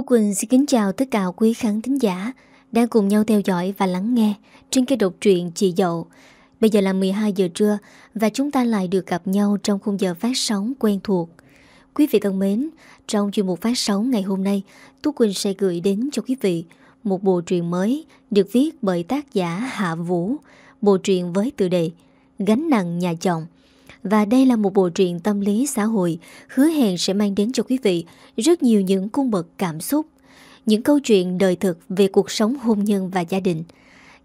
Thu Quỳnh xin kính chào tất cả quý khán thính giả đang cùng nhau theo dõi và lắng nghe trên kênh độc truyện Chị Dậu. Bây giờ là 12 giờ trưa và chúng ta lại được gặp nhau trong khung giờ phát sóng quen thuộc. Quý vị thân mến, trong chuyên mục phát sóng ngày hôm nay, Thu Quỳnh sẽ gửi đến cho quý vị một bộ truyện mới được viết bởi tác giả Hạ Vũ, bộ truyện với tựa đề Gánh nặng nhà chồng. Và đây là một bộ truyện tâm lý xã hội hứa hẹn sẽ mang đến cho quý vị rất nhiều những cung bậc cảm xúc, những câu chuyện đời thực về cuộc sống hôn nhân và gia đình.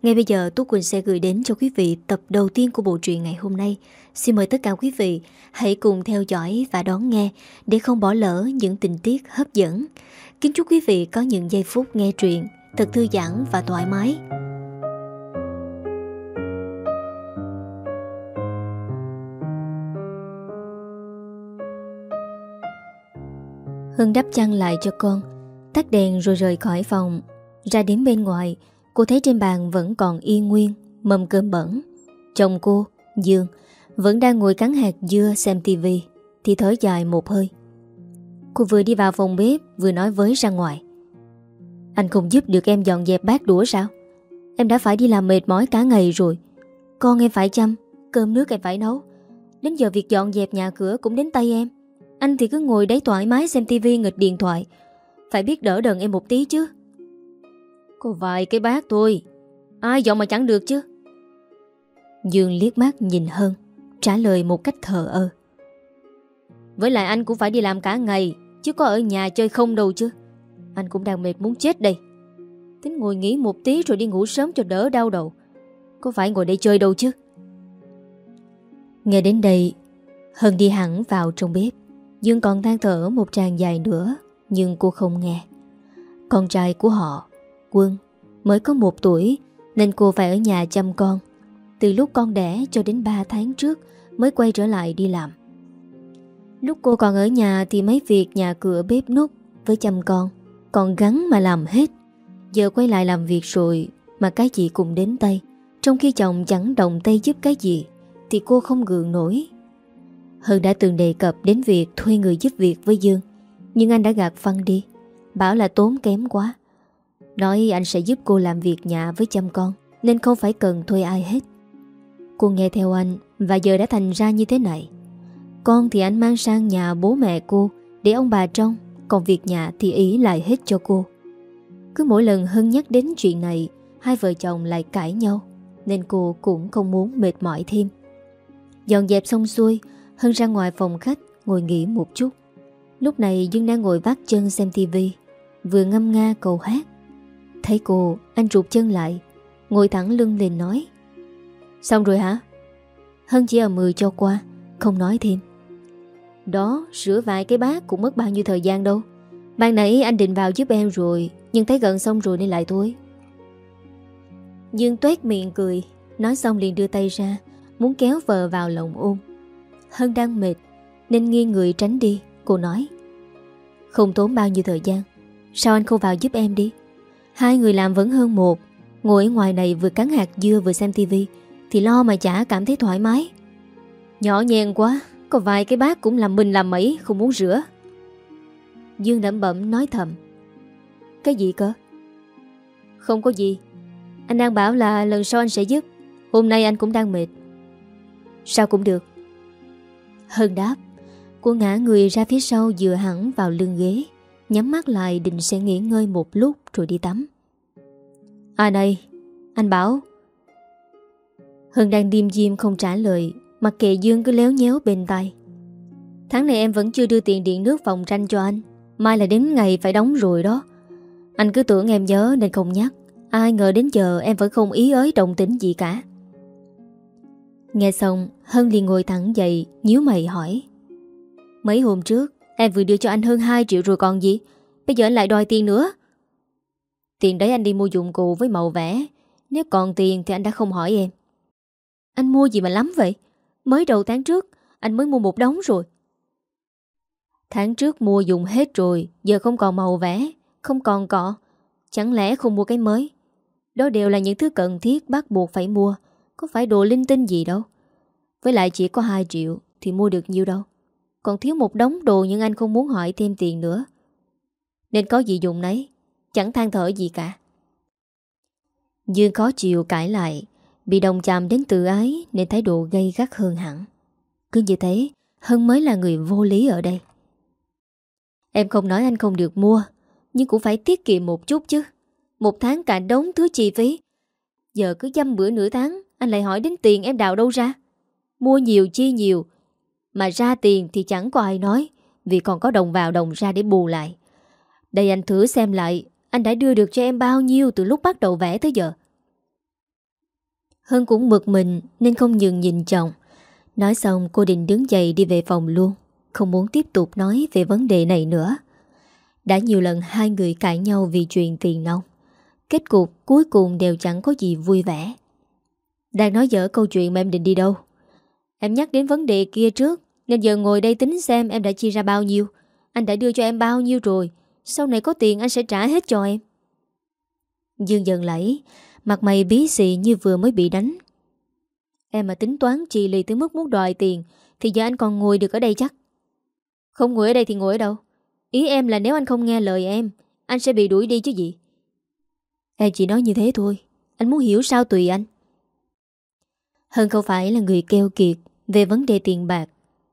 Ngay bây giờ Tú Quỳnh sẽ gửi đến cho quý vị tập đầu tiên của bộ truyện ngày hôm nay. Xin mời tất cả quý vị hãy cùng theo dõi và đón nghe để không bỏ lỡ những tình tiết hấp dẫn. Kính chúc quý vị có những giây phút nghe truyện thật thư giãn và thoải mái. Hưng đắp chăn lại cho con Tắt đèn rồi rời khỏi phòng. Ra đến bên ngoài Cô thấy trên bàn vẫn còn yên nguyên Mâm cơm bẩn. Chồng cô, Dương Vẫn đang ngồi cắn hạt dưa xem tivi Thì thở dài một hơi. Cô vừa đi vào phòng bếp Vừa nói với ra ngoài. Anh không giúp được em dọn dẹp bát đũa sao? Em đã phải đi làm mệt mỏi cả ngày rồi. Con em phải chăm Cơm nước em phải nấu. Đến giờ việc dọn dẹp nhà cửa cũng đến tay em anh thì cứ ngồi đấy thoải mái xem tivi nghịch điện thoại. Phải biết đỡ đần em một tí chứ. Có vài cái bác thôi. Ai dọn mà chẳng được chứ. Dương liếc mắt nhìn hơn Trả lời một cách thờ ơ. Với lại anh cũng phải đi làm cả ngày, Chứ có ở nhà chơi không đâu chứ. Anh cũng đang mệt muốn chết đây. Tính ngồi nghỉ một tí rồi đi ngủ sớm cho đỡ đau đầu. Có phải ngồi đây chơi đâu chứ? Nghe đến đây, Hân đi hẳn vào trong bếp. Dương còn than thở một tràng dài nữa, Nhưng cô không nghe. Con trai của họ, Quân, mới có một tuổi, Nên cô phải ở nhà chăm con. Từ lúc con đẻ cho đến 3 tháng trước, Mới quay trở lại đi làm. Lúc cô còn ở nhà Thì mấy việc nhà cửa bếp nút Với chăm con, Còn gắn mà làm hết. Giờ quay lại làm việc rồi Mà cái gì cũng đến tay. Trong khi chồng chẳng đồng tay giúp cái gì, Thì cô không gượng nổi. Hân đã từng đề cập đến việc thuê người giúp việc với Dương. Nhưng anh đã gạt phân đi, Bảo là tốn kém quá. Nói anh sẽ giúp cô làm việc nhà với chăm con, Nên không phải cần thuê ai hết. Cô nghe theo anh, Và giờ đã thành ra như thế này. Con thì anh mang sang nhà bố mẹ cô Để ông bà trông, Còn việc nhà thì ý lại hết cho cô. Cứ mỗi lần Hân nhắc đến chuyện này, Hai vợ chồng lại cãi nhau, Nên cô cũng không muốn mệt mỏi thêm. Dọn dẹp xong xuôi Hân ra ngoài phòng khách, Ngồi nghỉ một chút. Lúc này Dương đang ngồi vắt chân xem tivi Vừa ngâm nga cầu hát. Thấy cô, anh rụt chân lại, Ngồi thẳng lưng lên nói. Xong rồi hả? Hân chỉ ở mười ừ cho qua, Không nói thêm. Đó, sửa vài cái bát cũng mất bao nhiêu thời gian đâu. Ban nãy anh định vào giúp em rồi, Nhưng thấy gần xong rồi nên lại thôi. Dương tuét miệng cười, Nói xong liền đưa tay ra, Muốn kéo vợ vào lòng ôm. Hân đang mệt, Nên nghiêng người tránh đi, Cô nói. Không tốn bao nhiêu thời gian, Sao anh không vào giúp em đi? Hai người làm vẫn hơn một, Ngồi ở ngoài này vừa cắn hạt dưa vừa xem tivi, Thì lo mà chả cảm thấy thoải mái. Nhỏ nhen quá, Có vài cái bát cũng làm mình làm mấy Không muốn rửa. Dương đẩm bẩm nói thầm. Cái gì cơ? Không có gì. Anh đang bảo là lần sau anh sẽ giúp. Hôm nay anh cũng đang mệt. Sao cũng được hơn đáp. Cô ngã người ra phía sau dựa hẳn vào lưng ghế, Nhắm mắt lại định sẽ nghỉ ngơi một lúc rồi đi tắm. À này Anh bảo. Hân đang điềm diêm không trả lời, Mặc kệ Dương cứ léo nhéo bên tay Tháng này em vẫn chưa đưa tiền điện nước phòng tranh cho anh, Mai là đến ngày phải đóng rồi đó. Anh cứ tưởng em nhớ nên không nhắc, Ai ngờ đến giờ em vẫn không ý ới đồng tính gì cả. Nghe xong, Hân liền ngồi thẳng dậy, nhíu mày hỏi. Mấy hôm trước, Em vừa đưa cho anh hơn 2 triệu rồi còn gì? Bây giờ anh lại đòi tiền nữa. Tiền đấy anh đi mua dụng cụ với màu vẽ. Nếu còn tiền thì anh đã không hỏi em. Anh mua gì mà lắm vậy? Mới đầu tháng trước, Anh mới mua một đống rồi. Tháng trước mua dùng hết rồi, Giờ không còn màu vẽ, Không còn cọ. Chẳng lẽ không mua cái mới? Đó đều là những thứ cần thiết bắt buộc phải mua có phải đồ linh tinh gì đâu? Với lại chỉ có 2 triệu Thì mua được nhiêu đâu? Còn thiếu một đống đồ nhưng anh không muốn hỏi thêm tiền nữa. Nên có gì dùng nấy, Chẳng than thở gì cả. Dương khó chịu cãi lại, Bị đồng chạm đến tự ái Nên thái độ gây gắt hơn hẳn. Cứ như thế, Hân mới là người vô lý ở đây. Em không nói anh không được mua, Nhưng cũng phải tiết kiệm một chút chứ. Một tháng cả đống thứ chi phí. Giờ cứ dăm bữa nửa tháng anh lại hỏi đến tiền em đào đâu ra? Mua nhiều chi nhiều, Mà ra tiền thì chẳng có ai nói, Vì còn có đồng vào đồng ra để bù lại. Đây anh thử xem lại, Anh đã đưa được cho em bao nhiêu Từ lúc bắt đầu vẽ tới giờ? Hân cũng bực mình Nên không dừng nhìn chồng. Nói xong, cô định đứng dậy đi về phòng luôn, Không muốn tiếp tục nói về vấn đề này nữa. Đã nhiều lần hai người cãi nhau vì chuyện tiền nông Kết cục cuối cùng đều chẳng có gì vui vẻ. Đang nói dở câu chuyện mà em định đi đâu? Em nhắc đến vấn đề kia trước, Nên giờ ngồi đây tính xem em đã chia ra bao nhiêu. Anh đã đưa cho em bao nhiêu rồi, Sau này có tiền anh sẽ trả hết cho em. Dương dần lẫy, Mặt mày bí xị như vừa mới bị đánh. Em mà tính toán chị lì tới mức muốn đòi tiền, Thì giờ anh còn ngồi được ở đây chắc? Không ngồi ở đây thì ngồi ở đâu? Ý em là nếu anh không nghe lời em, Anh sẽ bị đuổi đi chứ gì? Em chỉ nói như thế thôi, Anh muốn hiểu sao tùy anh. Hơn không phải là người keo kiệt Về vấn đề tiền bạc,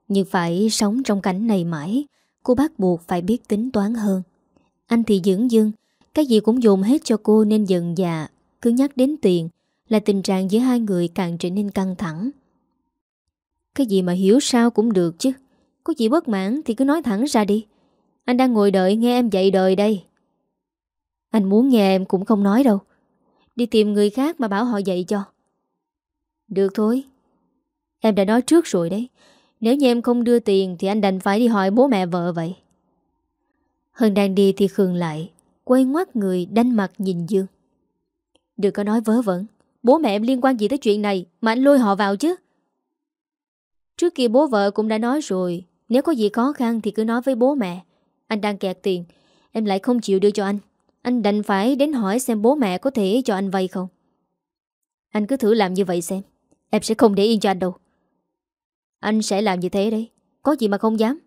Nhưng phải sống trong cảnh này mãi, Cô bắt buộc phải biết tính toán hơn. Anh thì dưỡng dưng, Cái gì cũng dùng hết cho cô nên dần già dạ, Cứ nhắc đến tiền Là tình trạng giữa hai người càng trở nên căng thẳng. Cái gì mà hiểu sao cũng được chứ, Có gì bất mãn thì cứ nói thẳng ra đi. Anh đang ngồi đợi nghe em dạy đời đây. Anh muốn nghe em cũng không nói đâu. Đi tìm người khác mà bảo họ dạy cho. Được thôi. Em đã nói trước rồi đấy. Nếu như em không đưa tiền Thì anh đành phải đi hỏi bố mẹ vợ vậy. Hân đang đi thì Khương lại, Quay ngoắt người, đanh mặt nhìn Dương. Đừng có nói vớ vẩn. Bố mẹ em liên quan gì tới chuyện này Mà anh lôi họ vào chứ? Trước kia bố vợ cũng đã nói rồi. Nếu có gì khó khăn thì cứ nói với bố mẹ. Anh đang kẹt tiền. Em lại không chịu đưa cho anh. Anh đành phải đến hỏi xem bố mẹ có thể cho anh vay không. Anh cứ thử làm như vậy xem. Em sẽ không để yên cho anh đâu. Anh sẽ làm như thế đấy. Có gì mà không dám.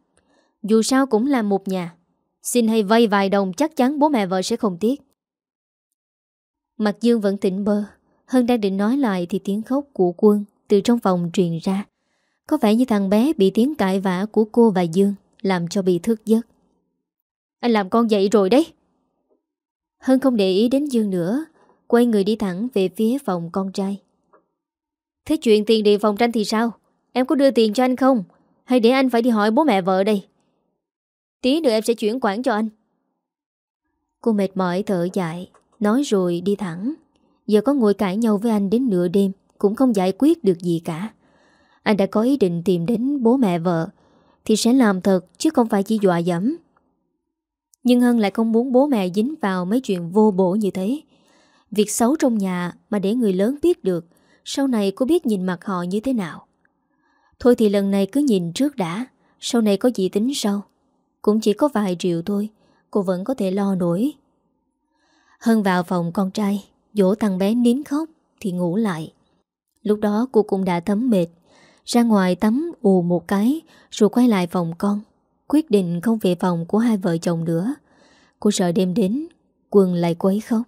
Dù sao cũng là một nhà. Xin hay vay vài đồng, chắc chắn bố mẹ vợ sẽ không tiếc. Mặt Dương vẫn tỉnh bơ. Hân đang định nói lại thì tiếng khóc của quân Từ trong phòng truyền ra. Có vẻ như thằng bé bị tiếng cãi vã của cô và Dương Làm cho bị thức giấc. Anh làm con dậy rồi đấy. Hân không để ý đến Dương nữa. Quay người đi thẳng về phía phòng con trai. Thế chuyện tiền điện phòng tranh thì sao? Em có đưa tiền cho anh không? Hay để anh phải đi hỏi bố mẹ vợ đây? Tí nữa em sẽ chuyển khoản cho anh. Cô mệt mỏi thở dài Nói rồi đi thẳng. Giờ có ngồi cãi nhau với anh đến nửa đêm Cũng không giải quyết được gì cả. Anh đã có ý định tìm đến bố mẹ vợ Thì sẽ làm thật Chứ không phải chỉ dọa dẫm. Nhưng Hân lại không muốn bố mẹ dính vào mấy chuyện vô bổ như thế. Việc xấu trong nhà mà để người lớn biết được, sau này cô biết nhìn mặt họ như thế nào. Thôi thì lần này cứ nhìn trước đã, sau này có gì tính sau. Cũng chỉ có vài triệu thôi, cô vẫn có thể lo nổi. Hân vào phòng con trai, dỗ thằng bé nín khóc thì ngủ lại. Lúc đó cô cũng đã thấm mệt, ra ngoài tắm ù một cái rồi quay lại phòng con Quyết định không về phòng của hai vợ chồng nữa Cô sợ đêm đến Quân lại quấy khóc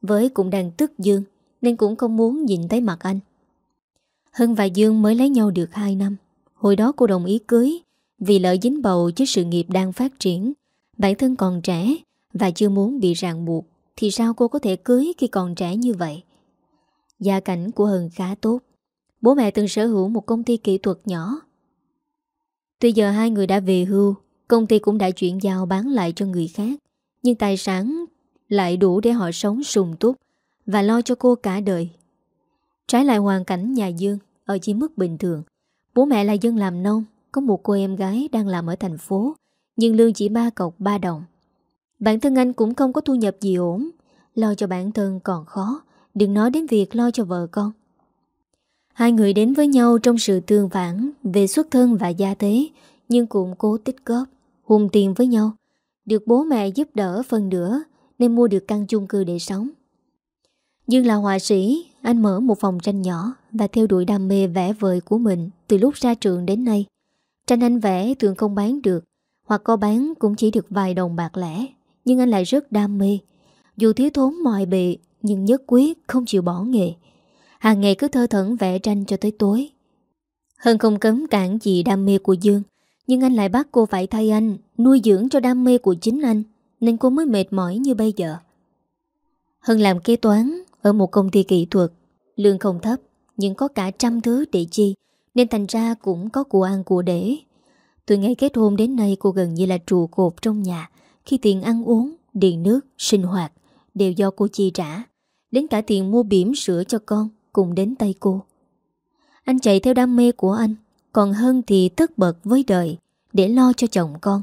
Với cũng đang tức Dương nên cũng không muốn nhìn thấy mặt anh. Hân và Dương mới lấy nhau được 2 năm. Hồi đó cô đồng ý cưới, Vì lợi dính bầu chứ sự nghiệp đang phát triển. Bản thân còn trẻ Và chưa muốn bị ràng buộc, Thì sao cô có thể cưới khi còn trẻ như vậy? Gia cảnh của Hân khá tốt. Bố mẹ từng sở hữu một công ty kỹ thuật nhỏ. Tuy giờ hai người đã về hưu, Công ty cũng đã chuyển giao bán lại cho người khác, Nhưng tài sản lại đủ để họ sống sùng túc. Và lo cho cô cả đời Trái lại hoàn cảnh nhà Dương Ở chỉ mức bình thường Bố mẹ là dân làm nông Có một cô em gái đang làm ở thành phố Nhưng lương chỉ ba cọc ba đồng Bản thân anh cũng không có thu nhập gì ổn Lo cho bản thân còn khó Đừng nói đến việc lo cho vợ con Hai người đến với nhau trong sự tương phản về xuất thân và gia thế, nhưng cũng cố tích góp, hùng tiền với nhau. Được bố mẹ giúp đỡ phần nữa nên mua được căn chung cư để sống. Dương là họa sĩ, anh mở một phòng tranh nhỏ và theo đuổi đam mê vẽ vời của mình từ lúc ra trường đến nay. Tranh anh vẽ thường không bán được, hoặc có bán cũng chỉ được vài đồng bạc lẻ, Nhưng anh lại rất đam mê. Dù thiếu thốn mọi bề Nhưng nhất quyết không chịu bỏ nghề. Hàng ngày cứ thơ thẩn vẽ tranh cho tới tối. Hân không cấm cản gì đam mê của Dương Nhưng anh lại bắt cô phải thay anh Nuôi dưỡng cho đam mê của chính anh Nên cô mới mệt mỏi như bây giờ. Hân làm kế toán ở một công ty kỹ thuật Lương không thấp Nhưng có cả trăm thứ để chi Nên thành ra cũng có của ăn của để. Từ ngày kết hôn đến nay cô gần như là trụ cột trong nhà. Khi tiền ăn uống, điện nước, sinh hoạt Đều do cô chi trả. Đến cả tiền mua bỉm sữa cho con Cùng đến tay cô. Anh chạy theo đam mê của anh Còn hơn thì tất bật với đời Để lo cho chồng con.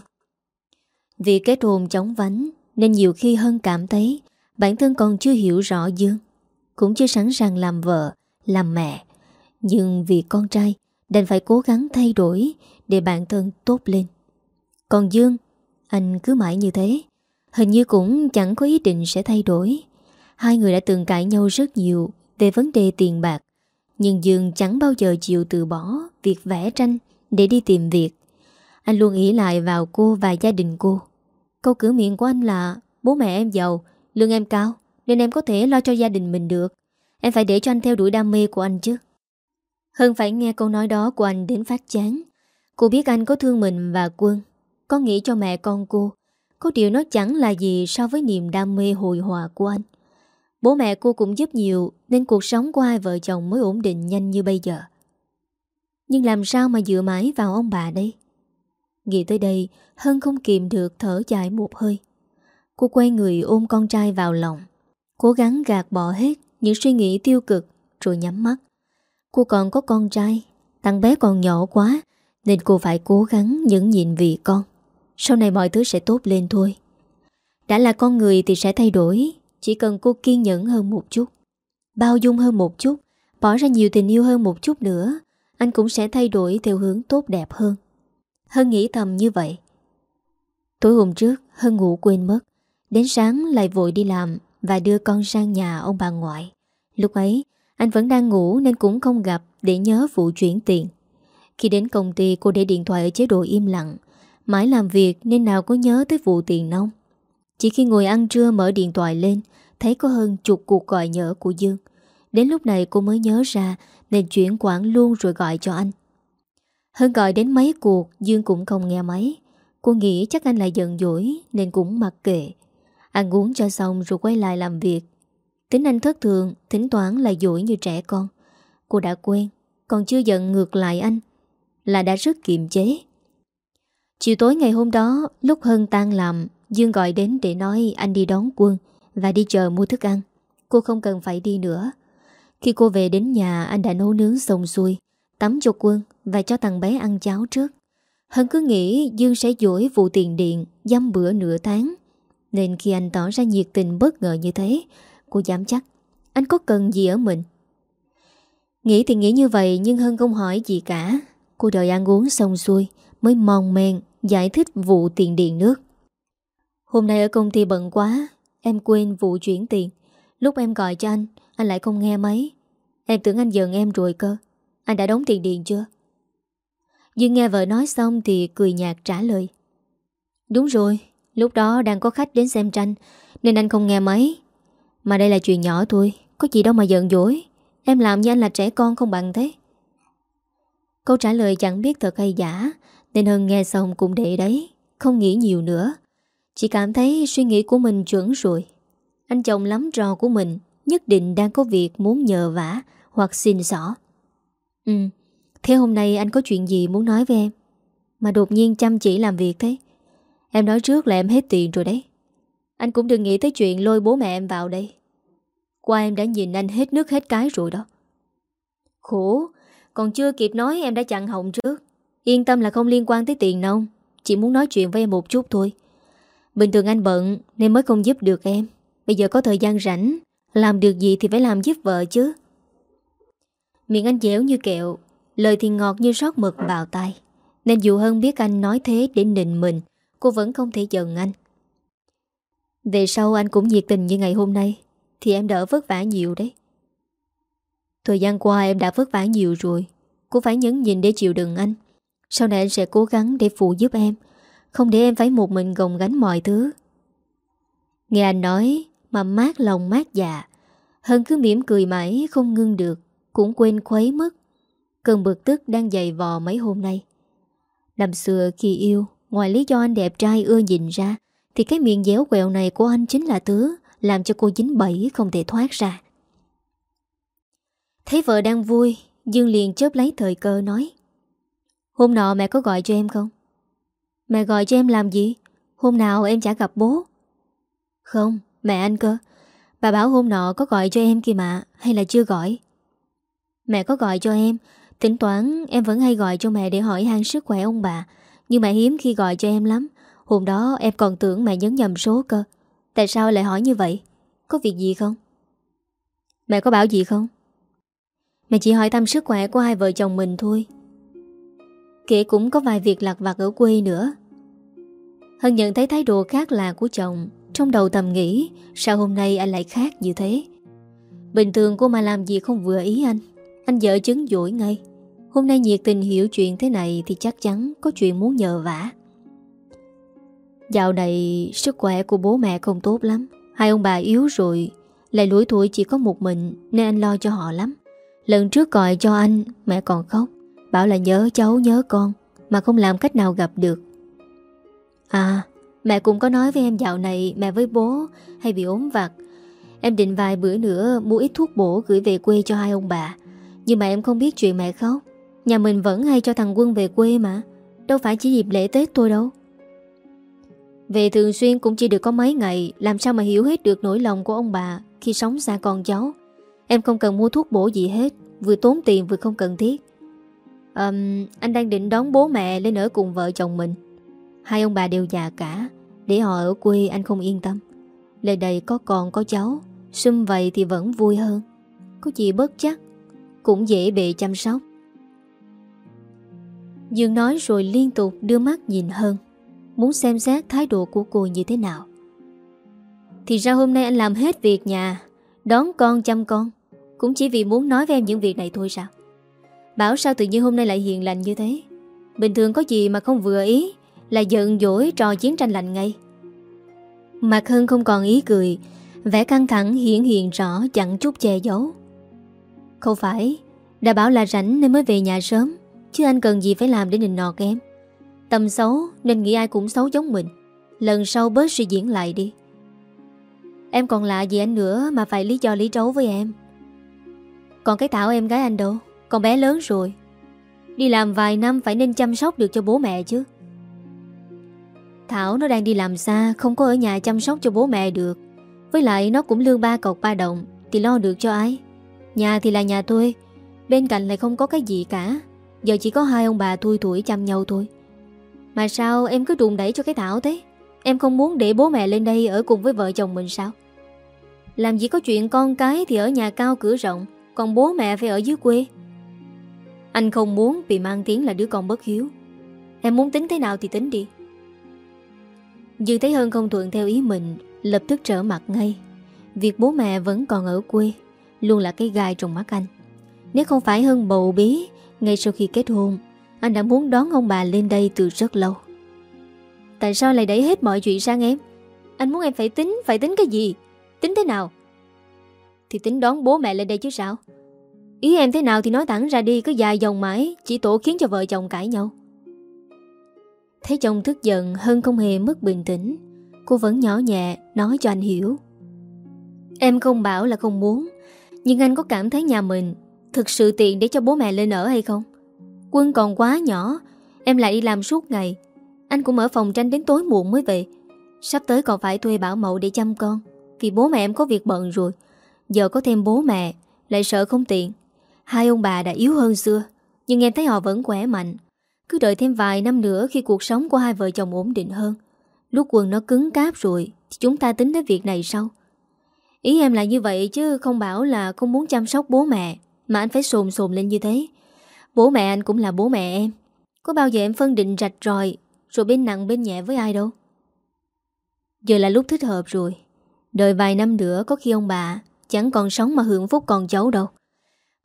Vì kết hôn chóng vánh Nên nhiều khi Hân cảm thấy Bản thân còn chưa hiểu rõ Dương. Cũng chưa sẵn sàng làm vợ, Làm mẹ. Nhưng vì con trai, Đành phải cố gắng thay đổi Để bản thân tốt lên. Còn Dương, Anh cứ mãi như thế, Hình như cũng chẳng có ý định sẽ thay đổi. Hai người đã từng cãi nhau rất nhiều Về vấn đề tiền bạc, Nhưng Dương chẳng bao giờ chịu từ bỏ Việc vẽ tranh để đi tìm việc. Anh luôn nghĩ lại vào cô và gia đình cô. Câu cửa miệng của anh là, Bố mẹ em giàu, Lương em cao. Nên em có thể lo cho gia đình mình được. Em phải để cho anh theo đuổi đam mê của anh chứ. Hân phải nghe câu nói đó của anh đến phát chán. Cô biết anh có thương mình và quân. Có nghĩ cho mẹ con cô. Có điều nó chẳng là gì so với niềm đam mê hồi hòa của anh. Bố mẹ cô cũng giúp nhiều, Nên cuộc sống của hai vợ chồng mới ổn định nhanh như bây giờ. Nhưng làm sao mà dựa mãi vào ông bà đây? Nghĩ tới đây Hân không kìm được thở dài một hơi. Cô quay người ôm con trai vào lòng. Cố gắng gạt bỏ hết Những suy nghĩ tiêu cực Rồi nhắm mắt. Cô còn có con trai, Thằng bé còn nhỏ quá, Nên cô phải cố gắng nhẫn nhịn vì con. Sau này mọi thứ sẽ tốt lên thôi. Đã là con người thì sẽ thay đổi, Chỉ cần cô kiên nhẫn hơn một chút. Bao dung hơn một chút, Bỏ ra nhiều tình yêu hơn một chút nữa, Anh cũng sẽ thay đổi theo hướng tốt đẹp hơn. Hân nghĩ thầm như vậy. Tối hôm trước, Hân ngủ quên mất, Đến sáng lại vội đi làm. Và đưa con sang nhà ông bà ngoại. Lúc ấy, anh vẫn đang ngủ Nên cũng không gặp để nhớ vụ chuyển tiền. Khi đến công ty, cô để điện thoại Ở chế độ im lặng. Mãi làm việc nên nào có nhớ tới vụ tiền nông Chỉ khi ngồi ăn trưa mở điện thoại lên, Thấy có hơn chục cuộc gọi nhớ của Dương. Đến lúc này cô mới nhớ ra Nên chuyển quản luôn rồi gọi cho anh. Hơn gọi đến mấy cuộc, Dương cũng không nghe máy. Cô nghĩ chắc anh lại giận dỗi Nên cũng mặc kệ. Ăn uống cho xong rồi quay lại làm việc. Tính anh thất thường, Thỉnh toán là dỗi như trẻ con. Cô đã quen, Còn chưa giận ngược lại anh, Là đã rất kiềm chế. Chiều tối ngày hôm đó, Lúc Hân tan làm, Dương gọi đến để nói anh đi đón quân Và đi chờ mua thức ăn. Cô không cần phải đi nữa. Khi cô về đến nhà, anh đã nấu nướng xong xuôi, Tắm cho quân Và cho thằng bé ăn cháo trước. Hân cứ nghĩ Dương sẽ dỗi vụ tiền điện Dăm bữa nửa tháng nên khi anh tỏ ra nhiệt tình bất ngờ như thế, Cô dám chắc Anh có cần gì ở mình. Nghĩ thì nghĩ như vậy Nhưng Hân không hỏi gì cả. Cô đợi ăn uống xong xuôi Mới mong men giải thích vụ tiền điện nước. Hôm nay ở công ty bận quá, Em quên vụ chuyển tiền. Lúc em gọi cho anh Anh lại không nghe máy. Em tưởng anh giận em rồi cơ. Anh đã đóng tiền điện chưa? Dương nghe vợ nói xong thì cười nhạt trả lời. Đúng rồi Lúc đó đang có khách đến xem tranh, Nên anh không nghe máy. Mà đây là chuyện nhỏ thôi, Có gì đâu mà giận dỗi. Em làm như anh là trẻ con không bằng thế. Câu trả lời chẳng biết thật hay giả, Nên Hân nghe xong cũng để đấy, Không nghĩ nhiều nữa. Chỉ cảm thấy suy nghĩ của mình chuẩn rồi. Anh chồng lắm trò của mình, Nhất định đang có việc muốn nhờ vả Hoặc xin xỏ. Ừ Thế hôm nay anh có chuyện gì muốn nói với em? Mà đột nhiên chăm chỉ làm việc thế Em nói trước là em hết tiền rồi đấy. Anh cũng đừng nghĩ tới chuyện lôi bố mẹ em vào đây. Qua em đã nhìn anh hết nước hết cái rồi đó. Khổ, Còn chưa kịp nói em đã chặn họng trước. Yên tâm là không liên quan tới tiền đâu Chỉ muốn nói chuyện với em một chút thôi. Bình thường anh bận Nên mới không giúp được em. Bây giờ có thời gian rảnh, Làm được gì thì phải làm giúp vợ chứ. Miệng anh dẻo như kẹo, Lời thì ngọt như rót mực vào tay Nên dù hơn biết anh nói thế để nịnh mình Cô vẫn không thể giận anh. Về sau anh cũng nhiệt tình như ngày hôm nay, Thì em đỡ vất vả nhiều đấy. Thời gian qua em đã vất vả nhiều rồi. Cô phải nhấn nhìn để chịu đựng anh. Sau này anh sẽ cố gắng để phụ giúp em, Không để em phải một mình gồng gánh mọi thứ. Nghe anh nói mà mát lòng mát dạ Hân cứ mỉm cười mãi không ngưng được, Cũng quên khuấy mất Cơn bực tức đang dày vò mấy hôm nay. Năm xưa khi yêu Ngoài lý do anh đẹp trai ưa nhìn ra Thì cái miệng dẻo quẹo này của anh chính là thứ Làm cho cô dính bẫy không thể thoát ra Thấy vợ đang vui Dương liền chớp lấy thời cơ nói Hôm nọ mẹ có gọi cho em không? Mẹ gọi cho em làm gì? Hôm nào em chả gặp bố Không, mẹ anh cơ Bà bảo hôm nọ có gọi cho em kìa mà Hay là chưa gọi Mẹ có gọi cho em Thỉnh toán em vẫn hay gọi cho mẹ để hỏi han sức khỏe ông bà nhưng mẹ hiếm khi gọi cho em lắm. Hôm đó em còn tưởng mẹ nhấn nhầm số cơ. Tại sao lại hỏi như vậy? Có việc gì không? Mẹ có bảo gì không? Mẹ chỉ hỏi thăm sức khỏe của hai vợ chồng mình thôi. Kể cũng có vài việc lặt vặt ở quê nữa. Hân nhận thấy thái độ khác lạ của chồng. Trong đầu tầm nghĩ, Sao hôm nay anh lại khác như thế? Bình thường cô mà làm gì không vừa ý anh? Anh dở chứng dỗi ngay. Hôm nay nhiệt tình hiểu chuyện thế này Thì chắc chắn có chuyện muốn nhờ vả. Dạo này Sức khỏe của bố mẹ không tốt lắm. Hai ông bà yếu rồi, Lại lũi tuổi chỉ có một mình, Nên anh lo cho họ lắm. Lần trước gọi cho anh, Mẹ còn khóc. Bảo là nhớ cháu, nhớ con, Mà không làm cách nào gặp được. À Mẹ cũng có nói với em dạo này Mẹ với bố hay bị ốm vặt. Em định vài bữa nữa mua ít thuốc bổ Gửi về quê cho hai ông bà. Nhưng mà em không biết chuyện mẹ khóc. Nhà mình vẫn hay cho thằng Quân về quê mà. Đâu phải chỉ dịp lễ Tết thôi đâu. Về thường xuyên cũng chỉ được có mấy ngày Làm sao mà hiểu hết được nỗi lòng của ông bà Khi sống xa con cháu. Em không cần mua thuốc bổ gì hết Vừa tốn tiền vừa không cần thiết. Um, Anh đang định đón bố mẹ lên ở cùng vợ chồng mình. Hai ông bà đều già cả Để họ ở quê anh không yên tâm. Lời đầy có con có cháu Xung vậy thì vẫn vui hơn. Có gì bất chắc Cũng dễ bị chăm sóc. Dương nói rồi liên tục đưa mắt nhìn hơn Muốn xem xét thái độ của cô như thế nào. Thì ra hôm nay anh làm hết việc nhà, Đón con chăm con, Cũng chỉ vì muốn nói với em những việc này thôi sao? Bảo sao tự nhiên hôm nay lại hiền lành như thế? Bình thường có gì mà không vừa ý, Là giận dỗi trò chiến tranh lạnh ngay. Mặt Hân không còn ý cười, Vẻ căng thẳng hiện hiện rõ Chẳng chút che giấu. Không phải, Đã bảo là rảnh nên mới về nhà sớm. Chứ anh cần gì phải làm để nịnh nọt em. Tâm xấu nên nghĩ ai cũng xấu giống mình. Lần sau bớt suy diễn lại đi. Em còn lạ gì anh nữa Mà phải lý do lý trấu với em? Còn cái Thảo em gái anh đâu? Con bé lớn rồi. Đi làm vài năm phải nên chăm sóc được cho bố mẹ chứ. Thảo nó đang đi làm xa, Không có ở nhà chăm sóc cho bố mẹ được. Với lại nó cũng lương ba cọc ba đồng, Thì lo được cho ai? Nhà thì là nhà tôi, Bên cạnh lại không có cái gì cả. Giờ chỉ có hai ông bà thui thủi chăm nhau thôi. Mà sao em cứ đùn đẩy cho cái Thảo thế? Em không muốn để bố mẹ lên đây Ở cùng với vợ chồng mình sao? Làm gì có chuyện con cái thì ở nhà cao cửa rộng, Còn bố mẹ phải ở dưới quê. Anh không muốn bị mang tiếng là đứa con bất hiếu. Em muốn tính thế nào thì tính đi. Dương thấy hơn không thuận theo ý mình, Lập tức trở mặt ngay. Việc bố mẹ vẫn còn ở quê, Luôn là cái gai trong mắt anh. Nếu không phải hơn bầu bí ngay sau khi kết hôn, Anh đã muốn đón ông bà lên đây từ rất lâu. Tại sao lại đẩy hết mọi chuyện sang em? Anh muốn em phải tính Phải tính cái gì? Tính thế nào? Thì tính đón bố mẹ lên đây chứ sao? Ý em thế nào thì nói thẳng ra đi, Cứ dài dòng mãi, Chỉ tổ khiến cho vợ chồng cãi nhau. Thấy chồng tức giận, Hân không hề mất bình tĩnh. Cô vẫn nhỏ nhẹ, nói cho anh hiểu. Em không bảo là không muốn, Nhưng anh có cảm thấy nhà mình Thực sự tiện để cho bố mẹ lên ở hay không? Quân còn quá nhỏ, Em lại đi làm suốt ngày. Anh cũng ở phòng tranh đến tối muộn mới về. Sắp tới còn phải thuê bảo mẫu để chăm con, Vì bố mẹ em có việc bận rồi. Giờ có thêm bố mẹ, Lại sợ không tiện. Hai ông bà đã yếu hơn xưa, Nhưng em thấy họ vẫn khỏe mạnh. Cứ đợi thêm vài năm nữa khi cuộc sống của hai vợ chồng ổn định hơn. Lúc quần nó cứng cáp rồi, Thì chúng ta tính đến việc này sau. Ý em là như vậy chứ không bảo là không muốn chăm sóc bố mẹ. Mà anh phải sồn sồn lên như thế. Bố mẹ anh cũng là bố mẹ em. Có bao giờ em phân định rạch ròi, Rồi bên nặng bên nhẹ với ai đâu? Giờ là lúc thích hợp rồi. Đợi vài năm nữa có khi ông bà Chẳng còn sống mà hưởng phúc con cháu đâu.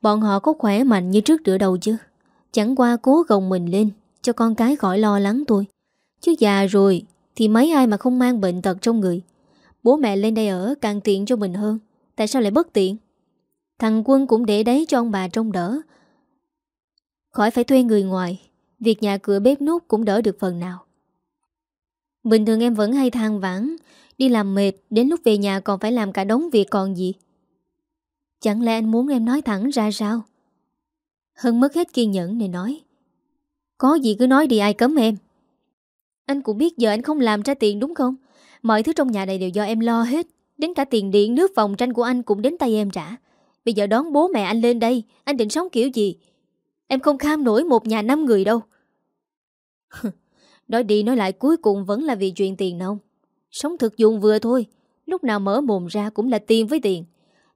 Bọn họ có khỏe mạnh như trước nữa đâu chứ. Chẳng qua cố gồng mình lên, Cho con cái khỏi lo lắng tôi. Chứ già rồi Thì mấy ai mà không mang bệnh tật trong người? Bố mẹ lên đây ở càng tiện cho mình hơn, Tại sao lại bất tiện? Thằng Quân cũng để đấy cho ông bà trông đỡ. Khỏi phải thuê người ngoài, Việc nhà cửa bếp nút cũng đỡ được phần nào. Bình thường em vẫn hay than vãn, Đi làm mệt, Đến lúc về nhà còn phải làm cả đống việc còn gì. Chẳng lẽ anh muốn em nói thẳng ra sao? Hân mất hết kiên nhẫn nên nói. Có gì cứ nói đi, ai cấm em? Anh cũng biết giờ anh không làm ra tiền đúng không? Mọi thứ trong nhà này đều do em lo hết. Đến cả tiền điện, nước phòng tranh của anh cũng đến tay em trả. Bây giờ đón bố mẹ anh lên đây, Anh định sống kiểu gì? Em không kham nổi một nhà năm người đâu. Nói đi nói lại cuối cùng vẫn là vì chuyện tiền nông Sống thực dụng vừa thôi, Lúc nào mở mồm ra cũng là tiền với tiền.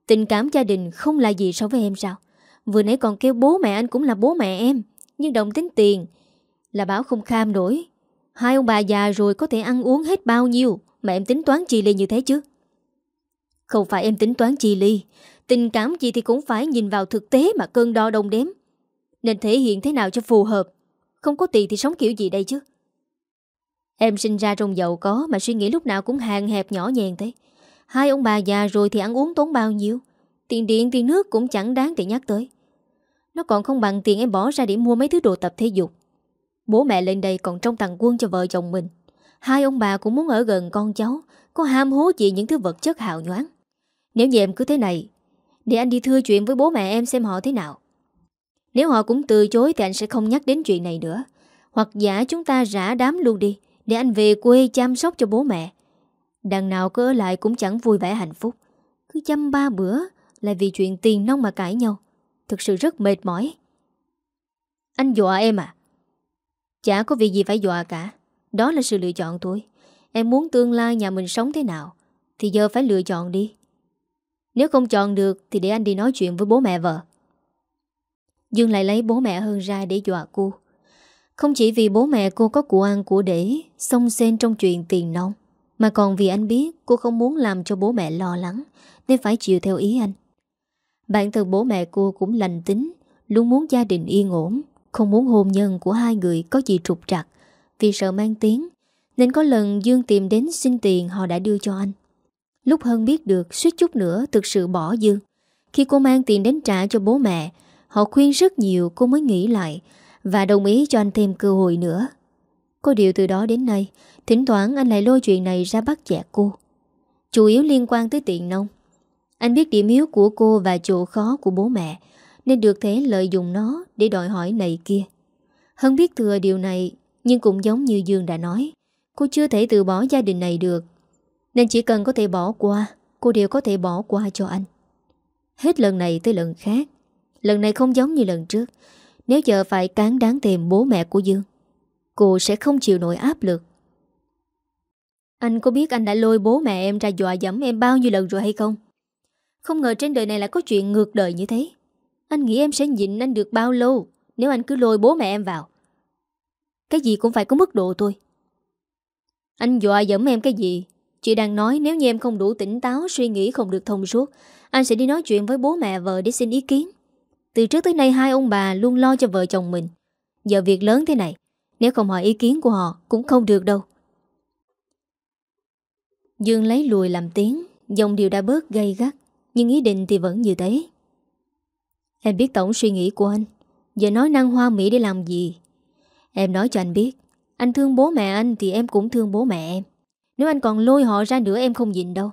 Tình cảm gia đình không là gì so với em sao? Vừa nãy còn kêu bố mẹ anh cũng là bố mẹ em, Nhưng đồng tính tiền Là bảo không kham nổi. Hai ông bà già rồi có thể ăn uống hết bao nhiêu, Mà em tính toán chi ly như thế chứ? Không phải em tính toán chi ly Tình cảm gì thì cũng phải nhìn vào thực tế mà cân đo đông đếm. Nên thể hiện thế nào cho phù hợp? Không có tiền thì sống kiểu gì đây chứ? Em sinh ra trong giàu có Mà suy nghĩ lúc nào cũng hàng hẹp nhỏ nhèn thế. Hai ông bà già rồi thì ăn uống tốn bao nhiêu? Tiền điện, tiền nước cũng chẳng đáng để nhắc tới. Nó còn không bằng tiền em bỏ ra để mua mấy thứ đồ tập thể dục. Bố mẹ lên đây còn trong tặng quân cho vợ chồng mình. Hai ông bà cũng muốn ở gần con cháu, Có ham hố gì những thứ vật chất hào nhoáng. Nếu như em cứ thế này để anh đi thưa chuyện với bố mẹ em xem họ thế nào. Nếu họ cũng từ chối Thì anh sẽ không nhắc đến chuyện này nữa. Hoặc giả chúng ta rã đám luôn đi, Để anh về quê chăm sóc cho bố mẹ. Đằng nào cứ ở lại cũng chẳng vui vẻ hạnh phúc. Cứ chăm ba bữa Lại vì chuyện tiền nông mà cãi nhau. Thực sự rất mệt mỏi. Anh dọa em à? Chả có việc gì phải dọa cả. Đó là sự lựa chọn tôi Em muốn tương lai nhà mình sống thế nào, Thì giờ phải lựa chọn đi. Nếu không chọn được Thì để anh đi nói chuyện với bố mẹ vợ. Dương lại lấy bố mẹ hơn ra để dọa cô. Không chỉ vì bố mẹ cô có của ăn của để Xông xên trong chuyện tiền nông mà còn vì anh biết cô không muốn làm cho bố mẹ lo lắng, Nên phải chịu theo ý anh. Bản thân bố mẹ cô cũng lành tính, Luôn muốn gia đình yên ổn, Không muốn hôn nhân của hai người có gì trục trặc, Vì sợ mang tiếng, Nên có lần Dương tìm đến xin tiền họ đã đưa cho anh. Lúc Hân biết được suýt chút nữa thực sự bỏ Dương. Khi cô mang tiền đến trả cho bố mẹ, Họ khuyên rất nhiều cô mới nghĩ lại Và đồng ý cho anh thêm cơ hội nữa. Có điều từ đó đến nay, Thỉnh thoảng anh lại lôi chuyện này ra bắt chẹt cô. Chủ yếu liên quan tới tiền nông. Anh biết điểm yếu của cô và chỗ khó của bố mẹ, Nên được thế lợi dụng nó để đòi hỏi này kia. Hân biết thừa điều này, Nhưng cũng giống như Dương đã nói, Cô chưa thể từ bỏ gia đình này được. Nên chỉ cần có thể bỏ qua, Cô đều có thể bỏ qua cho anh Hết lần này tới lần khác Lần này không giống như lần trước Nếu giờ phải cán đáng tìm bố mẹ của Dương, Cô sẽ không chịu nổi áp lực anh có biết anh đã lôi bố mẹ em ra dọa dẫm em bao nhiêu lần rồi hay không? Không ngờ trên đời này lại có chuyện ngược đời như thế. Anh nghĩ em sẽ nhịn anh được bao lâu nếu anh cứ lôi bố mẹ em vào. Cái gì cũng phải có mức độ thôi. Anh dọa dẫm em cái gì? Chị đang nói nếu như em không đủ tỉnh táo, suy nghĩ không được thông suốt, anh sẽ đi nói chuyện với bố mẹ vợ để xin ý kiến. Từ trước tới nay hai ông bà luôn lo cho vợ chồng mình. Giờ việc lớn thế này, nếu không hỏi ý kiến của họ cũng không được đâu. Dương lấy lùi làm tiếng Dòng điều đã bớt gây gắt Nhưng ý định thì vẫn như thế Em biết tổng suy nghĩ của anh Giờ nói năng hoa mỹ để làm gì Em nói cho anh biết Anh thương bố mẹ anh thì em cũng thương bố mẹ em nếu anh còn lôi họ ra nữa em không nhịn đâu.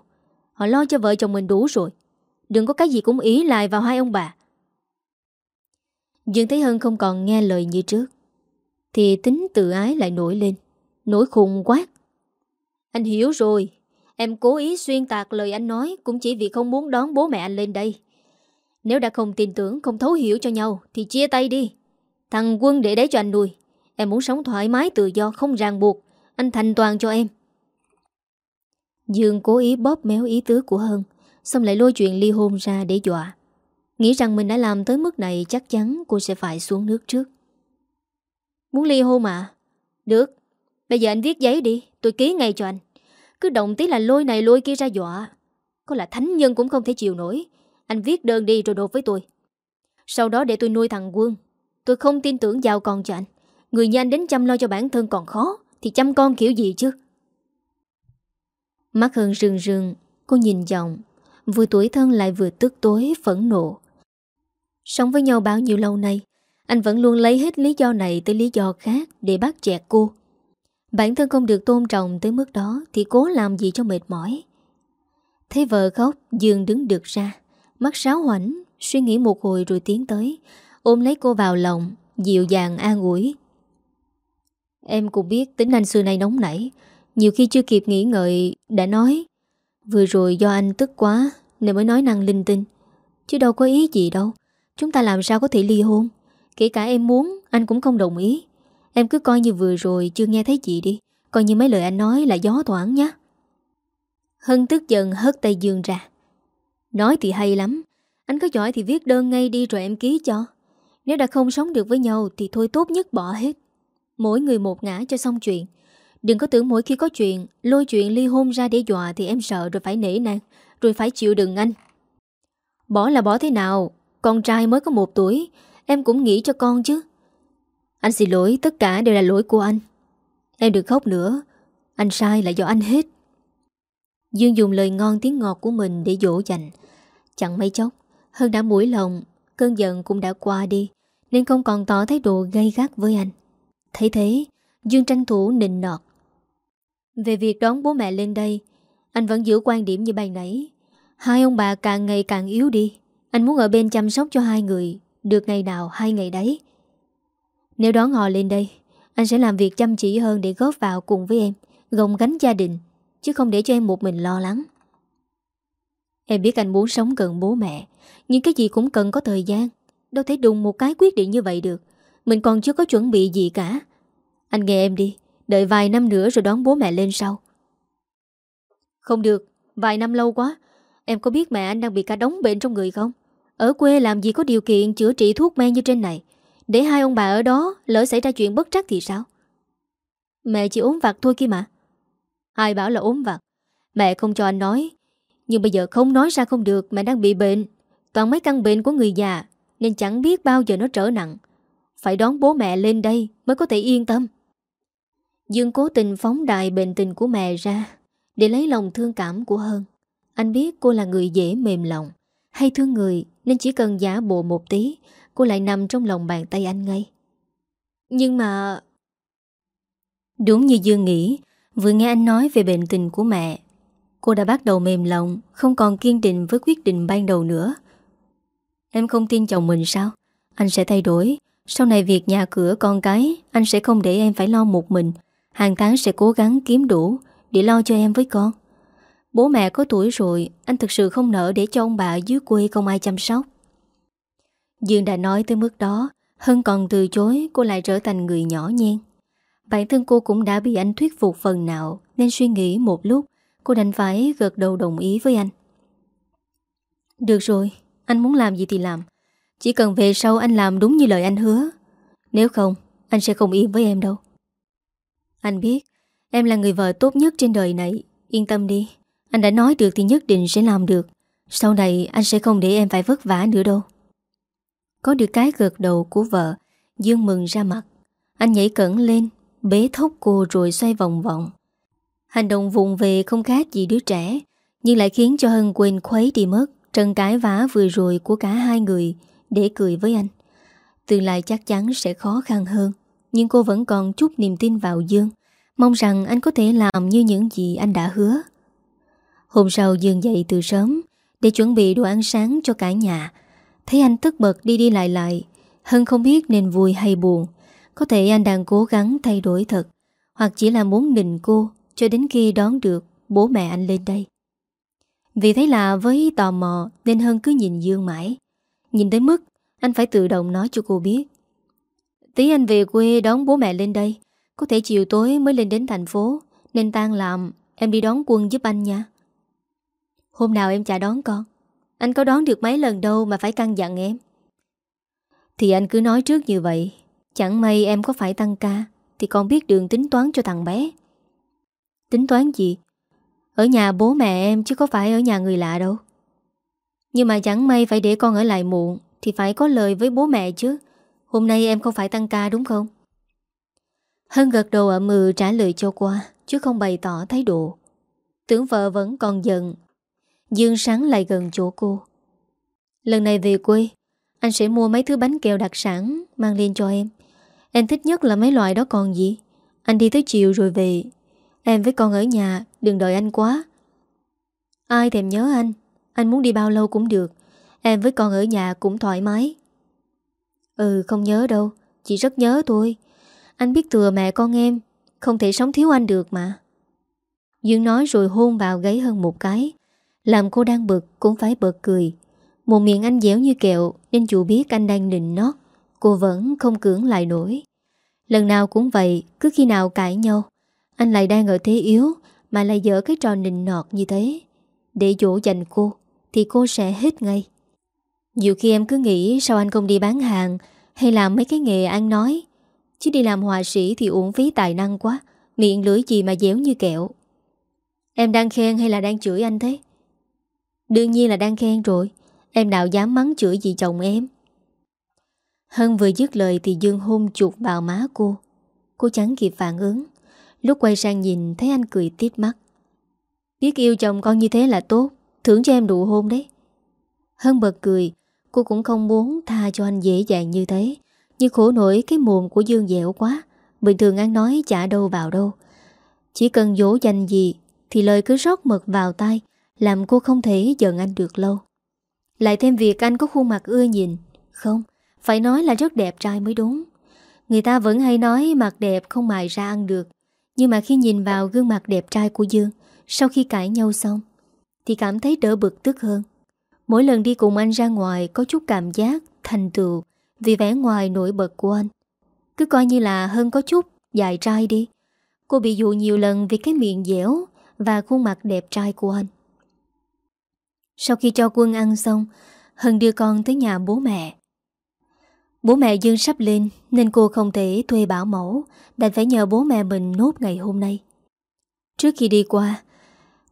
Họ lo cho vợ chồng mình đủ rồi. Đừng có cái gì cũng ý lại vào hai ông bà. Dương Thế Hân không còn nghe lời như trước. Thì tính tự ái lại nổi lên. Nổi khùng quát Anh hiểu rồi. Em cố ý xuyên tạc lời anh nói Cũng chỉ vì không muốn đón bố mẹ anh lên đây. Nếu đã không tin tưởng, Không thấu hiểu cho nhau, Thì chia tay đi. Thằng Quân để đấy cho anh nuôi. Em muốn sống thoải mái tự do, không ràng buộc. Anh thành toàn cho em. Dương cố ý bóp méo ý tứ của Hân, Xong lại lôi chuyện ly hôn ra để dọa. Nghĩ rằng mình đã làm tới mức này, Chắc chắn cô sẽ phải xuống nước trước. Muốn ly hôn à Được. Bây giờ anh viết giấy đi, Tôi ký ngay cho anh. Cứ động tí là lôi này lôi kia ra dọa. Có là thánh nhân cũng không thể chịu nổi. Anh viết đơn đi rồi đột với tôi. Sau đó để tôi nuôi thằng Quân. Tôi không tin tưởng giao con cho anh. Người như anh đến chăm lo cho bản thân còn khó, Thì chăm con kiểu gì chứ? Mắt hơn rừng rừng Cô nhìn giọng, Vừa tuổi thân lại vừa tức tối, phẫn nộ. Sống với nhau bao nhiêu lâu nay, Anh vẫn luôn lấy hết lý do này tới lý do khác Để bắt chẹt cô. Bản thân không được tôn trọng tới mức đó Thì cố làm gì cho mệt mỏi. Thấy vợ khóc, Dương đứng được ra, Mắt sáo hoảnh, Suy nghĩ một hồi rồi tiến tới, Ôm lấy cô vào lòng, Dịu dàng an ủi. Em cũng biết tính anh xưa nay nóng nảy nhiều khi chưa kịp nghĩ ngợi, Đã nói, Vừa rồi do anh tức quá, Nên mới nói năng linh tinh. Chứ đâu có ý gì đâu, Chúng ta làm sao có thể ly hôn? Kể cả em muốn, anh cũng không đồng ý. Em cứ coi như vừa rồi chưa nghe thấy gì đi, Coi như mấy lời anh nói là gió thoảng nhé Hân tức giận hất tay Dương ra. Nói thì hay lắm, Anh có giỏi thì viết đơn ngay đi rồi em ký cho. Nếu đã không sống được với nhau Thì thôi tốt nhất bỏ hết. Mỗi người một ngã cho xong chuyện. Đừng có tưởng mỗi khi có chuyện, Lôi chuyện ly hôn ra để dọa Thì em sợ rồi phải nể nang, Rồi phải chịu đựng anh. Bỏ là bỏ thế nào, Con trai mới có một tuổi, Em cũng nghĩ cho con chứ. Anh xin lỗi, tất cả đều là lỗi của anh. Em đừng khóc nữa, Anh sai là do anh hết. Dương dùng lời ngon tiếng ngọt của mình để dỗ dành. Chẳng mấy chốc Hơn đã mũi lòng, Cơn giận cũng đã qua đi, Nên không còn tỏ thái độ gây gắt với anh. Thấy thế, Dương tranh thủ nịnh nọt. Về việc đón bố mẹ lên đây, Anh vẫn giữ quan điểm như ban nãy. Hai ông bà càng ngày càng yếu đi. Anh muốn ở bên chăm sóc cho hai người, Được ngày nào hai ngày đấy. Nếu đón họ lên đây, Anh sẽ làm việc chăm chỉ hơn để góp vào cùng với em, Gồng gánh gia đình, Chứ không để cho em một mình lo lắng. Em biết anh muốn sống gần bố mẹ, Nhưng cái gì cũng cần có thời gian. Đâu thể đùng một cái quyết định như vậy được. Mình còn chưa có chuẩn bị gì cả. Anh nghe em đi. Đợi vài năm nữa rồi đón bố mẹ lên sau. Không được, Vài năm lâu quá. Em có biết mẹ anh đang bị cả đống bệnh trong người không? Ở quê làm gì có điều kiện chữa trị thuốc men như trên này. Để hai ông bà ở đó Lỡ xảy ra chuyện bất trắc thì sao? Mẹ chỉ ốm vặt thôi kia mà Ai bảo là ốm vặt? Mẹ không cho anh nói. Nhưng bây giờ không nói ra không được, Mẹ đang bị bệnh. Toàn mấy căn bệnh của người già, Nên chẳng biết bao giờ nó trở nặng. Phải đón bố mẹ lên đây mới có thể yên tâm. Dương cố tình phóng đại bệnh tình của mẹ ra, Để lấy lòng thương cảm của Hân. Anh biết cô là người dễ mềm lòng, Hay thương người Nên chỉ cần giả bộ một tí, Cô lại nằm trong lòng bàn tay anh ngay. Nhưng mà Đúng như Dương nghĩ, Vừa nghe anh nói về bệnh tình của mẹ, Cô đã bắt đầu mềm lòng, Không còn kiên định với quyết định ban đầu nữa. Em không tin chồng mình sao? Anh sẽ thay đổi. Sau này việc nhà cửa con cái, Anh sẽ không để em phải lo một mình. Hàng tháng sẽ cố gắng kiếm đủ Để lo cho em với con. Bố mẹ có tuổi rồi, Anh thực sự không nỡ để cho ông bà dưới quê không ai chăm sóc. Dương đã nói tới mức đó, Hân còn từ chối, cô lại trở thành người nhỏ nhen. Bản thân cô cũng đã bị anh thuyết phục phần nào, Nên suy nghĩ một lúc, Cô đành phải gật đầu đồng ý với anh. Được rồi, Anh muốn làm gì thì làm. Chỉ cần về sau anh làm đúng như lời anh hứa. Nếu không, Anh sẽ không yên với em đâu. Anh biết, Em là người vợ tốt nhất trên đời này. Yên tâm đi, Anh đã nói được thì nhất định sẽ làm được. Sau này, anh sẽ không để em phải vất vả nữa đâu. Có được cái gật đầu của vợ, Dương mừng ra mặt. Anh nhảy cẩn lên, Bế thốc cô rồi xoay vòng vòng. Hành động vùng về không khác gì đứa trẻ, Nhưng lại khiến cho Hân quên khuấy đi mất Trần cãi vã vừa rồi của cả hai người Để cười với anh. Tương lai chắc chắn sẽ khó khăn hơn. Nhưng cô vẫn còn chút niềm tin vào Dương. Mong rằng anh có thể làm như những gì anh đã hứa. Hôm sau Dương dậy từ sớm Để chuẩn bị đồ ăn sáng cho cả nhà. Thấy anh tức bật đi đi lại lại. Hân không biết nên vui hay buồn. Có thể anh đang cố gắng thay đổi thật. Hoặc chỉ là muốn nịnh cô Cho đến khi đón được bố mẹ anh lên đây. Vì thấy là với tò mò Nên Hân cứ nhìn Dương mãi. Nhìn tới mức Anh phải tự động nói cho cô biết. Tí anh về quê đón bố mẹ lên đây. Có thể chiều tối mới lên đến thành phố, Nên tan làm. Em đi đón quân giúp anh nha. Hôm nào em chả đón con. Anh có đón được mấy lần đâu mà phải căng dặn em. Thì anh cứ nói trước như vậy. Chẳng may em có phải tăng ca, Thì con biết đường tính toán cho thằng bé. Tính toán gì? Ở nhà bố mẹ em chứ có phải ở nhà người lạ đâu. Nhưng mà chẳng may phải để con ở lại muộn, Thì phải có lời với bố mẹ chứ. Hôm nay em không phải tăng ca đúng không? Hân gật đầu ở mừ trả lời cho qua, Chứ không bày tỏ thái độ. Tưởng vợ vẫn còn giận. Dương sáng lại gần chỗ cô. Lần này về quê, Anh sẽ mua mấy thứ bánh kẹo đặc sản Mang lên cho em. Em thích nhất là mấy loại đó còn gì? Anh đi tới chiều rồi về. Em với con ở nhà, Đừng đợi anh quá. Ai thèm nhớ anh? Anh muốn đi bao lâu cũng được. Em với con ở nhà cũng thoải mái. Ừ không nhớ đâu. Chị rất nhớ tôi. Anh biết thừa mẹ con em. Không thể sống thiếu anh được mà. Dương nói rồi hôn vào gáy hơn một cái. Làm cô đang bực, cũng phải bật cười. Một miệng anh dẻo như kẹo, Nên chủ biết anh đang nịnh nót, Cô vẫn không cưỡng lại nổi. Lần nào cũng vậy, Cứ khi nào cãi nhau, Anh lại đang ở thế yếu, Mà lại dở cái trò nịnh nọt như thế. Để dỗ dành cô, Thì cô sẽ hết ngay. Nhiều khi em cứ nghĩ sao anh không đi bán hàng Hay làm mấy cái nghề anh nói. Chứ đi làm họa sĩ thì uổng phí tài năng quá, Miệng lưỡi gì mà dẻo như kẹo. Em đang khen hay là đang chửi anh thế? Đương nhiên là đang khen rồi, Em nào dám mắng chửi gì chồng em. Hân vừa dứt lời thì Dương hôn chuột vào má cô. Cô chẳng kịp phản ứng, Lúc quay sang nhìn thấy anh cười tít mắt. Biết yêu chồng con như thế là tốt, Thưởng cho em đủ hôn đấy. Hân bật cười Cô cũng không muốn tha cho anh dễ dàng như thế. Nhưng khổ nổi cái mồm của Dương dẻo quá. Bình thường ăn nói chả đâu vào đâu. Chỉ cần dỗ dành gì, Thì lời cứ rót mật vào tay Làm cô không thể giận anh được lâu. Lại thêm việc anh có khuôn mặt ưa nhìn. Không, Phải nói là rất đẹp trai mới đúng. Người ta vẫn hay nói mặt đẹp không mài ra ăn được. Nhưng mà khi nhìn vào gương mặt đẹp trai của Dương, Sau khi cãi nhau xong, Thì cảm thấy đỡ bực tức hơn. Mỗi lần đi cùng anh ra ngoài Có chút cảm giác thành tựu Vì vẻ ngoài nổi bật của anh. Cứ coi như là hơn có chút Dài trai đi. Cô bị dụ nhiều lần vì cái miệng dẻo Và khuôn mặt đẹp trai của anh. Sau khi cho quân ăn xong, Hân đưa con tới nhà bố mẹ. Bố mẹ Dương sắp lên Nên cô không thể thuê bảo mẫu, Đành phải nhờ bố mẹ mình nốt ngày hôm nay. Trước khi đi qua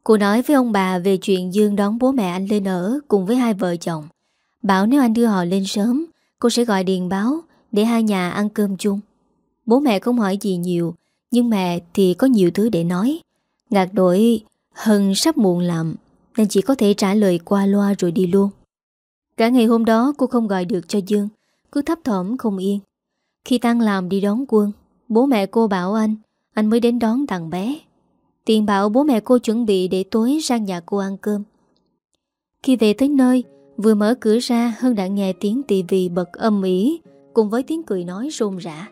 Cô nói với ông bà về chuyện Dương đón bố mẹ anh lên ở Cùng với hai vợ chồng. Bảo nếu anh đưa họ lên sớm, Cô sẽ gọi điện báo Để hai nhà ăn cơm chung. Bố mẹ không hỏi gì nhiều, Nhưng mẹ thì có nhiều thứ để nói. Ngạc đổi, Hân sắp muộn làm Nên chỉ có thể trả lời qua loa rồi đi luôn. Cả ngày hôm đó cô không gọi được cho Dương, Cứ thấp thỏm không yên. Khi Tăng làm đi đón quân, Bố mẹ cô bảo anh Anh mới đến đón thằng bé. Tiền bảo bố mẹ cô chuẩn bị để tối ra nhà cô ăn cơm. Khi về tới nơi, Vừa mở cửa ra, Hân đã nghe tiếng tivi bật âm ỉ Cùng với tiếng cười nói rôm rã.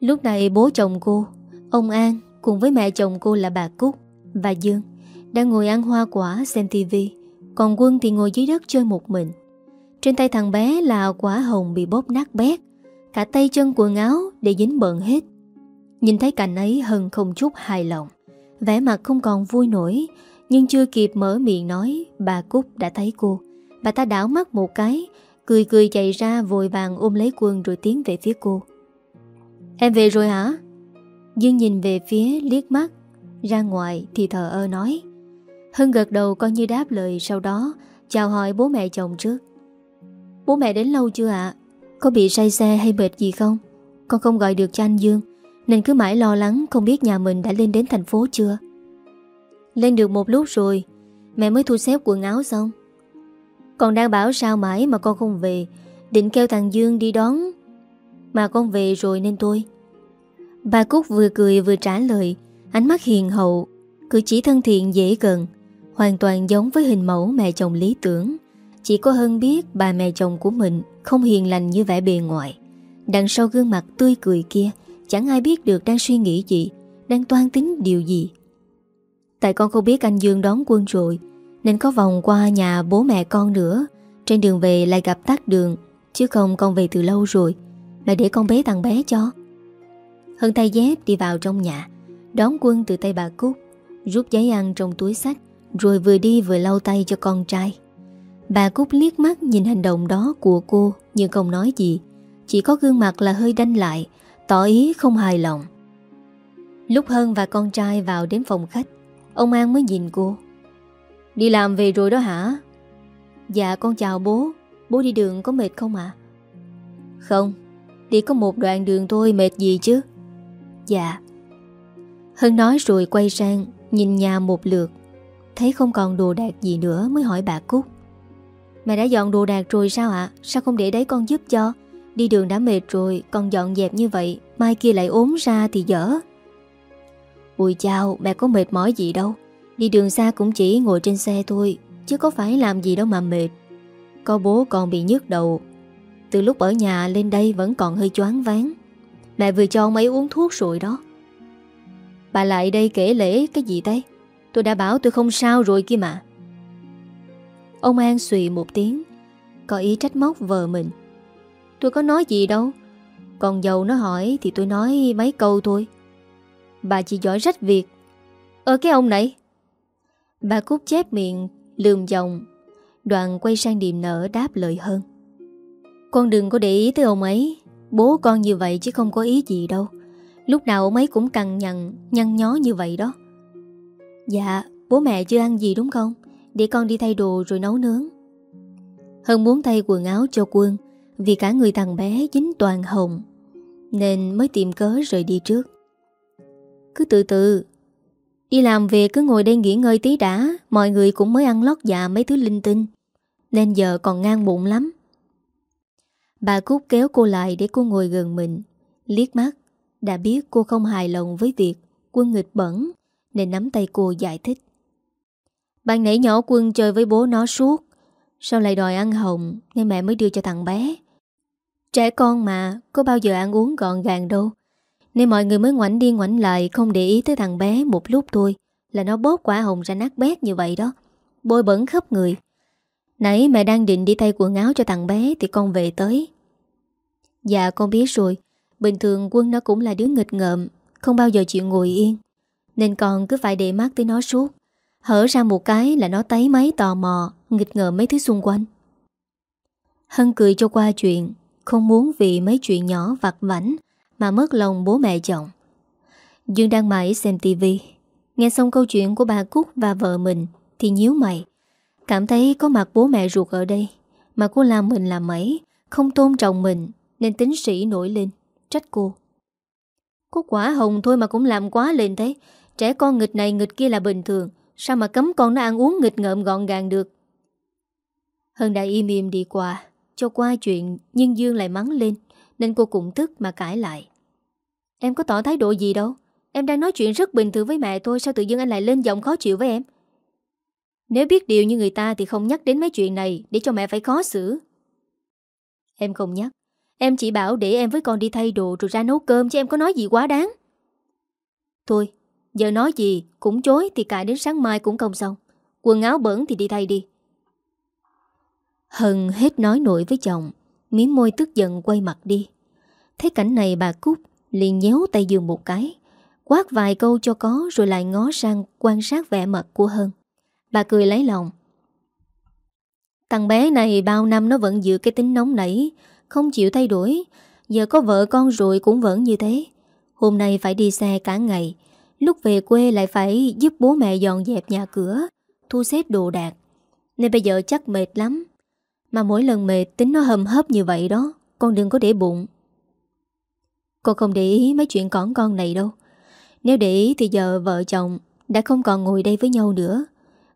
Lúc này bố chồng cô, Ông An, cùng với mẹ chồng cô là bà Cúc Và Dương Đang ngồi ăn hoa quả xem tivi Còn Quân thì ngồi dưới đất chơi một mình. Trên tay thằng bé là quả hồng bị bóp nát bét, Cả tay chân quần áo để dính bận hết. Nhìn thấy cảnh ấy, Hân không chút hài lòng. Vẻ mặt không còn vui nổi, Nhưng chưa kịp mở miệng nói, Bà Cúc đã thấy cô. Bà ta đảo mắt một cái, Cười cười chạy ra vội vàng ôm lấy quân Rồi tiến về phía cô. Em về rồi hả? Dương nhìn về phía, liếc mắt Ra ngoài thì thờ ơ nói. Hân gật đầu coi như đáp lời, Sau đó chào hỏi bố mẹ chồng trước. Bố mẹ đến lâu chưa ạ? Có bị say xe hay mệt gì không? Con không gọi được cho anh Dương. Nên cứ mãi lo lắng không biết nhà mình đã lên đến thành phố chưa. Lên được một lúc rồi, Mẹ mới thu xếp quần áo xong. Con đang bảo sao mãi mà con không về, Định kêu thằng Dương đi đón. Mà con về rồi nên tôi Bà Cúc vừa cười vừa trả lời, Ánh mắt hiền hậu, Cử chỉ thân thiện dễ gần, Hoàn toàn giống với hình mẫu mẹ chồng lý tưởng. Chỉ có hơn biết bà mẹ chồng của mình Không hiền lành như vẻ bề ngoài, Đằng sau gương mặt tươi cười kia. Chẳng ai biết được đang suy nghĩ gì, Đang toan tính điều gì. Tại con không biết anh Dương đón quân rồi, Nên có vòng qua nhà bố mẹ con nữa. Trên đường về lại gặp tắt đường, Chứ không con về từ lâu rồi Mẹ để con bế thằng bé cho. Hân tay dép đi vào trong nhà, Đón quân từ tay bà Cúc, Rút giấy ăn trong túi sách, Rồi vừa đi vừa lau tay cho con trai. Bà Cúc liếc mắt nhìn hành động đó của cô, Nhưng không nói gì, Chỉ có gương mặt là hơi đanh lại Tỏ ý không hài lòng. Lúc Hân và con trai vào đến phòng khách, Ông An mới nhìn cô. Đi làm về rồi đó hả? Dạ con chào bố. Bố đi đường có mệt không ạ? Không, Đi có một đoạn đường thôi, mệt gì chứ? Dạ. Hân nói rồi quay sang Nhìn nhà một lượt, Thấy không còn đồ đạc gì nữa mới hỏi bà Cúc. Mẹ đã dọn đồ đạc rồi sao ạ? Sao không để đấy con giúp cho? Đi đường đã mệt rồi, Còn dọn dẹp như vậy, Mai kia lại ốm ra thì dở. Ui chào mẹ có mệt mỏi gì đâu. Đi đường xa cũng chỉ ngồi trên xe thôi, Chứ có phải làm gì đâu mà mệt. Có bố còn bị nhức đầu. Từ lúc ở nhà lên đây vẫn còn hơi choáng váng. Mẹ vừa cho ông ấy uống thuốc rồi đó. Bà lại đây kể lễ cái gì đây? Tôi đã bảo tôi không sao rồi kia mà. Ông An xùy một tiếng. Có ý trách móc vợ mình. Tôi có nói gì đâu. Còn dâu nó hỏi thì tôi nói mấy câu thôi. Bà chỉ giỏi rách việc. Ơ, cái ông này? Bà cút chép miệng, Lườm dòng Đoàn quay sang điềm nở đáp lời hơn. Con đừng có để ý tới ông ấy. Bố con như vậy chứ không có ý gì đâu. Lúc nào ông ấy cũng cằn nhằn, Nhăn nhó như vậy đó. Dạ bố mẹ chưa ăn gì đúng không? Để con đi thay đồ rồi nấu nướng. Hơn muốn thay quần áo cho quân. Vì cả người thằng bé dính toàn hồng, Nên mới tìm cớ rời đi trước. Cứ từ từ, Đi làm về cứ ngồi đây nghỉ ngơi tí đã, Mọi người cũng mới ăn lót dạ mấy thứ linh tinh, Nên giờ còn ngang bụng lắm. Bà Cúc kéo cô lại để cô ngồi gần mình, Liếc mắt, Đã biết cô không hài lòng với việc Quân nghịch bẩn, Nên nắm tay cô giải thích. Ban nãy nhỏ quân chơi với bố nó suốt, sau lại đòi ăn hồng, Nên mẹ mới đưa cho thằng bé. Trẻ con mà, Có bao giờ ăn uống gọn gàng đâu. Nên mọi người mới ngoảnh đi ngoảnh lại, Không để ý tới thằng bé một lúc thôi, Là nó bóp quả hồng ra nát bét như vậy đó. Bôi bẩn khắp người. Nãy mẹ đang định đi thay quần áo cho thằng bé Thì con về tới. Dạ con biết rồi. Bình thường quân nó cũng là đứa nghịch ngợm, Không bao giờ chịu ngồi yên. Nên con cứ phải để mắt tới nó suốt. Hở ra một cái là nó tấy máy tò mò, Nghịch ngợm mấy thứ xung quanh. Hân cười cho qua chuyện. Không muốn vì mấy chuyện nhỏ vặt vảnh Mà mất lòng bố mẹ chồng. Dương đang mãi xem tivi Nghe xong câu chuyện của bà Cúc và vợ mình Thì nhíu mày. Cảm thấy có mặt bố mẹ ruột ở đây, Mà cô làm mình làm mấy Không tôn trọng mình Nên tính sĩ nổi lên, Trách cô. Có quả hồng thôi mà cũng làm quá lên thế. Trẻ con nghịch này nghịch kia là bình thường, Sao mà cấm con nó ăn uống nghịch ngợm gọn gàng được? Hân đã im im đi qua. Cho qua chuyện Nhưng Dương lại mắng lên, Nên cô cũng tức mà cãi lại. Em có tỏ thái độ gì đâu, Em đang nói chuyện rất bình thường với mẹ tôi, Sao tự dưng anh lại lên giọng khó chịu với em? Nếu biết điều như người ta Thì không nhắc đến mấy chuyện này Để cho mẹ phải khó xử. Em không nhắc, Em chỉ bảo để em với con đi thay đồ Rồi ra nấu cơm chứ em có nói gì quá đáng. Thôi, Giờ nói gì cũng chối thì cãi đến sáng mai cũng không xong. Quần áo bẩn thì đi thay đi. Hân hết nói nổi với chồng, miếng môi tức giận quay mặt đi. Thấy cảnh này bà Cúc liền nhéo tay giường một cái, Quát vài câu cho có Rồi lại ngó sang quan sát vẻ mặt của Hân. Bà cười lấy lòng. Thằng bé này bao năm nó vẫn giữ cái tính nóng nảy, Không chịu thay đổi. Giờ có vợ con rồi cũng vẫn như thế. Hôm nay phải đi xe cả ngày, Lúc về quê lại phải giúp bố mẹ dọn dẹp nhà cửa, Thu xếp đồ đạc. Nên bây giờ chắc mệt lắm. Mà mỗi lần mệt tính nó hầm hấp như vậy đó, Con đừng có để bụng. Cô không để ý mấy chuyện con con này đâu. Nếu để ý thì giờ vợ chồng Đã không còn ngồi đây với nhau nữa.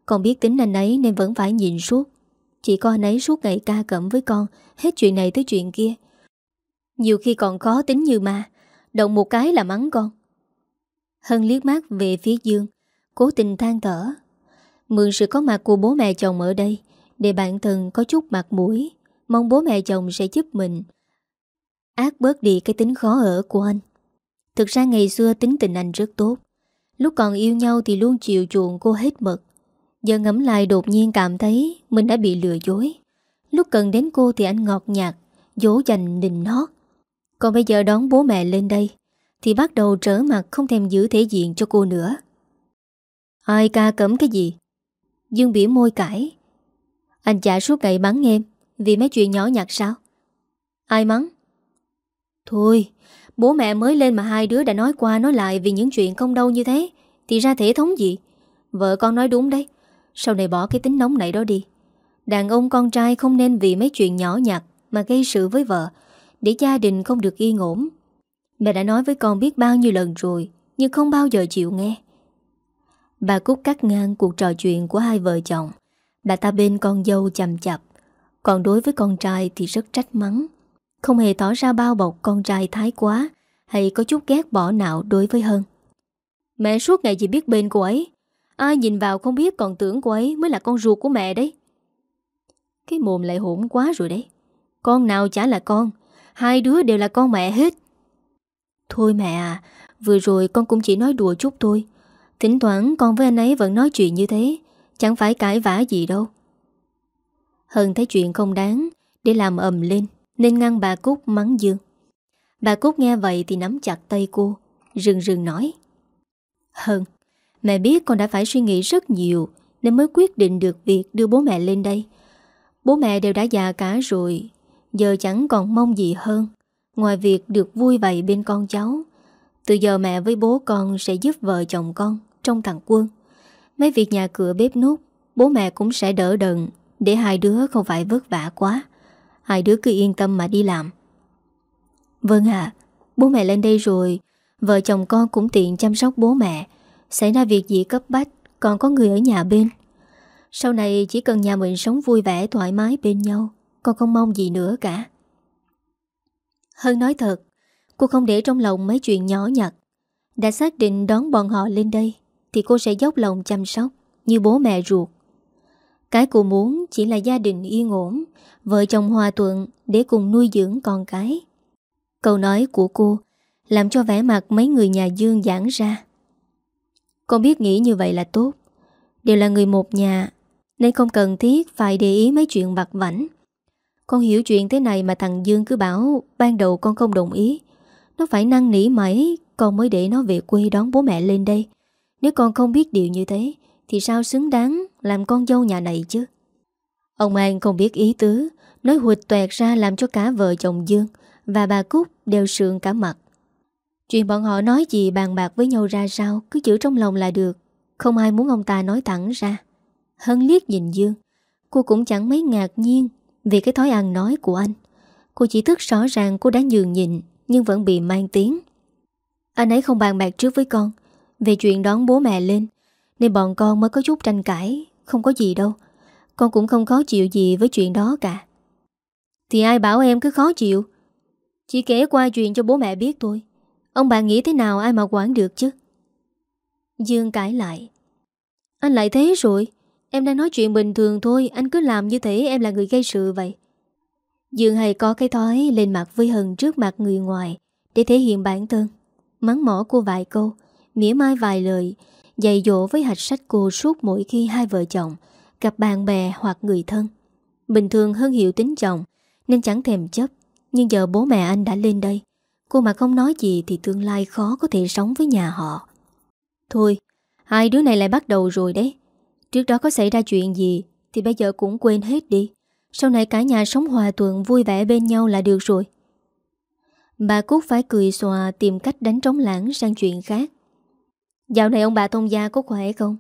Con biết tính anh ấy nên vẫn phải nhìn suốt. Chỉ có anh ấy suốt ngày ca cẩm với con, Hết chuyện này tới chuyện kia. Nhiều khi còn khó tính như ma, Động một cái là mắng con. Hân liếc mắt về phía Dương, Cố tình than thở. Mượn sự có mặt của bố mẹ chồng ở đây để bản thân có chút mặt mũi. Mong bố mẹ chồng sẽ giúp mình. Ác bớt đi cái tính khó ở của anh. Thực ra ngày xưa tính tình anh rất tốt. Lúc còn yêu nhau thì luôn chịu chuộng cô hết mực. Giờ ngẫm lại đột nhiên cảm thấy Mình đã bị lừa dối. Lúc cần đến cô thì anh ngọt nhạt, Dỗ dành, nịnh nót Còn bây giờ đón bố mẹ lên đây, thì bắt đầu trở mặt không thèm giữ thể diện cho cô nữa. Ai ca cấm cái gì? Dương bỉa môi cãi. Anh chả suốt ngày bắn em Vì mấy chuyện nhỏ nhặt sao? Ai mắng? Thôi, Bố mẹ mới lên mà hai đứa đã nói qua nói lại Vì những chuyện không đâu như thế, Thì ra thể thống gì? Vợ con nói đúng đấy. Sau này bỏ cái tính nóng này đó đi. Đàn ông con trai không nên vì mấy chuyện nhỏ nhặt Mà gây sự với vợ, Để gia đình không được yên ổn. Mẹ đã nói với con biết bao nhiêu lần rồi, Nhưng không bao giờ chịu nghe. Bà Cúc cắt ngang cuộc trò chuyện của hai vợ chồng. Bà ta bên con dâu chầm chập Còn đối với con trai thì rất trách mắng. Không hề tỏ ra bao bọc con trai thái quá Hay có chút ghét bỏ nào đối với Hân. Mẹ suốt ngày chỉ biết bên cô ấy, Ai nhìn vào không biết còn tưởng cô ấy mới là con ruột của mẹ đấy. Cái mồm lại hỗn quá rồi đấy. Con nào chả là con, Hai đứa đều là con mẹ hết. Thôi mẹ à Vừa rồi con cũng chỉ nói đùa chút thôi. Thỉnh thoảng con với anh ấy vẫn nói chuyện như thế Chẳng phải cãi vã gì đâu. Hân thấy chuyện không đáng Để làm ầm lên, Nên ngăn bà Cúc mắng Dương. Bà Cúc nghe vậy thì nắm chặt tay cô, Rừng rừng nói. Hân, Mẹ biết con đã phải suy nghĩ rất nhiều Nên mới quyết định được việc đưa bố mẹ lên đây. Bố mẹ đều đã già cả rồi, Giờ chẳng còn mong gì hơn. Ngoài việc được vui vậy bên con cháu, Từ giờ mẹ với bố con sẽ giúp vợ chồng con Trong thằng quân. Mấy việc nhà cửa bếp nút, Bố mẹ cũng sẽ đỡ đần Để hai đứa không phải vất vả quá. Hai đứa cứ yên tâm mà đi làm. Vâng ạ, Bố mẹ lên đây rồi, Vợ chồng con cũng tiện chăm sóc bố mẹ. Xảy ra việc gì cấp bách, Còn có người ở nhà bên. Sau này chỉ cần nhà mình sống vui vẻ, thoải mái bên nhau, Con không mong gì nữa cả. Hơn nói thật, Cô không để trong lòng mấy chuyện nhỏ nhặt. Đã xác định đón bọn họ lên đây thì cô sẽ dốc lòng chăm sóc Như bố mẹ ruột. Cái cô muốn chỉ là gia đình yên ổn, Vợ chồng hòa thuận Để cùng nuôi dưỡng con cái. Câu nói của cô Làm cho vẻ mặt mấy người nhà Dương giãn ra. Con biết nghĩ như vậy là tốt, Đều là người một nhà, Nên không cần thiết phải để ý mấy chuyện vặt vảnh. Con hiểu chuyện thế này mà thằng Dương cứ bảo Ban đầu con không đồng ý. Nó phải năn nỉ mãi, Con mới để nó về quê đón bố mẹ lên đây. Nếu con không biết điều như thế, Thì sao xứng đáng làm con dâu nhà này chứ? Ông An không biết ý tứ, Nói hụt toẹt ra làm cho cả vợ chồng Dương Và bà Cúc đều sượng cả mặt. Chuyện bọn họ nói gì bàn bạc với nhau ra sao, Cứ giữ trong lòng là được. Không ai muốn ông ta nói thẳng ra. Hân liếc nhìn Dương. Cô cũng chẳng mấy ngạc nhiên Vì cái thói ăn nói của anh. Cô chỉ thức rõ ràng cô đã nhường nhịn, Nhưng vẫn bị mang tiếng. Anh ấy không bàn bạc trước với con về chuyện đón bố mẹ lên, Nên bọn con mới có chút tranh cãi, Không có gì đâu. Con cũng không khó chịu gì với chuyện đó cả. Thì ai bảo em cứ khó chịu? Chỉ kể qua chuyện cho bố mẹ biết thôi. Ông bà nghĩ thế nào ai mà quản được chứ? Dương cãi lại. Anh lại thế rồi. Em đang nói chuyện bình thường thôi, Anh cứ làm như thế em là người gây sự vậy. Dương hay có cái thói lên mặt với Hân trước mặt người ngoài Để thể hiện bản thân, Mắng mỏ cô vài câu. Mỉa mai vài lời, Dạy dỗ với hạch sách cô suốt mỗi khi hai vợ chồng Gặp bạn bè hoặc người thân. Bình thường Hân hiểu tính chồng, Nên chẳng thèm chấp. Nhưng giờ bố mẹ anh đã lên đây, Cô mà không nói gì thì tương lai khó có thể sống với nhà họ. Thôi, Hai đứa này lại bắt đầu rồi đấy. Trước đó có xảy ra chuyện gì Thì bây giờ cũng quên hết đi. Sau này cả nhà sống hòa thuận, vui vẻ bên nhau là được rồi. Bà Cúc phải cười xòa tìm cách đánh trống lãng sang chuyện khác. Dạo này ông bà Thông Gia có khỏe không?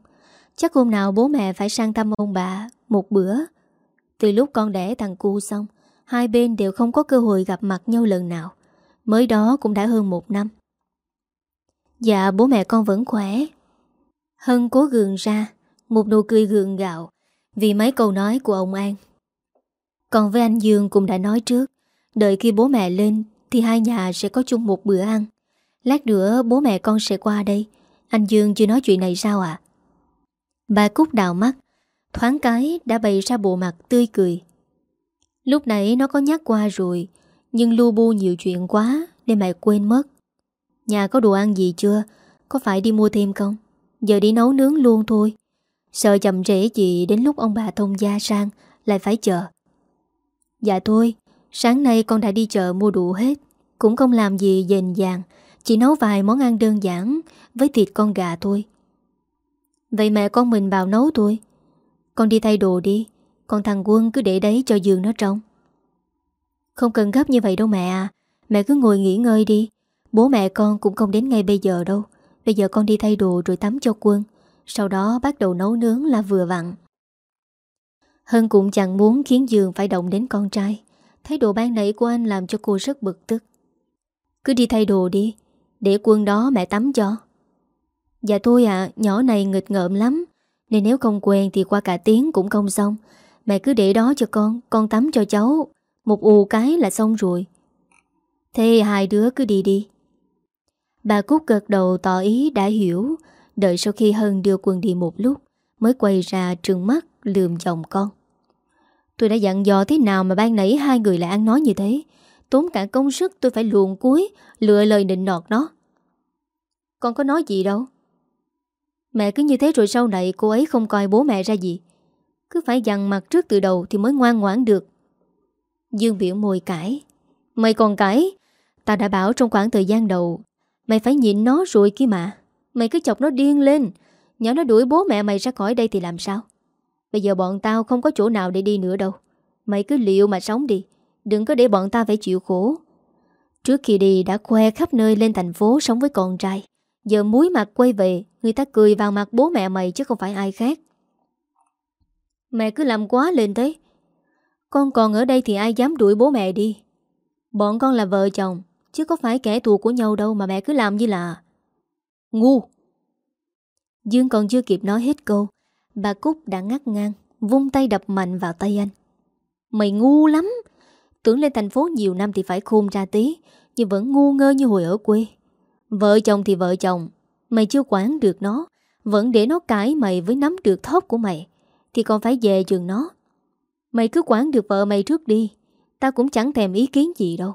Chắc hôm nào bố mẹ phải sang thăm ông bà một bữa. Từ lúc con đẻ thằng cu xong, Hai bên đều không có cơ hội gặp mặt nhau lần nào. Mới đó cũng đã hơn một năm. Dạ bố mẹ con vẫn khỏe. Hân cố gượng ra, Một nụ cười gượng gạo Vì mấy câu nói của ông An. Còn với anh Dương cũng đã nói trước, Đợi khi bố mẹ lên Thì hai nhà sẽ có chung một bữa ăn. Lát nữa bố mẹ con sẽ qua đây anh Dương chưa nói chuyện này sao ạ? Bà Cúc đào mắt, Thoáng cái đã bày ra bộ mặt tươi cười. Lúc nãy nó có nhắc qua rồi, nhưng lu bu nhiều chuyện quá Nên mày quên mất. Nhà có đồ ăn gì chưa? Có phải đi mua thêm không? Giờ đi nấu nướng luôn thôi. Sợ chậm trễ gì đến lúc ông bà thông gia sang, Lại phải chờ. Dạ thôi, Sáng nay con đã đi chợ mua đủ hết, Cũng không làm gì dền dàng chỉ nấu vài món ăn đơn giản Với thịt con gà thôi. Vậy mẹ con mình vào nấu thôi. Con đi thay đồ đi, Còn thằng Quân cứ để đấy cho giường nó trong không cần gấp như vậy đâu mẹ à Mẹ cứ ngồi nghỉ ngơi đi. Bố mẹ con cũng không đến ngay bây giờ đâu. Bây giờ con đi thay đồ rồi tắm cho quân, Sau đó bắt đầu nấu nướng là vừa vặn. Hân cũng chẳng muốn khiến Dương phải động đến con trai. Thái độ ban nãy của anh làm cho cô rất bực tức. Cứ đi thay đồ đi để quân đó mẹ tắm cho. Dạ thôi ạ, Nhỏ này nghịch ngợm lắm. Nên nếu không quen thì qua cả tiếng cũng không xong. Mẹ cứ để đó cho con Con tắm cho cháu. Một ù cái là xong rồi. Thế hai đứa cứ đi đi. Bà Cúc gật đầu tỏ ý đã hiểu. Đợi sau khi Hân đưa quân đi một lúc, Mới quay ra trừng mắt lườm chồng con. Tôi đã dặn dò thế nào mà ban nãy hai người lại ăn nói như thế? Tốn cả công sức tôi phải luồn cuối, Lựa lời định nọt nó. Con có nói gì đâu. Mẹ cứ như thế rồi sau này cô ấy không coi bố mẹ ra gì. Cứ phải dằn mặt trước từ đầu thì mới ngoan ngoãn được. Dương biểu môi cãi. Mày còn cãi? Ta đã bảo trong khoảng thời gian đầu, Mày phải nhịn nó rồi kia mà. Mày cứ chọc nó điên lên. Nhỏ nó đuổi bố mẹ mày ra khỏi đây thì làm sao? Bây giờ bọn tao không có chỗ nào để đi nữa đâu. Mày cứ liệu mà sống đi. Đừng có để bọn ta phải chịu khổ. Trước khi đi, đã khoe khắp nơi lên thành phố sống với con trai. Giờ muối mặt quay về, Người ta cười vào mặt bố mẹ mày chứ không phải ai khác. Mẹ cứ làm quá lên thế Con còn ở đây thì ai dám đuổi bố mẹ đi? Bọn con là vợ chồng, Chứ có phải kẻ thù của nhau đâu mà mẹ cứ làm như là Ngu. Dương còn chưa kịp nói hết câu, Bà Cúc đã ngắt ngang, Vung tay đập mạnh vào tay anh. Mày ngu lắm! Tưởng lên thành phố nhiều năm thì phải khôn ra tí, Nhưng vẫn ngu ngơ như hồi ở quê. Vợ chồng thì vợ chồng, Mày chưa quản được nó, Vẫn để nó cãi mày với nắm được thóp của mày, Thì còn phải về trường nó. Mày cứ quản được vợ mày trước đi Tao cũng chẳng thèm ý kiến gì đâu.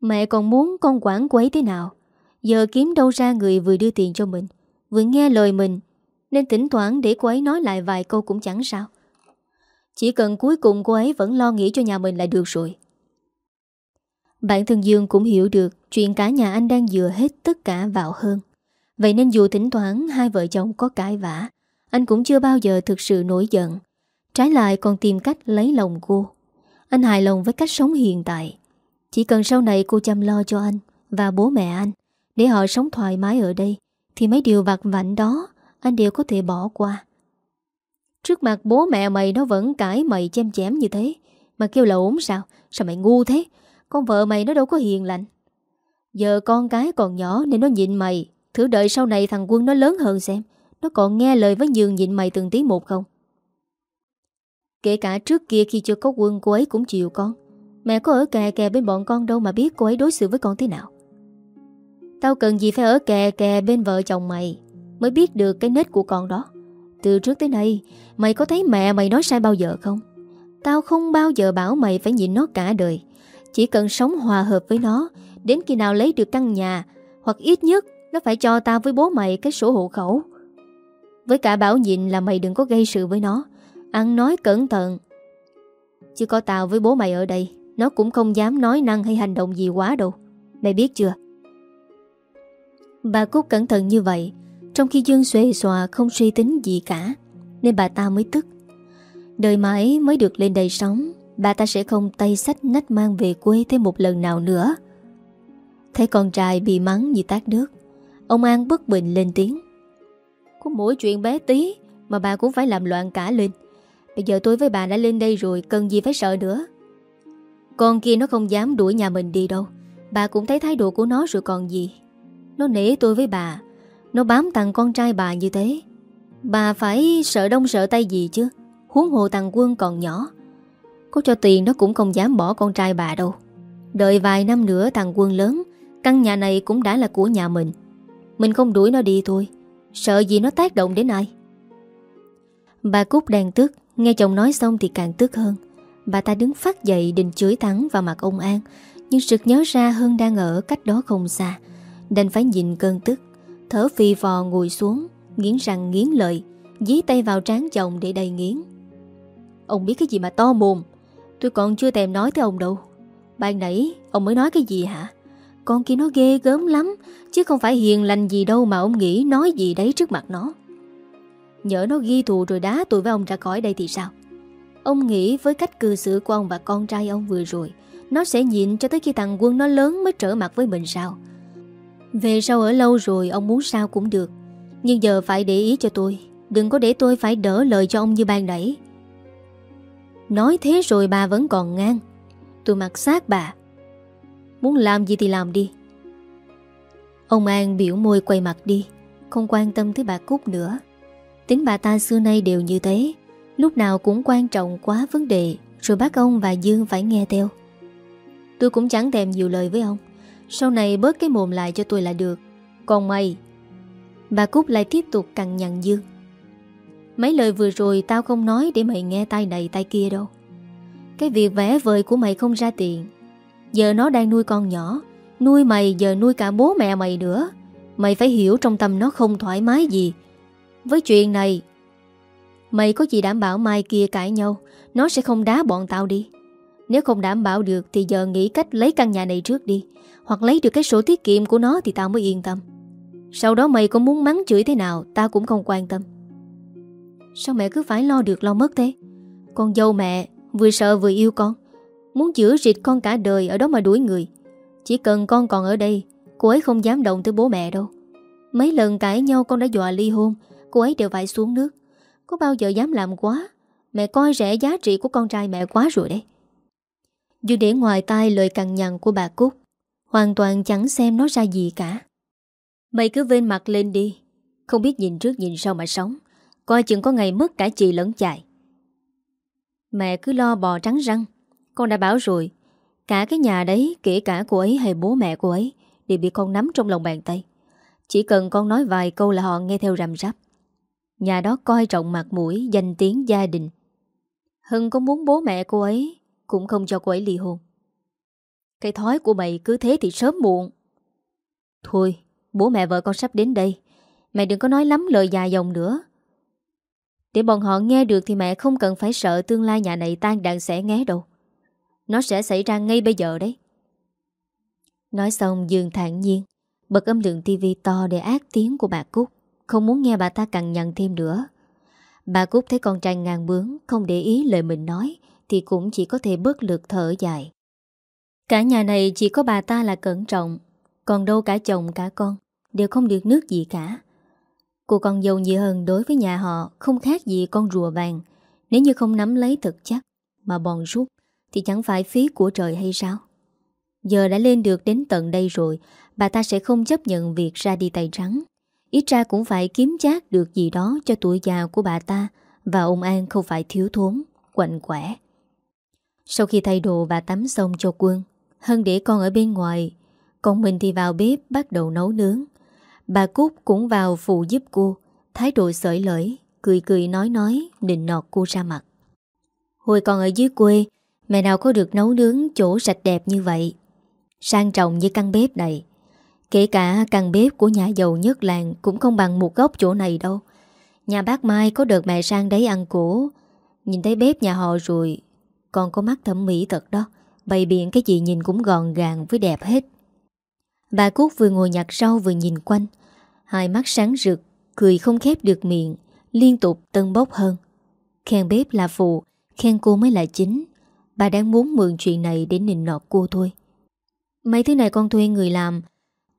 Mẹ còn muốn con quản quấy thế nào? Giờ kiếm đâu ra người vừa đưa tiền cho mình, Vừa nghe lời mình, Nên tỉnh thoảng để cô ấy nói lại vài câu cũng chẳng sao. Chỉ cần cuối cùng cô ấy vẫn lo nghĩ cho nhà mình là được rồi. Bản thân Dương cũng hiểu được Chuyện cả nhà anh đang dựa hết tất cả vào hơn. Vậy nên dù thỉnh thoảng Hai vợ chồng có cãi vã, Anh cũng chưa bao giờ thực sự nổi giận. Trái lại còn tìm cách lấy lòng cô. Anh hài lòng với cách sống hiện tại. Chỉ cần sau này cô chăm lo cho anh Và bố mẹ anh, Để họ sống thoải mái ở đây, Thì mấy điều vặt vảnh đó Anh đều có thể bỏ qua. Trước mặt bố mẹ mày nó vẫn cãi mày chém chém như thế. Mà kêu là ốm sao? Sao mày ngu thế? Con vợ mày nó đâu có hiền lành. Giờ con cái còn nhỏ nên nó nhịn mày. Thử đợi sau này thằng Quân nó lớn hơn xem, Nó còn nghe lời với nhường nhịn mày từng tí một không? Kể cả trước kia khi chưa có quân, cô ấy cũng chịu con. Mẹ có ở kè kè bên bọn con đâu mà biết cô ấy đối xử với con thế nào. Tao cần gì phải ở kè kè bên vợ chồng mày Mới biết được cái nết của con đó. Từ trước tới nay, Mày có thấy mẹ mày nói sai bao giờ không? Tao không bao giờ bảo mày phải nhịn nó cả đời. Chỉ cần sống hòa hợp với nó, Đến khi nào lấy được căn nhà, Hoặc ít nhất nó phải cho tao với bố mày cái sổ hộ khẩu. Với cả bảo nhịn là mày đừng có gây sự với nó. Ăn nói cẩn thận. Chứ có tao với bố mày ở đây, Nó cũng không dám nói năng hay hành động gì quá đâu. Mày biết chưa? Bà Cúc cẩn thận như vậy trong khi Dương xuề xòa không suy tính gì cả, Nên bà ta mới tức. Đời mãi mới được lên đầy sóng Bà ta sẽ không tay sách nách mang về quê thêm một lần nào nữa. Thấy con trai bị mắng như tát nước, Ông An bất bình lên tiếng. Có mỗi chuyện bé tí Mà bà cũng phải làm loạn cả lên. Bây giờ tôi với bà đã lên đây rồi, Cần gì phải sợ nữa? Con kia nó không dám đuổi nhà mình đi đâu. Bà cũng thấy thái độ của nó rồi còn gì. Nó nể tôi với bà nó bám tặng con trai bà như thế. Bà phải sợ đông sợ tay gì chứ? Huống hồ thằng quân còn nhỏ. Có cho tiền nó cũng không dám bỏ con trai bà đâu. Đợi vài năm nữa thằng quân lớn, Căn nhà này cũng đã là của nhà mình. Mình không đuổi nó đi thôi. Sợ gì nó tác động đến ai? Bà Cúc đang tức. Nghe chồng nói xong thì càng tức hơn. Bà ta đứng phát dậy định chửi thắng vào mặt ông An, Nhưng sực nhớ ra Hương đang ở cách đó không xa, Đành phải nhìn cơn tức. Thở phì phò ngồi xuống, Nghiến răng nghiến lợi, Dí tay vào trán chồng để đầy nghiến. Ông biết cái gì mà to mồm? Tôi còn chưa tèm nói tới ông đâu. Ban nãy, ông mới nói cái gì hả? Con kia nó ghê gớm lắm, Chứ không phải hiền lành gì đâu mà ông nghĩ nói gì đấy trước mặt nó. Nhỡ nó ghi thù rồi đá tôi với ông ra khỏi đây thì sao? Ông nghĩ với cách cư xử của ông và con trai ông vừa rồi, Nó sẽ nhịn cho tới khi thằng quân nó lớn mới trở mặt với mình sao? Về sau ở lâu rồi ông muốn sao cũng được. Nhưng giờ phải để ý cho tôi. Đừng có để tôi phải đỡ lời cho ông như ban nãy. Nói thế rồi bà vẫn còn ngang. Tôi mặc sát bà. Muốn làm gì thì làm đi. Ông An biểu môi quay mặt đi. Không quan tâm tới bà Cúc nữa. Tính bà ta xưa nay đều như thế. Lúc nào cũng quan trọng quá vấn đề. Rồi bác ông và Dương phải nghe theo. Tôi cũng chẳng thèm nhiều lời với ông. Sau này bớt cái mồm lại cho tôi là được. Còn mày? Bà Cúc lại tiếp tục cằn nhằn Dương Mấy lời vừa rồi tao không nói để mày nghe tay này tay kia đâu. Cái việc vẽ vời của mày không ra tiền. Giờ nó đang nuôi con nhỏ. Nuôi mày giờ nuôi cả bố mẹ mày nữa. Mày phải hiểu trong tâm nó không thoải mái gì. Với chuyện này, Mày có gì đảm bảo mai kia cãi nhau, Nó sẽ không đá bọn tao đi. Nếu không đảm bảo được Thì giờ nghĩ cách lấy căn nhà này trước đi. Hoặc lấy được cái sổ tiết kiệm của nó Thì tao mới yên tâm. Sau đó mày có muốn mắng chửi thế nào, Tao cũng không quan tâm. Sao mẹ cứ phải lo được lo mất thế? Con dâu mẹ, vừa sợ vừa yêu con. Muốn chữa rịt con cả đời Ở đó mà đuổi người. Chỉ cần con còn ở đây, Cô ấy không dám động tới bố mẹ đâu. Mấy lần cãi nhau con đã dọa ly hôn, Cô ấy đều phải xuống nước. Có bao giờ dám làm quá? Mẹ coi rẻ giá trị của con trai mẹ quá rồi đấy. Dù để ngoài tai lời cằn nhằn của bà Cúc Hoàn toàn chẳng xem nó ra gì cả. Mày cứ vên mặt lên đi. Không biết nhìn trước nhìn sau mà sống. Coi chừng có ngày mất cả chị lẫn chạy Mẹ cứ lo bò trắng răng. Con đã bảo rồi. Cả cái nhà đấy, kể cả cô ấy hay bố mẹ cô ấy, Đều bị con nắm trong lòng bàn tay. Chỉ cần con nói vài câu là họ nghe theo rằm rắp. Nhà đó coi trọng mặt mũi, Danh tiếng, gia đình. Hưng có muốn bố mẹ cô ấy, Cũng không cho cô ấy ly hôn. Cái thói của mày cứ thế thì sớm muộn. Thôi, Bố mẹ vợ con sắp đến đây. Mẹ đừng có nói lắm lời dài dòng nữa. Để bọn họ nghe được Thì mẹ không cần phải sợ tương lai nhà này tan đàn sẽ nghe đâu. Nó sẽ xảy ra ngay bây giờ đấy. Nói xong, Dương thản nhiên, Bật âm lượng tivi to để ác tiếng của bà Cúc. Không muốn nghe bà ta cằn nhằn thêm nữa. Bà Cúc thấy con trai ngang bướng, Không để ý lời mình nói, Thì cũng chỉ có thể bớt lực thở dài. Cả nhà này chỉ có bà ta là cẩn trọng, Còn đâu cả chồng cả con, Đều không được nước gì cả. Cô con dâu nhị hơn đối với nhà họ, Không khác gì con rùa vàng. Nếu như không nắm lấy thật chắc Mà bòn rút, Thì chẳng phải phí của trời hay sao? Giờ đã lên được đến tận đây rồi, Bà ta sẽ không chấp nhận việc ra đi tay trắng. Ít ra cũng phải kiếm chát được gì đó Cho tuổi già của bà ta Và ông An không phải thiếu thốn, Quạnh quẻ. Sau khi thay đồ bà tắm xong cho quân Hân để con ở bên ngoài. Còn mình thì vào bếp bắt đầu nấu nướng. Bà Cúc cũng vào phụ giúp cô. Thái độ sởi lởi, Cười cười nói nói Định nọt cô ra mặt. Hồi còn ở dưới quê, Mẹ nào có được nấu nướng chỗ sạch đẹp như vậy? Sang trọng như căn bếp này. Kể cả căn bếp của nhà giàu nhất làng Cũng không bằng một góc chỗ này đâu. Nhà bác Mai có đợt mẹ sang đấy ăn cổ. Nhìn thấy bếp nhà họ rồi, Còn có mắt thẩm mỹ thật đó. Bày biện cái gì nhìn cũng gọn gàng với đẹp hết. Bà Cúc vừa ngồi nhặt rau vừa nhìn quanh. Hai mắt sáng rực, Cười không khép được miệng, Liên tục tân bốc hơn. Khen bếp là phụ, Khen cô mới là chính. Bà đang muốn mượn chuyện này để nịnh nọt cô thôi. Mấy thứ này con thuê người làm,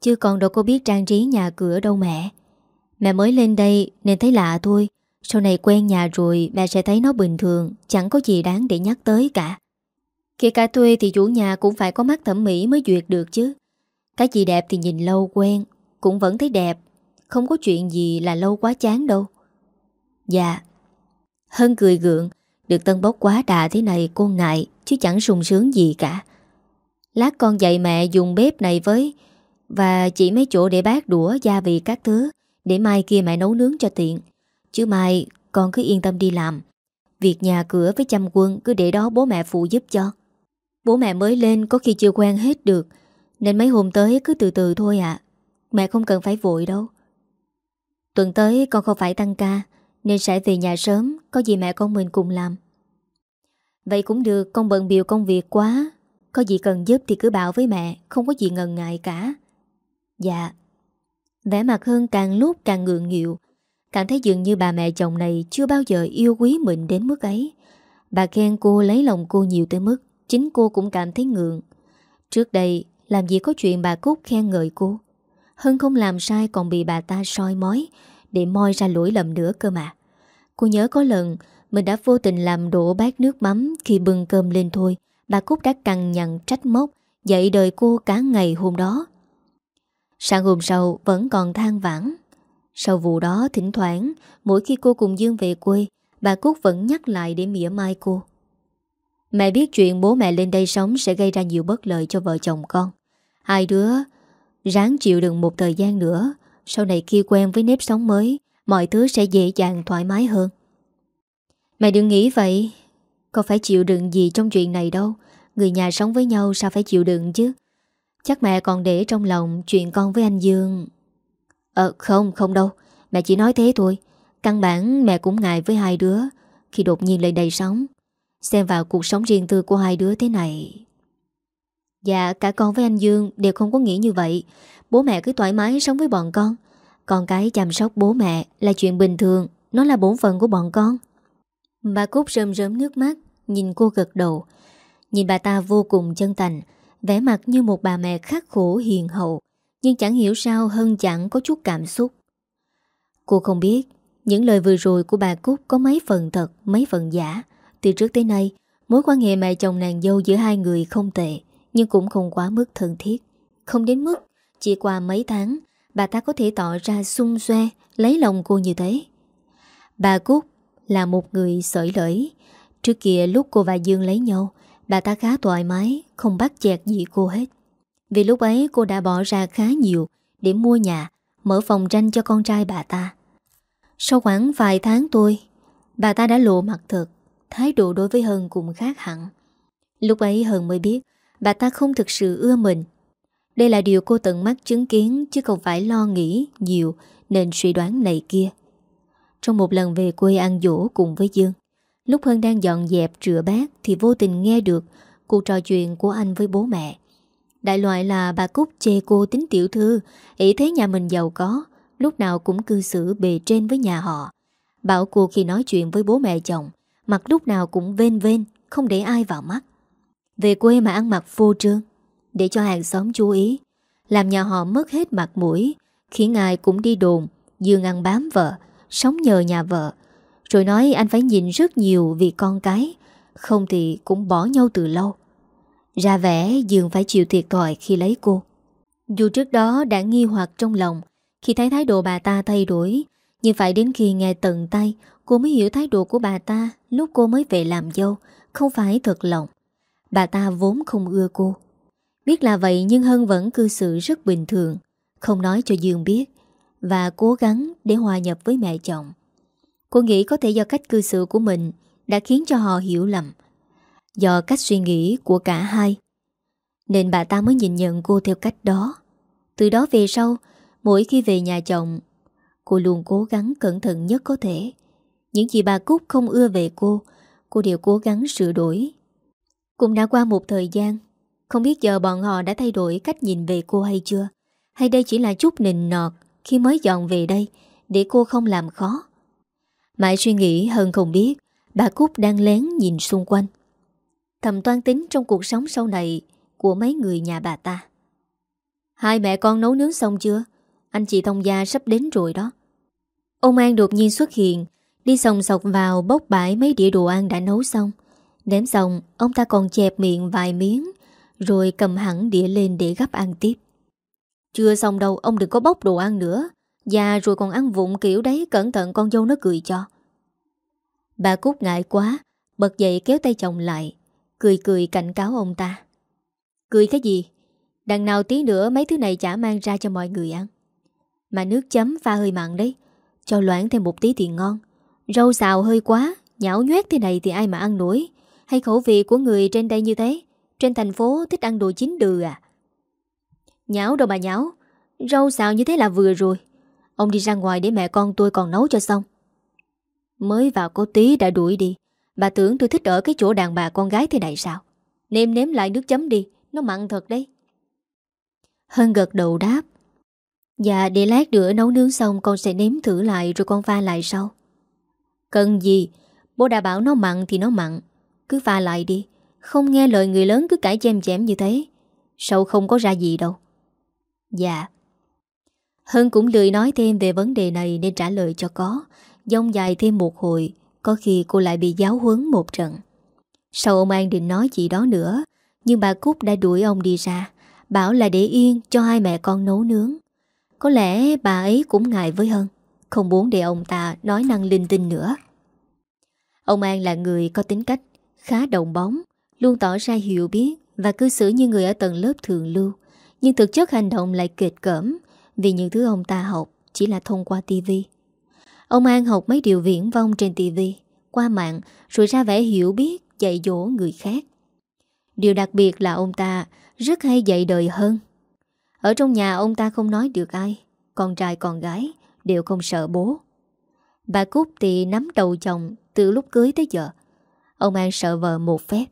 Chứ còn đâu có biết trang trí nhà cửa đâu mẹ. Mẹ mới lên đây nên thấy lạ thôi. Sau này quen nhà rồi, mẹ sẽ thấy nó bình thường, Chẳng có gì đáng để nhắc tới cả. Kể cả thuê thì chủ nhà cũng phải có mắt thẩm mỹ mới duyệt được chứ. Cái gì đẹp thì nhìn lâu quen, Cũng vẫn thấy đẹp. Không có chuyện gì là lâu quá chán đâu. Dạ. Hân cười gượng, Được tân bốc quá đà thế này cô ngại, Chứ chẳng sung sướng gì cả. Lát con dạy mẹ dùng bếp này với, Và chỉ mấy chỗ để bát đũa, gia vị các thứ, Để mai kia mẹ nấu nướng cho tiện. Chứ mai con cứ yên tâm đi làm. Việc nhà cửa với chăm quân Cứ để đó bố mẹ phụ giúp cho. Bố mẹ mới lên có khi chưa quen hết được, Nên mấy hôm tới cứ từ từ thôi ạ. Mẹ không cần phải vội đâu. Tuần tới con không phải tăng ca, Nên sẽ về nhà sớm, Có gì mẹ con mình cùng làm. Vậy cũng được, con bận biểu công việc quá. Có gì cần giúp thì cứ bảo với mẹ, Không có gì ngần ngại cả. Dạ. Vẻ mặt hơn càng lúc càng ngượng nghịu, Cảm thấy dường như bà mẹ chồng này Chưa bao giờ yêu quý mình đến mức ấy. Bà khen cô lấy lòng cô nhiều tới mức. Chính cô cũng cảm thấy ngượng. Trước đây, làm gì có chuyện bà Cúc khen ngợi cô. Hân không làm sai còn bị bà ta soi mói Để moi ra lỗi lầm nữa cơ mà. Cô nhớ có lần, Mình đã vô tình làm đổ bát nước mắm Khi bưng cơm lên thôi. Bà Cúc đã cằn nhằn, trách móc Dậy đời cô cả ngày hôm đó. Sáng hôm sau, vẫn còn than vãn. Sau vụ đó, thỉnh thoảng, Mỗi khi cô cùng Dương về quê, Bà Cúc vẫn nhắc lại để mỉa mai cô. Mẹ biết chuyện bố mẹ lên đây sống Sẽ gây ra nhiều bất lợi cho vợ chồng con. Hai đứa Ráng chịu đựng một thời gian nữa. Sau này khi quen với nếp sống mới, Mọi thứ sẽ dễ dàng, thoải mái hơn. Mẹ đừng nghĩ vậy. Con phải chịu đựng gì trong chuyện này đâu. Người nhà sống với nhau sao phải chịu đựng chứ? Chắc mẹ còn để trong lòng Chuyện con với anh Dương. Ờ không không đâu. Mẹ chỉ nói thế thôi. Căn bản mẹ cũng ngại với hai đứa Khi đột nhiên lên đây sống. Xem vào cuộc sống riêng tư của hai đứa thế này. Dạ cả con với anh Dương Đều không có nghĩ như vậy. Bố mẹ cứ thoải mái sống với bọn con. Còn cái chăm sóc bố mẹ Là chuyện bình thường, Nó là bổn phận của bọn con. Bà Cúc rơm rớm nước mắt, Nhìn cô gật đầu. Nhìn bà ta vô cùng chân thành, vẻ mặt như một bà mẹ khắc khổ hiền hậu, Nhưng chẳng hiểu sao Hân chẳng có chút cảm xúc. Cô không biết, Những lời vừa rồi của bà Cúc có mấy phần thật, Mấy phần giả. Từ trước tới nay, Mối quan hệ mẹ chồng nàng dâu giữa hai người không tệ, Nhưng cũng không quá mức thân thiết. Không đến mức Chỉ qua mấy tháng, Bà ta có thể tỏ ra xung xoe, Lấy lòng cô như thế. Bà Cúc là một người sởi lởi. Trước kia lúc cô và Dương lấy nhau, Bà ta khá thoải mái, Không bắt chẹt gì cô hết. Vì lúc ấy cô đã bỏ ra khá nhiều Để mua nhà, Mở phòng tranh cho con trai bà ta. Sau khoảng vài tháng tôi Bà ta đã lộ mặt thật. Thái độ đối với Hân cũng khác hẳn. Lúc ấy Hân mới biết, Bà ta không thực sự ưa mình. Đây là điều cô tận mắt chứng kiến, Chứ không phải lo nghĩ nhiều Nên suy đoán này kia. Trong một lần về quê ăn dỗ cùng với Dương, Lúc Hân đang dọn dẹp rửa bát Thì vô tình nghe được Cuộc trò chuyện của anh với bố mẹ. Đại loại là bà Cúc chê cô tính tiểu thư, Ý thế nhà mình giàu có, Lúc nào cũng cư xử bề trên với nhà họ, Bảo cô khi nói chuyện với bố mẹ chồng Mặt lúc nào cũng ven ven Không để ai vào mắt. Về quê mà ăn mặc vô trương, Để cho hàng xóm chú ý. Làm nhà họ mất hết mặt mũi, Khiến ai cũng đi đồn Dương ăn bám vợ, Sống nhờ nhà vợ. Rồi nói anh phải nhìn rất nhiều vì con cái, Không thì cũng bỏ nhau từ lâu. Ra vẻ Dương phải chịu thiệt thòi khi lấy cô. Dù trước đó đã nghi hoặc trong lòng, Khi thấy thái độ bà ta thay đổi nhưng phải đến khi nghe tận tay Cô mới hiểu thái độ của bà ta Lúc cô mới về làm dâu Không phải thật lòng Bà ta vốn không ưa cô Biết là vậy nhưng Hân vẫn cư xử rất bình thường Không nói cho Dương biết Và cố gắng để hòa nhập với mẹ chồng Cô nghĩ có thể do cách cư xử của mình đã khiến cho họ hiểu lầm. Do cách suy nghĩ của cả hai. Nên bà ta mới nhìn nhận cô theo cách đó. Từ đó về sau, mỗi khi về nhà chồng, cô luôn cố gắng cẩn thận nhất có thể. Những gì bà Cúc không ưa về cô, cô đều cố gắng sửa đổi. Cũng đã qua một thời gian, không biết giờ bọn họ đã thay đổi cách nhìn về cô hay chưa? Hay đây chỉ là chút nịnh nọt khi mới dọn về đây để cô không làm khó? Mãi suy nghĩ hơn không biết Bà Cúc đang lén nhìn xung quanh Thầm toan tính trong cuộc sống sau này Của mấy người nhà bà ta Hai mẹ con nấu nướng xong chưa Anh chị thông gia sắp đến rồi đó Ông An đột nhiên xuất hiện. Đi sòng sọc vào, bốc bãi mấy đĩa đồ ăn đã nấu xong. Đếm xong, Ông ta còn chẹp miệng vài miếng, Rồi cầm hẳn đĩa lên để gấp ăn tiếp. Chưa xong đâu, Ông đừng có bốc đồ ăn nữa. Già rồi còn ăn vụng kiểu đấy, Cẩn thận con dâu nó cười cho. Bà Cúc ngại quá, Bật dậy kéo tay chồng lại, Cười cười cảnh cáo ông ta. Cười cái gì? Đằng nào tí nữa mấy thứ này chả mang ra cho mọi người ăn. Mà nước chấm pha hơi mặn đấy. Cho loãng thêm một tí thì ngon. Rau xào hơi quá, Nhão nhoét thế này thì ai mà ăn nổi. Hay khẩu vị của người trên đây như thế? Trên thành phố thích ăn đồ chín đừ à? Nhão đâu mà nhão. Rau xào như thế là vừa rồi. Ông đi ra ngoài để mẹ con tôi còn nấu cho xong. Mới vào có tí đã đuổi đi. Bà tưởng tôi thích ở cái chỗ đàn bà con gái thế này sao? Nêm nếm lại nước chấm đi. Nó mặn thật đấy. Hân gật đầu đáp. Dạ để lát nữa nấu nướng xong Con sẽ nếm thử lại rồi con pha lại sau. Cần gì? Bố đã bảo nó mặn thì nó mặn. Cứ pha lại đi. Không nghe lời người lớn cứ cãi chém chém như thế. Sau không có ra gì đâu? Dạ. Hân cũng lười nói thêm về vấn đề này Nên trả lời cho có. Dông dài thêm một hồi, Có khi cô lại bị giáo huấn một trận. Sau ông An định nói gì đó nữa? Nhưng bà Cúc đã đuổi ông đi ra, Bảo là để yên cho hai mẹ con nấu nướng. Có lẽ bà ấy cũng ngại với Hân, Không muốn để ông ta nói năng linh tinh nữa. Ông An là người có tính cách Khá đồng bóng, Luôn tỏ ra hiểu biết Và cư xử như người ở tầng lớp thường lưu. Nhưng thực chất hành động lại kịch cỡm Vì những thứ ông ta học Chỉ là thông qua tivi Ông An học mấy điều viễn vong trên tivi Qua mạng, Rồi ra vẻ hiểu biết, Dạy dỗ người khác. Điều đặc biệt là ông ta Rất hay dạy đời hơn ở trong nhà ông ta không nói được ai, Con trai con gái Đều không sợ bố. Bà Cúc thì nắm đầu chồng Từ lúc cưới tới giờ. Ông An sợ vợ một phép,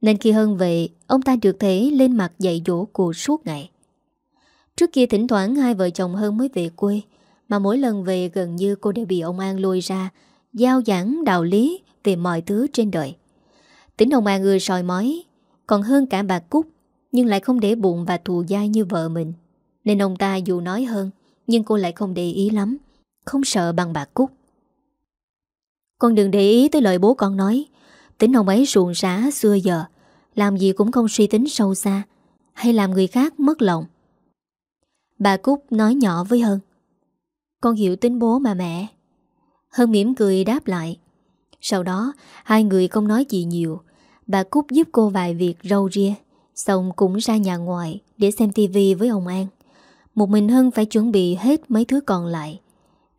Nên khi Hân về, Ông ta được thể lên mặt dạy dỗ cô suốt ngày. Trước kia thỉnh thoảng Hai vợ chồng Hân mới về quê, Mà mỗi lần về gần như cô đều bị ông An lôi ra, Giao giảng đạo lý Về mọi thứ trên đời. Tính ông An ưa soi mói, Còn hơn cả bà Cúc nhưng lại không để bụng và thù dai như vợ mình. Nên ông ta dù nói hơn, Nhưng cô lại không để ý lắm, Không sợ bằng bà Cúc. Con đừng để ý tới lời bố con nói. Tính ông ấy ruộng rã xưa giờ, Làm gì cũng không suy tính sâu xa, Hay làm người khác mất lòng. Bà Cúc nói nhỏ với Hân. Con hiểu tính bố mà mẹ. Hân mỉm cười đáp lại. Sau đó, Hai người không nói gì nhiều. Bà Cúc giúp cô vài việc râu ria. Xong cũng ra nhà ngoài Để xem tivi với ông An. Một mình Hân phải chuẩn bị hết mấy thứ còn lại.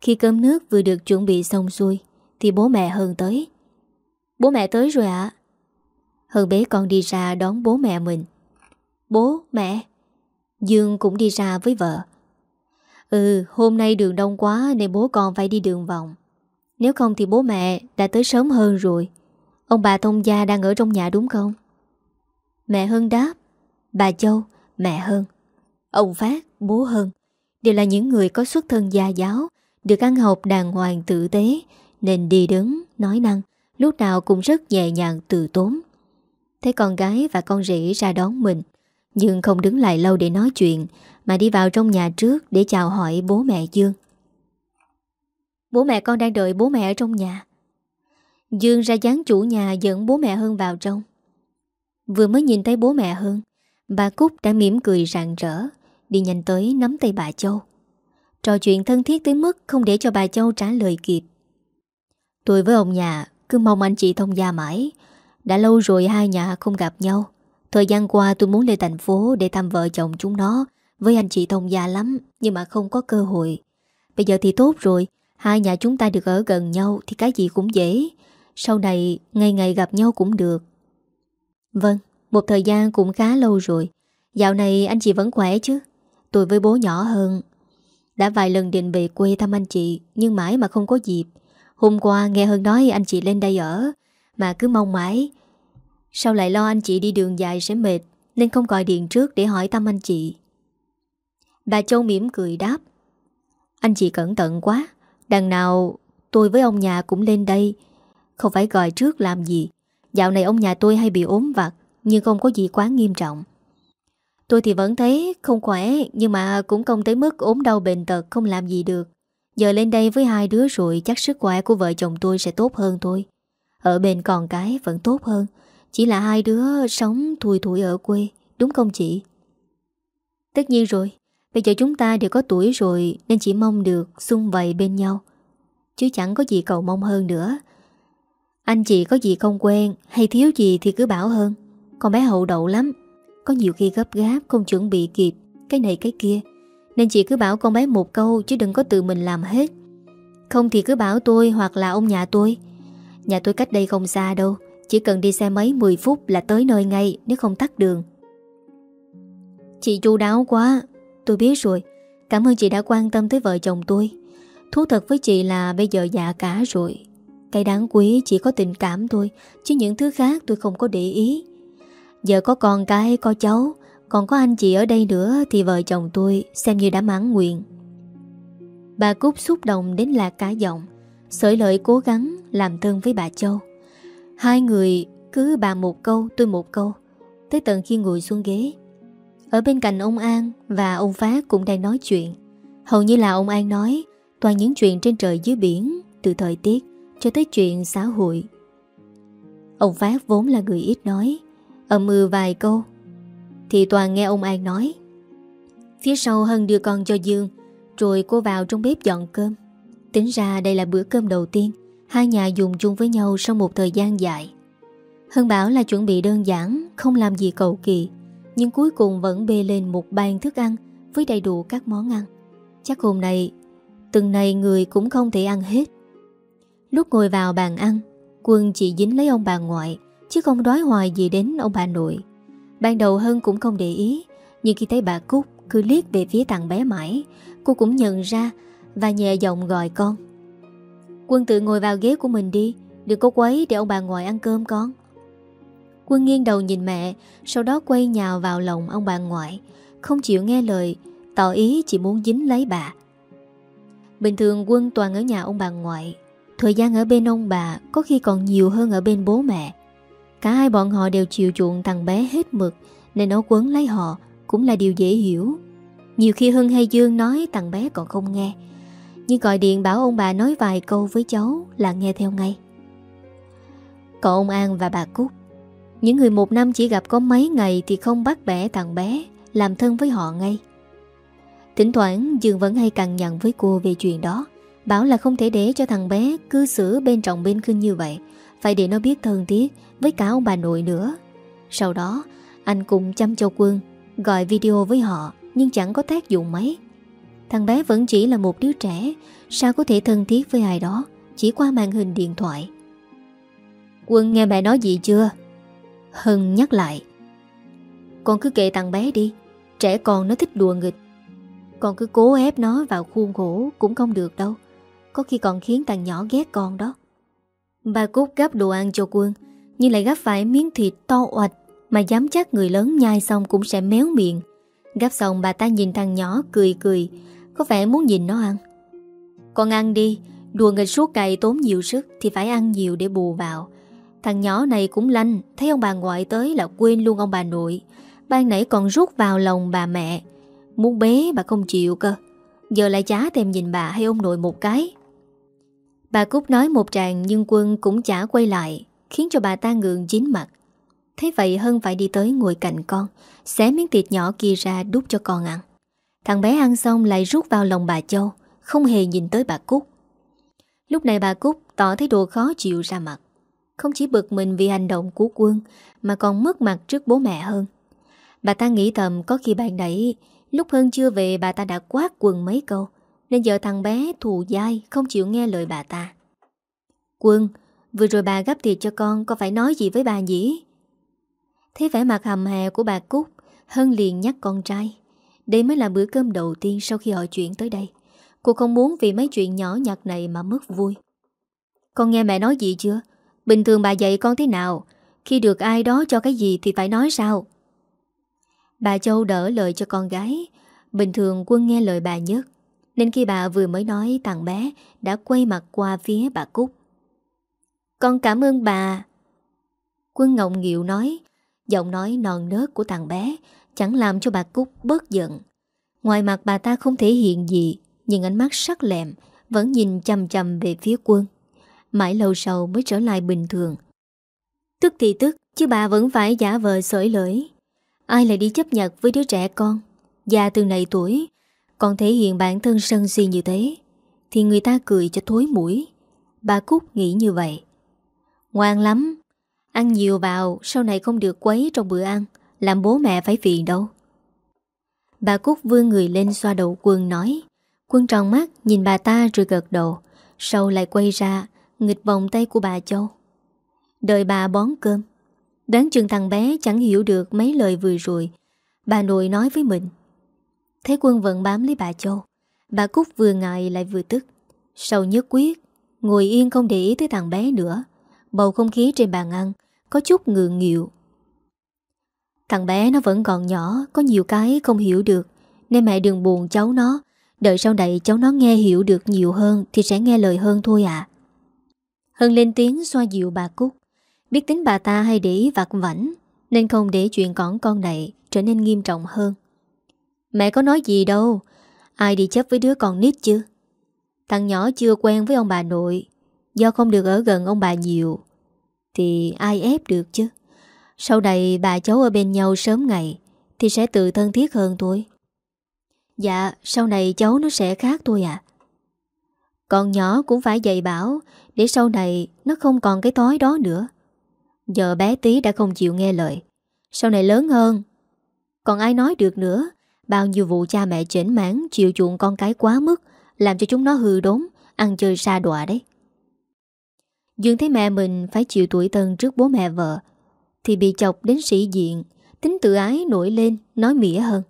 Khi cơm nước vừa được chuẩn bị xong xuôi Thì bố mẹ Hân tới. Bố mẹ tới rồi ạ. Hân bé con đi ra đón bố mẹ mình. Bố, mẹ. Dương cũng đi ra với vợ. Ừ, hôm nay đường đông quá Nên bố con phải đi đường vòng. Nếu không thì bố mẹ đã tới sớm hơn rồi. Ông bà thông gia đang ở trong nhà đúng không? Mẹ Hân đáp Bà Châu, mẹ Hân Ông Phát, bố Hân Đều là những người có xuất thân gia giáo Được ăn học đàng hoàng tử tế Nên đi đứng, nói năng Lúc nào cũng rất nhẹ nhàng từ tốn. Thấy con gái và con rể ra đón mình Nhưng không đứng lại lâu để nói chuyện Mà đi vào trong nhà trước Để chào hỏi bố mẹ Dương. Bố mẹ con đang đợi bố mẹ ở trong nhà. Dương ra dáng chủ nhà dẫn bố mẹ Hân vào trong. Vừa mới nhìn thấy bố mẹ Hương Bà Cúc đã mỉm cười rạng rỡ, Đi nhanh tới nắm tay bà Châu. Trò chuyện thân thiết tới mức Không để cho bà Châu trả lời kịp. Tôi với ông nhà cứ mong anh chị thông gia mãi. Đã lâu rồi hai nhà không gặp nhau. Thời gian qua tôi muốn lên thành phố Để thăm vợ chồng chúng nó. Với anh chị thông gia lắm, Nhưng mà không có cơ hội. Bây giờ thì tốt rồi, Hai nhà chúng ta được ở gần nhau Thì cái gì cũng dễ. Sau này, ngày ngày gặp nhau cũng được. Vâng Một thời gian cũng khá lâu rồi. Dạo này anh chị vẫn khỏe chứ? Tôi với bố nhỏ hơn. Đã vài lần định về quê thăm anh chị, Nhưng mãi mà không có dịp. Hôm qua nghe Hân nói anh chị lên đây ở, Mà cứ mong mãi. Sao lại lo anh chị đi đường dài sẽ mệt, Nên không gọi điện trước để hỏi thăm anh chị? Bà Châu mỉm cười đáp. Anh chị cẩn thận quá, Đằng nào tôi với ông nhà cũng lên đây, Không phải gọi trước làm gì. Dạo này ông nhà tôi hay bị ốm vặt Nhưng không có gì quá nghiêm trọng Tôi thì vẫn thấy không khỏe Nhưng mà cũng không tới mức ốm đau bệnh tật Không làm gì được Giờ lên đây với hai đứa rồi chắc sức khỏe của vợ chồng tôi sẽ tốt hơn thôi. Ở bên còn cái vẫn tốt hơn. Chỉ là hai đứa sống thui thủi ở quê, đúng không chị? Tất nhiên rồi, bây giờ chúng ta đều có tuổi rồi nên chỉ mong được xung vầy bên nhau. Chứ chẳng có gì cầu mong hơn nữa. Anh chị có gì không quen hay thiếu gì thì cứ bảo hơn. Con bé hậu đậu lắm. Có nhiều khi gấp gáp, không chuẩn bị kịp. Cái này cái kia. Nên chị cứ bảo con bé một câu Chứ đừng có tự mình làm hết. Không thì cứ bảo tôi hoặc là ông nhà tôi. Nhà tôi cách đây không xa đâu. Chỉ cần đi xe máy 10 phút là tới nơi ngay, Nếu không tắt đường. Chị chu đáo quá. Tôi biết rồi. Cảm ơn chị đã quan tâm tới vợ chồng tôi. Thú thật với chị là bây giờ già cả rồi. Cái đáng quý chỉ có tình cảm thôi Chứ những thứ khác tôi không có để ý. Giờ có con cái, có cháu còn có anh chị ở đây nữa Thì vợ chồng tôi xem như đã mãn nguyện. Bà Cúc xúc động đến lạc cả giọng Sởi lợi cố gắng làm thân với bà Châu. Hai người cứ bà một câu tôi một câu. Tới tận khi ngồi xuống ghế Ở bên cạnh ông An và ông Phát cũng đang nói chuyện. Hầu như là ông An nói Toàn những chuyện trên trời dưới biển Từ thời tiết cho tới chuyện xã hội. Ông Phát vốn là người ít nói, âm ư vài câu. Thì toàn nghe ông An nói. Phía sau Hân đưa con cho Dương, Rồi cô vào trong bếp dọn cơm. Tính ra đây là bữa cơm đầu tiên, Hai nhà dùng chung với nhau sau một thời gian dài. Hân bảo là chuẩn bị đơn giản, Không làm gì cầu kỳ, Nhưng cuối cùng vẫn bê lên một bàn thức ăn Với đầy đủ các món ăn. Chắc hôm nay, Từng này người cũng không thể ăn hết. Lúc ngồi vào bàn ăn, Quân chỉ dính lấy ông bà ngoại, Chứ không đói hoài gì đến ông bà nội. Ban đầu Hân cũng không để ý, Nhưng khi thấy bà Cúc cứ liếc về phía thằng bé mãi, Cô cũng nhận ra Và nhẹ giọng gọi con. Quân tự ngồi vào ghế của mình đi, Đừng có quấy để ông bà ngoại ăn cơm con. Quân nghiêng đầu nhìn mẹ, Sau đó quay nhào vào lòng ông bà ngoại, Không chịu nghe lời, Tỏ ý chỉ muốn dính lấy bà. Bình thường Quân toàn ở nhà ông bà ngoại Thời gian ở bên ông bà Có khi còn nhiều hơn ở bên bố mẹ. Cả hai bọn họ đều chịu chuộng thằng bé hết mực, Nên nó quấn lấy họ Cũng là điều dễ hiểu. Nhiều khi Hưng hay Dương nói thằng bé còn không nghe, Nhưng gọi điện bảo ông bà nói vài câu với cháu Là nghe theo ngay. Còn ông An và bà Cúc, Những người một năm chỉ gặp có mấy ngày Thì không bắt bẻ thằng bé, Làm thân với họ ngay. Thỉnh thoảng Dương vẫn hay cằn nhằn với cô về chuyện đó. Bảo là không thể để cho thằng bé cư xử bên trọng bên khinh như vậy. Phải để nó biết thân thiết với cả ông bà nội nữa. Sau đó, anh cùng chăm cho quân, Gọi video với họ, Nhưng chẳng có tác dụng mấy. Thằng bé vẫn chỉ là một đứa trẻ, Sao có thể thân thiết với ai đó, Chỉ qua màn hình điện thoại. Quân nghe mẹ nói gì chưa? Hân nhắc lại. Con cứ kệ thằng bé đi, Trẻ con nó thích đùa nghịch. Con cứ cố ép nó vào khuôn khổ Cũng không được đâu. Có khi còn khiến thằng nhỏ ghét con đó. Bà Cúc gắp đồ ăn cho quân, Nhưng lại gắp phải miếng thịt to oạch Mà dám chắc người lớn nhai xong cũng sẽ méo miệng. Gắp xong bà ta nhìn thằng nhỏ cười cười, Có vẻ muốn nhìn nó ăn. Con ăn đi, Đùa nghịch suốt cày tốn nhiều sức Thì phải ăn nhiều để bù vào. Thằng nhỏ này cũng lanh, Thấy ông bà ngoại tới là quên luôn ông bà nội. Ban nãy còn rút vào lòng bà mẹ. Muốn bé bà không chịu cơ. Giờ lại chá thèm nhìn bà hay ông nội một cái. Bà Cúc nói một tràng nhưng quân cũng chả quay lại, Khiến cho bà ta ngượng chín mặt. Thế vậy Hân phải đi tới ngồi cạnh con, Xé miếng thịt nhỏ kia ra đút cho con ăn. Thằng bé ăn xong lại rút vào lòng bà Châu, Không hề nhìn tới bà Cúc. Lúc này bà Cúc tỏ thấy đồ khó chịu ra mặt. Không chỉ bực mình vì hành động của quân, Mà còn mất mặt trước bố mẹ hơn Bà ta nghĩ thầm có khi bạn nãy, Lúc Hân chưa về bà ta đã quát quần mấy câu nên giờ thằng bé thù dai, Không chịu nghe lời bà ta. Quân, Vừa rồi bà gấp thịt cho con Có phải nói gì với bà nhỉ? Thế vẻ mặt hầm hè của bà Cúc, Hân liền nhắc con trai. Đây mới là bữa cơm đầu tiên sau khi họ chuyển tới đây. Cô không muốn vì mấy chuyện nhỏ nhặt này mà mất vui. Con nghe mẹ nói gì chưa? Bình thường bà dạy con thế nào? Khi được ai đó cho cái gì thì phải nói sao? Bà Châu đỡ lời cho con gái. Bình thường quân nghe lời bà nhất. Nên khi bà vừa mới nói, thằng bé Đã quay mặt qua phía bà Cúc. Con cảm ơn bà. Quân ngọng nghịu nói, Giọng nói non nớt của thằng bé Chẳng làm cho bà Cúc bớt giận. Ngoài mặt bà ta không thể hiện gì, Nhưng ánh mắt sắc lẹm Vẫn nhìn chầm chầm về phía quân, Mãi lâu sau mới trở lại bình thường. Tức thì tức, Chứ bà vẫn phải giả vờ sởi lưỡi Ai lại đi chấp nhận với đứa trẻ con? Già từ này tuổi còn thể hiện bản thân sân si như thế, Thì người ta cười cho thối mũi. Bà Cúc nghĩ như vậy. Ngoan lắm, Ăn nhiều vào, Sau này không được quấy trong bữa ăn, Làm bố mẹ phải phiền đâu. Bà Cúc vươn người lên xoa đầu quân nói, Quân tròn mắt nhìn bà ta rồi gật đầu, Sau lại quay ra, Nghịch vòng tay của bà Châu. Đợi bà bón cơm. Đáng chừng thằng bé chẳng hiểu được mấy lời vừa rồi, Bà nội nói với mình. Thế quân vẫn bám lấy bà Châu. Bà Cúc vừa ngại lại vừa tức. Sau nhất quyết, Ngồi yên không để ý tới thằng bé nữa. Bầu không khí trên bàn ăn Có chút ngượng nghịu. Thằng bé nó vẫn còn nhỏ, Có nhiều cái không hiểu được. Nên mẹ đừng buồn cháu nó. Đợi sau này cháu nó nghe hiểu được nhiều hơn Thì sẽ nghe lời hơn thôi à Hân lên tiếng xoa dịu bà Cúc. Biết tính bà ta hay để ý vặt vảnh, Nên không để chuyện cỏn con này Trở nên nghiêm trọng hơn. Mẹ có nói gì đâu. Ai đi chấp với đứa con nít chứ? Thằng nhỏ chưa quen với ông bà nội. Do không được ở gần ông bà nhiều. Thì ai ép được chứ? Sau này bà cháu ở bên nhau sớm ngày, Thì sẽ tự thân thiết hơn thôi. Dạ sau này cháu nó sẽ khác thôi à Con nhỏ cũng phải dạy bảo, Để sau này nó không còn cái tối đó nữa. Giờ bé tí đã không chịu nghe lời. Sau này lớn hơn, Còn ai nói được nữa? Bao nhiêu vụ cha mẹ chỉnh mãn Chịu chuộng con cái quá mức, Làm cho chúng nó hư đốn, Ăn chơi xa đọa đấy. Dương thấy mẹ mình phải chịu tuổi tân trước bố mẹ vợ, Thì bị chọc đến sĩ diện, Tính tự ái nổi lên, Nói mỉa hơn.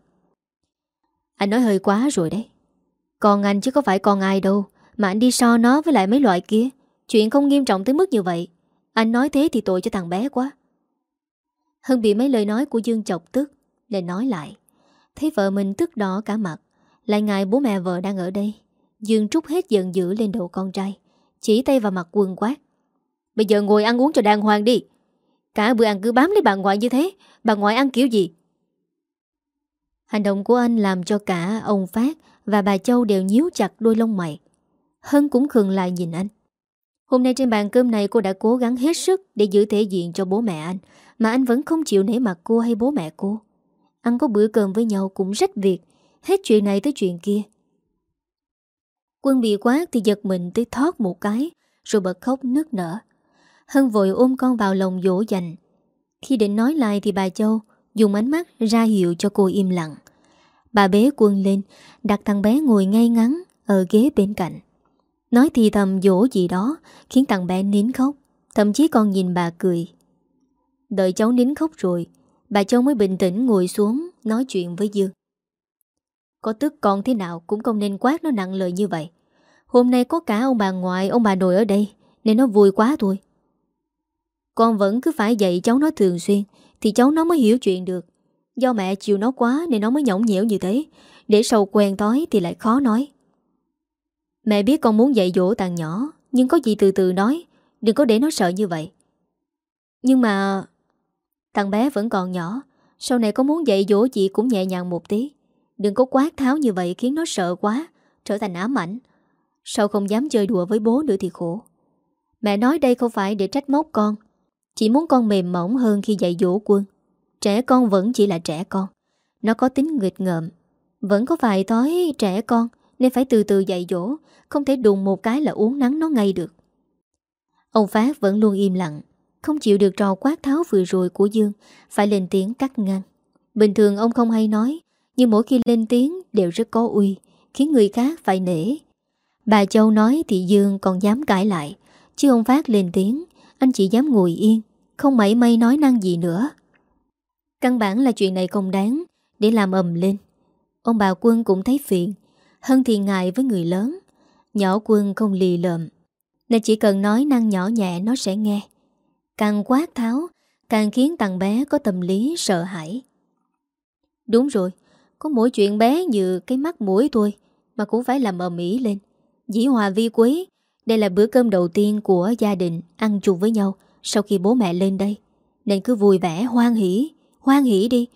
Anh nói hơi quá rồi đấy. Còn anh chứ có phải con ai đâu, Mà anh đi so nó với lại mấy loại kia. Chuyện không nghiêm trọng tới mức như vậy. Anh nói thế thì tội cho thằng bé quá. Hân bị mấy lời nói của Dương chọc tức Nên nói lại. Thấy vợ mình tức đỏ cả mặt. Lại ngại bố mẹ vợ đang ở đây. Dương trút hết giận dữ lên đầu con trai, Chỉ tay vào mặt quần quát. Bây giờ ngồi ăn uống cho đàng hoàng đi. Cả bữa ăn cứ bám lấy bà ngoại như thế, Bà ngoại ăn kiểu gì? Hành động của anh làm cho cả ông Phát Và bà Châu đều nhíu chặt đôi lông mày. Hân cũng khừng lại nhìn anh. Hôm nay trên bàn cơm này cô đã cố gắng hết sức Để giữ thể diện cho bố mẹ anh, Mà anh vẫn không chịu nể mặt cô hay bố mẹ cô. Ăn có bữa cơm với nhau cũng rất việc. Hết chuyện này tới chuyện kia. Quân bị quát thì giật mình tới thoát một cái, Rồi bật khóc nức nở. Hân vội ôm con vào lòng dỗ dành. Khi định nói lại thì bà Châu Dùng ánh mắt ra hiệu cho cô im lặng. Bà bế quân lên, Đặt thằng bé ngồi ngay ngắn Ở ghế bên cạnh. Nói thì thầm dỗ gì đó, Khiến thằng bé nín khóc. Thậm chí còn nhìn bà cười. Đợi cháu nín khóc rồi Bà Châu mới bình tĩnh ngồi xuống, Nói chuyện với Dương Có tức con thế nào cũng không nên quát nó nặng lời như vậy. Hôm nay có cả ông bà ngoại, Ông bà nội ở đây, Nên nó vui quá thôi. Con vẫn cứ phải dạy cháu nó thường xuyên, Thì cháu nó mới hiểu chuyện được. Do mẹ chiều nó quá Nên nó mới nhõng nhẽo như thế. Để sầu quen tối thì lại khó nói. Mẹ biết con muốn dạy dỗ thằng nhỏ, Nhưng có gì từ từ nói, Đừng có để nó sợ như vậy. Nhưng mà Thằng bé vẫn còn nhỏ, Sau này có muốn dạy dỗ chị cũng nhẹ nhàng một tí. Đừng có quát tháo như vậy khiến nó sợ quá, Trở thành ám ảnh. Sau không dám chơi đùa với bố nữa thì khổ. Mẹ nói đây không phải để trách móc con, Chỉ muốn con mềm mỏng hơn khi dạy dỗ quân. Trẻ con vẫn chỉ là trẻ con, Nó có tính nghịch ngợm. Vẫn có vài thói trẻ con Nên phải từ từ dạy dỗ, Không thể đùng một cái là uống nắng nó ngay được. Ông Phát vẫn luôn im lặng không chịu được trò quát tháo vừa rồi của Dương, Phải lên tiếng cắt ngang. Bình thường ông không hay nói, Nhưng mỗi khi lên tiếng đều rất có uy, Khiến người khác phải nể. Bà Châu nói thì Dương còn dám cãi lại, Chứ ông Phát lên tiếng, Anh chỉ dám ngồi yên, Không mảy may nói năng gì nữa. Căn bản là chuyện này không đáng Để làm ầm lên. Ông bà Quân cũng thấy phiền Hơn thì ngại với người lớn, Nhỏ Quân không lì lợm, Nên chỉ cần nói năng nhỏ nhẹ nó sẽ nghe. Càng quát tháo, Càng khiến thằng bé có tâm lý sợ hãi. Đúng rồi, Có mỗi chuyện bé như cái mắt mũi thôi, Mà cũng phải làm ầm ĩ lên. Dĩ hòa vi quý Đây là bữa cơm đầu tiên của gia đình Ăn chung với nhau Sau khi bố mẹ lên đây. Nên cứ vui vẻ, hoan hỷ Hoan hỷ đi.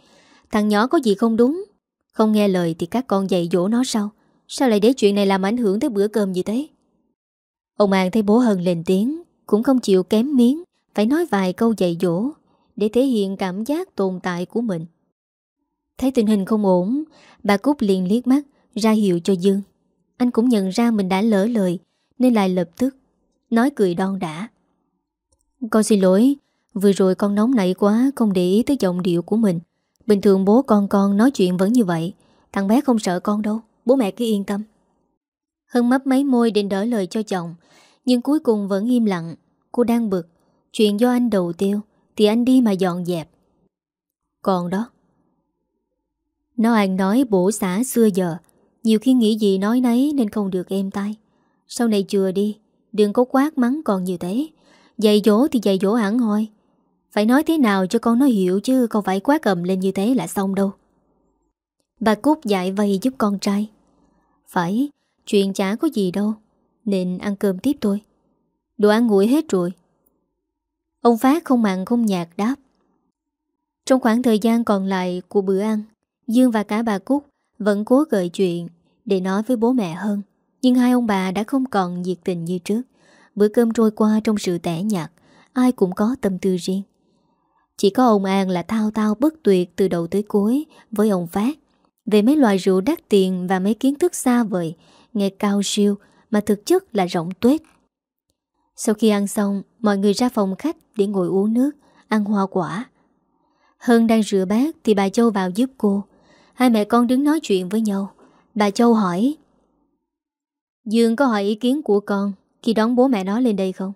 Thằng nhỏ có gì không đúng? Không nghe lời thì các con dạy dỗ nó sao? Sao lại để chuyện này làm ảnh hưởng tới bữa cơm như thế? Ông An thấy bố Hân lên tiếng, Cũng không chịu kém miếng phải nói vài câu dạy dỗ Để thể hiện cảm giác tồn tại của mình. Thấy tình hình không ổn, Bà Cúc liền liếc mắt, Ra hiệu cho Dương. Anh cũng nhận ra mình đã lỡ lời, Nên lại lập tức Nói cười đon đã Con xin lỗi, Vừa rồi con nóng nảy quá, Không để ý tới giọng điệu của mình. Bình thường bố con con nói chuyện vẫn như vậy, Thằng bé không sợ con đâu, Bố mẹ cứ yên tâm. Hân mấp mấy môi định đỡ lời cho chồng, Nhưng cuối cùng vẫn im lặng, Cô đang bực. Chuyện do anh đầu tiêu, Thì anh đi mà dọn dẹp. Còn đó. Nó anh nói bổ xã xưa giờ, Nhiều khi nghĩ gì nói nấy Nên không được êm tay Sau này chừa đi, Đừng có quát mắng còn như thế. Dạy dỗ thì dạy dỗ hẳn thôi Phải nói thế nào cho con nó hiểu Chứ không phải quát cầm lên như thế là xong đâu. Bà Cúc dạy vầy giúp con trai. Phải, Chuyện chả có gì đâu, Nên ăn cơm tiếp thôi. Đồ ăn nguội hết rồi. Ông Phát không mặn không nhạt đáp. Trong khoảng thời gian còn lại của bữa ăn, Dương và cả bà Cúc Vẫn cố gợi chuyện Để nói với bố mẹ hơn. Nhưng hai ông bà đã không còn nhiệt tình như trước. Bữa cơm trôi qua trong sự tẻ nhạt, Ai cũng có tâm tư riêng. Chỉ có ông An là thao thao bất tuyệt Từ đầu tới cuối với ông Phát Về mấy loại rượu đắt tiền Và mấy kiến thức xa vời, Nghe cao siêu mà thực chất là rộng tuết. Sau khi ăn xong, mọi người ra phòng khách để ngồi uống nước, ăn hoa quả. Hân đang rửa bát thì bà Châu vào giúp cô. Hai mẹ con đứng nói chuyện với nhau. Bà Châu hỏi Dương có hỏi ý kiến của con khi đón bố mẹ nó lên đây không?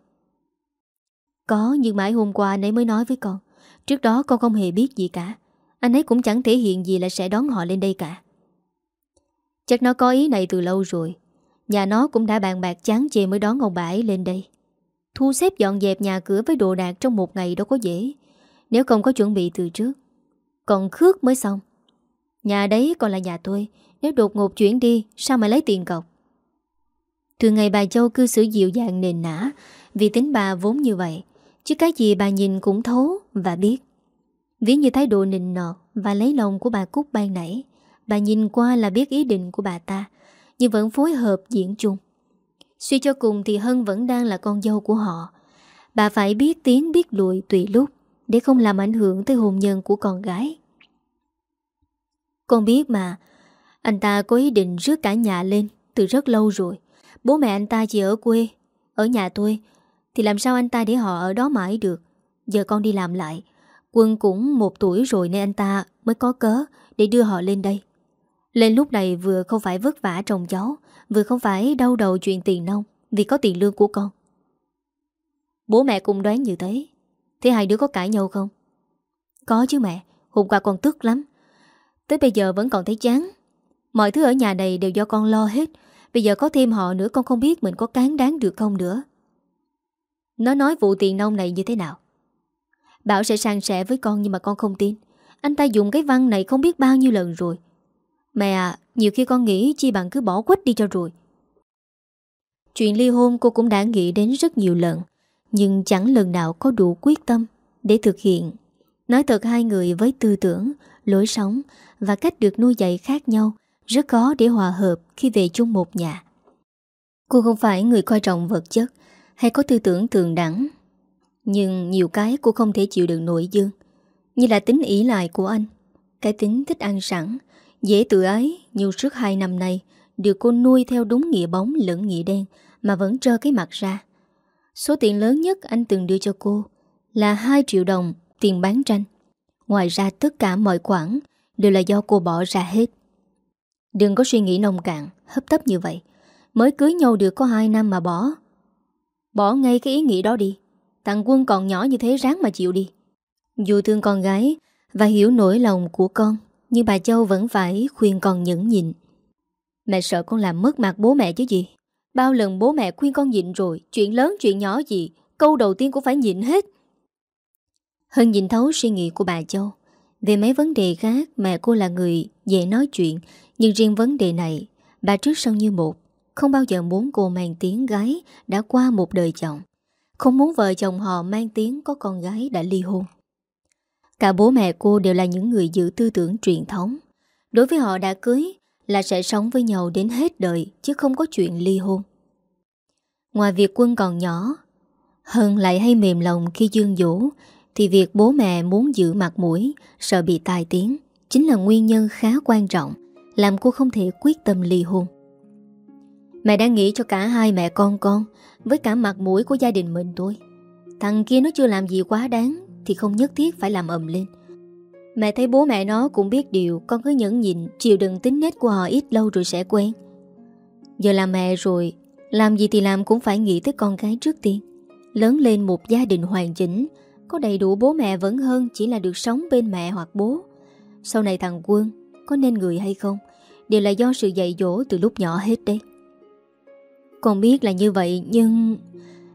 Có nhưng mãi hôm qua anh ấy mới nói với con Trước đó con không hề biết gì cả Anh ấy cũng chẳng thể hiện gì là sẽ đón họ lên đây cả Chắc nó có ý này từ lâu rồi Nhà nó cũng đã bàn bạc chán chê mới đón ông bà ấy lên đây Thu xếp dọn dẹp nhà cửa với đồ đạc trong một ngày đâu có dễ. Nếu không có chuẩn bị từ trước. Còn khước mới xong. Nhà đấy còn là nhà tôi. Nếu đột ngột chuyển đi, Sao mà lấy tiền cọc? Từ ngày bà Châu cư xử dịu dàng nền nã, Vì tính bà vốn như vậy, Chứ cái gì bà nhìn cũng thấu và biết. Ví như thái độ nịnh nọt Và lấy lòng của bà Cúc ban nãy, Bà nhìn qua là biết ý định của bà ta, Nhưng vẫn phối hợp diễn chung. Suy cho cùng thì Hân vẫn đang là con dâu của họ. Bà phải biết tiếng biết lùi tùy lúc, Để không làm ảnh hưởng tới hôn nhân của con gái. Con biết mà, Anh ta có ý định rước cả nhà lên Từ rất lâu rồi. Bố mẹ anh ta chỉ ở quê, Ở nhà tôi, Thì làm sao anh ta để họ ở đó mãi được? Giờ con đi làm lại, Quân cũng một tuổi rồi nên anh ta mới có cớ Để đưa họ lên đây. Lên lúc này vừa không phải vất vả trồng cháu Vừa không phải đau đầu chuyện tiền nông Vì có tiền lương của con. Bố mẹ cũng đoán như thế. Thế hai đứa có cãi nhau không? Có chứ mẹ, Hôm qua con tức lắm. Tới bây giờ vẫn còn thấy chán. Mọi thứ ở nhà này đều do con lo hết. Bây giờ có thêm họ nữa con không biết mình có cán đáng được không nữa. Nó nói vụ tiền nông này như thế nào? Bảo sẽ sang sẻ với con nhưng mà con không tin. Anh ta dùng cái văn này không biết bao nhiêu lần rồi. Mẹ à Nhiều khi con nghĩ chi bằng cứ bỏ quách đi cho rồi. Chuyện ly hôn cô cũng đã nghĩ đến rất nhiều lần, Nhưng chẳng lần nào có đủ quyết tâm Để thực hiện. Nói thật hai người với tư tưởng, Lối sống Và cách được nuôi dạy khác nhau Rất khó để hòa hợp khi về chung một nhà. Cô không phải người coi trọng vật chất Hay có tư tưởng thường đẳng, Nhưng nhiều cái cô không thể chịu được nội dương Như là tính ý lại của anh, Cái tính thích ăn sẵn Dễ tự ái Nhưng suốt hai năm nay, Được cô nuôi theo đúng nghĩa bóng lẫn nghĩa đen Mà vẫn trơ cái mặt ra. Số tiền lớn nhất anh từng đưa cho cô Là 2 triệu đồng tiền bán tranh. Ngoài ra tất cả mọi khoản Đều là do cô bỏ ra hết. Đừng có suy nghĩ nông cạn, Hấp tấp như vậy. Mới cưới nhau được có 2 năm mà bỏ. Bỏ ngay cái ý nghĩ đó đi. Tặng quân còn nhỏ như thế ráng mà chịu đi. Dù thương con gái Và hiểu nỗi lòng của con. Nhưng bà Châu vẫn phải khuyên con nhẫn nhịn. Mẹ sợ con làm mất mặt bố mẹ chứ gì. Bao lần bố mẹ khuyên con nhịn rồi, Chuyện lớn chuyện nhỏ gì, Câu đầu tiên cũng phải nhịn hết. Hân nhìn thấu suy nghĩ của bà Châu. Về mấy vấn đề khác, Mẹ cô là người dễ nói chuyện. Nhưng riêng vấn đề này, Bà trước sau như một. Không bao giờ muốn cô mang tiếng gái Đã qua một đời chồng. Không muốn vợ chồng họ mang tiếng Có con gái đã ly hôn. Cả bố mẹ cô đều là những người giữ tư tưởng truyền thống. Đối với họ đã cưới Là sẽ sống với nhau đến hết đời, Chứ không có chuyện ly hôn. Ngoài việc quân còn nhỏ, Hân lại hay mềm lòng khi Dương dỗ Thì việc bố mẹ muốn giữ mặt mũi, Sợ bị tai tiếng, Chính là nguyên nhân khá quan trọng, Làm cô không thể quyết tâm ly hôn. Mẹ đang nghĩ cho cả hai mẹ con con, Với cả mặt mũi của gia đình mình thôi. Thằng kia nó chưa làm gì quá đáng thì không nhất thiết phải làm ầm lên. Mẹ thấy bố mẹ nó cũng biết điều, Con cứ nhẫn nhịn, Chịu đựng tính nết của họ ít lâu rồi sẽ quen. Giờ là mẹ rồi, Làm gì thì làm cũng phải nghĩ tới con gái trước tiên. Lớn lên một gia đình hoàn chỉnh, Có đầy đủ bố mẹ vẫn hơn Chỉ là được sống bên mẹ hoặc bố. Sau này thằng Quân, Có nên người hay không, Đều là do sự dạy dỗ từ lúc nhỏ hết đấy. Con biết là như vậy Nhưng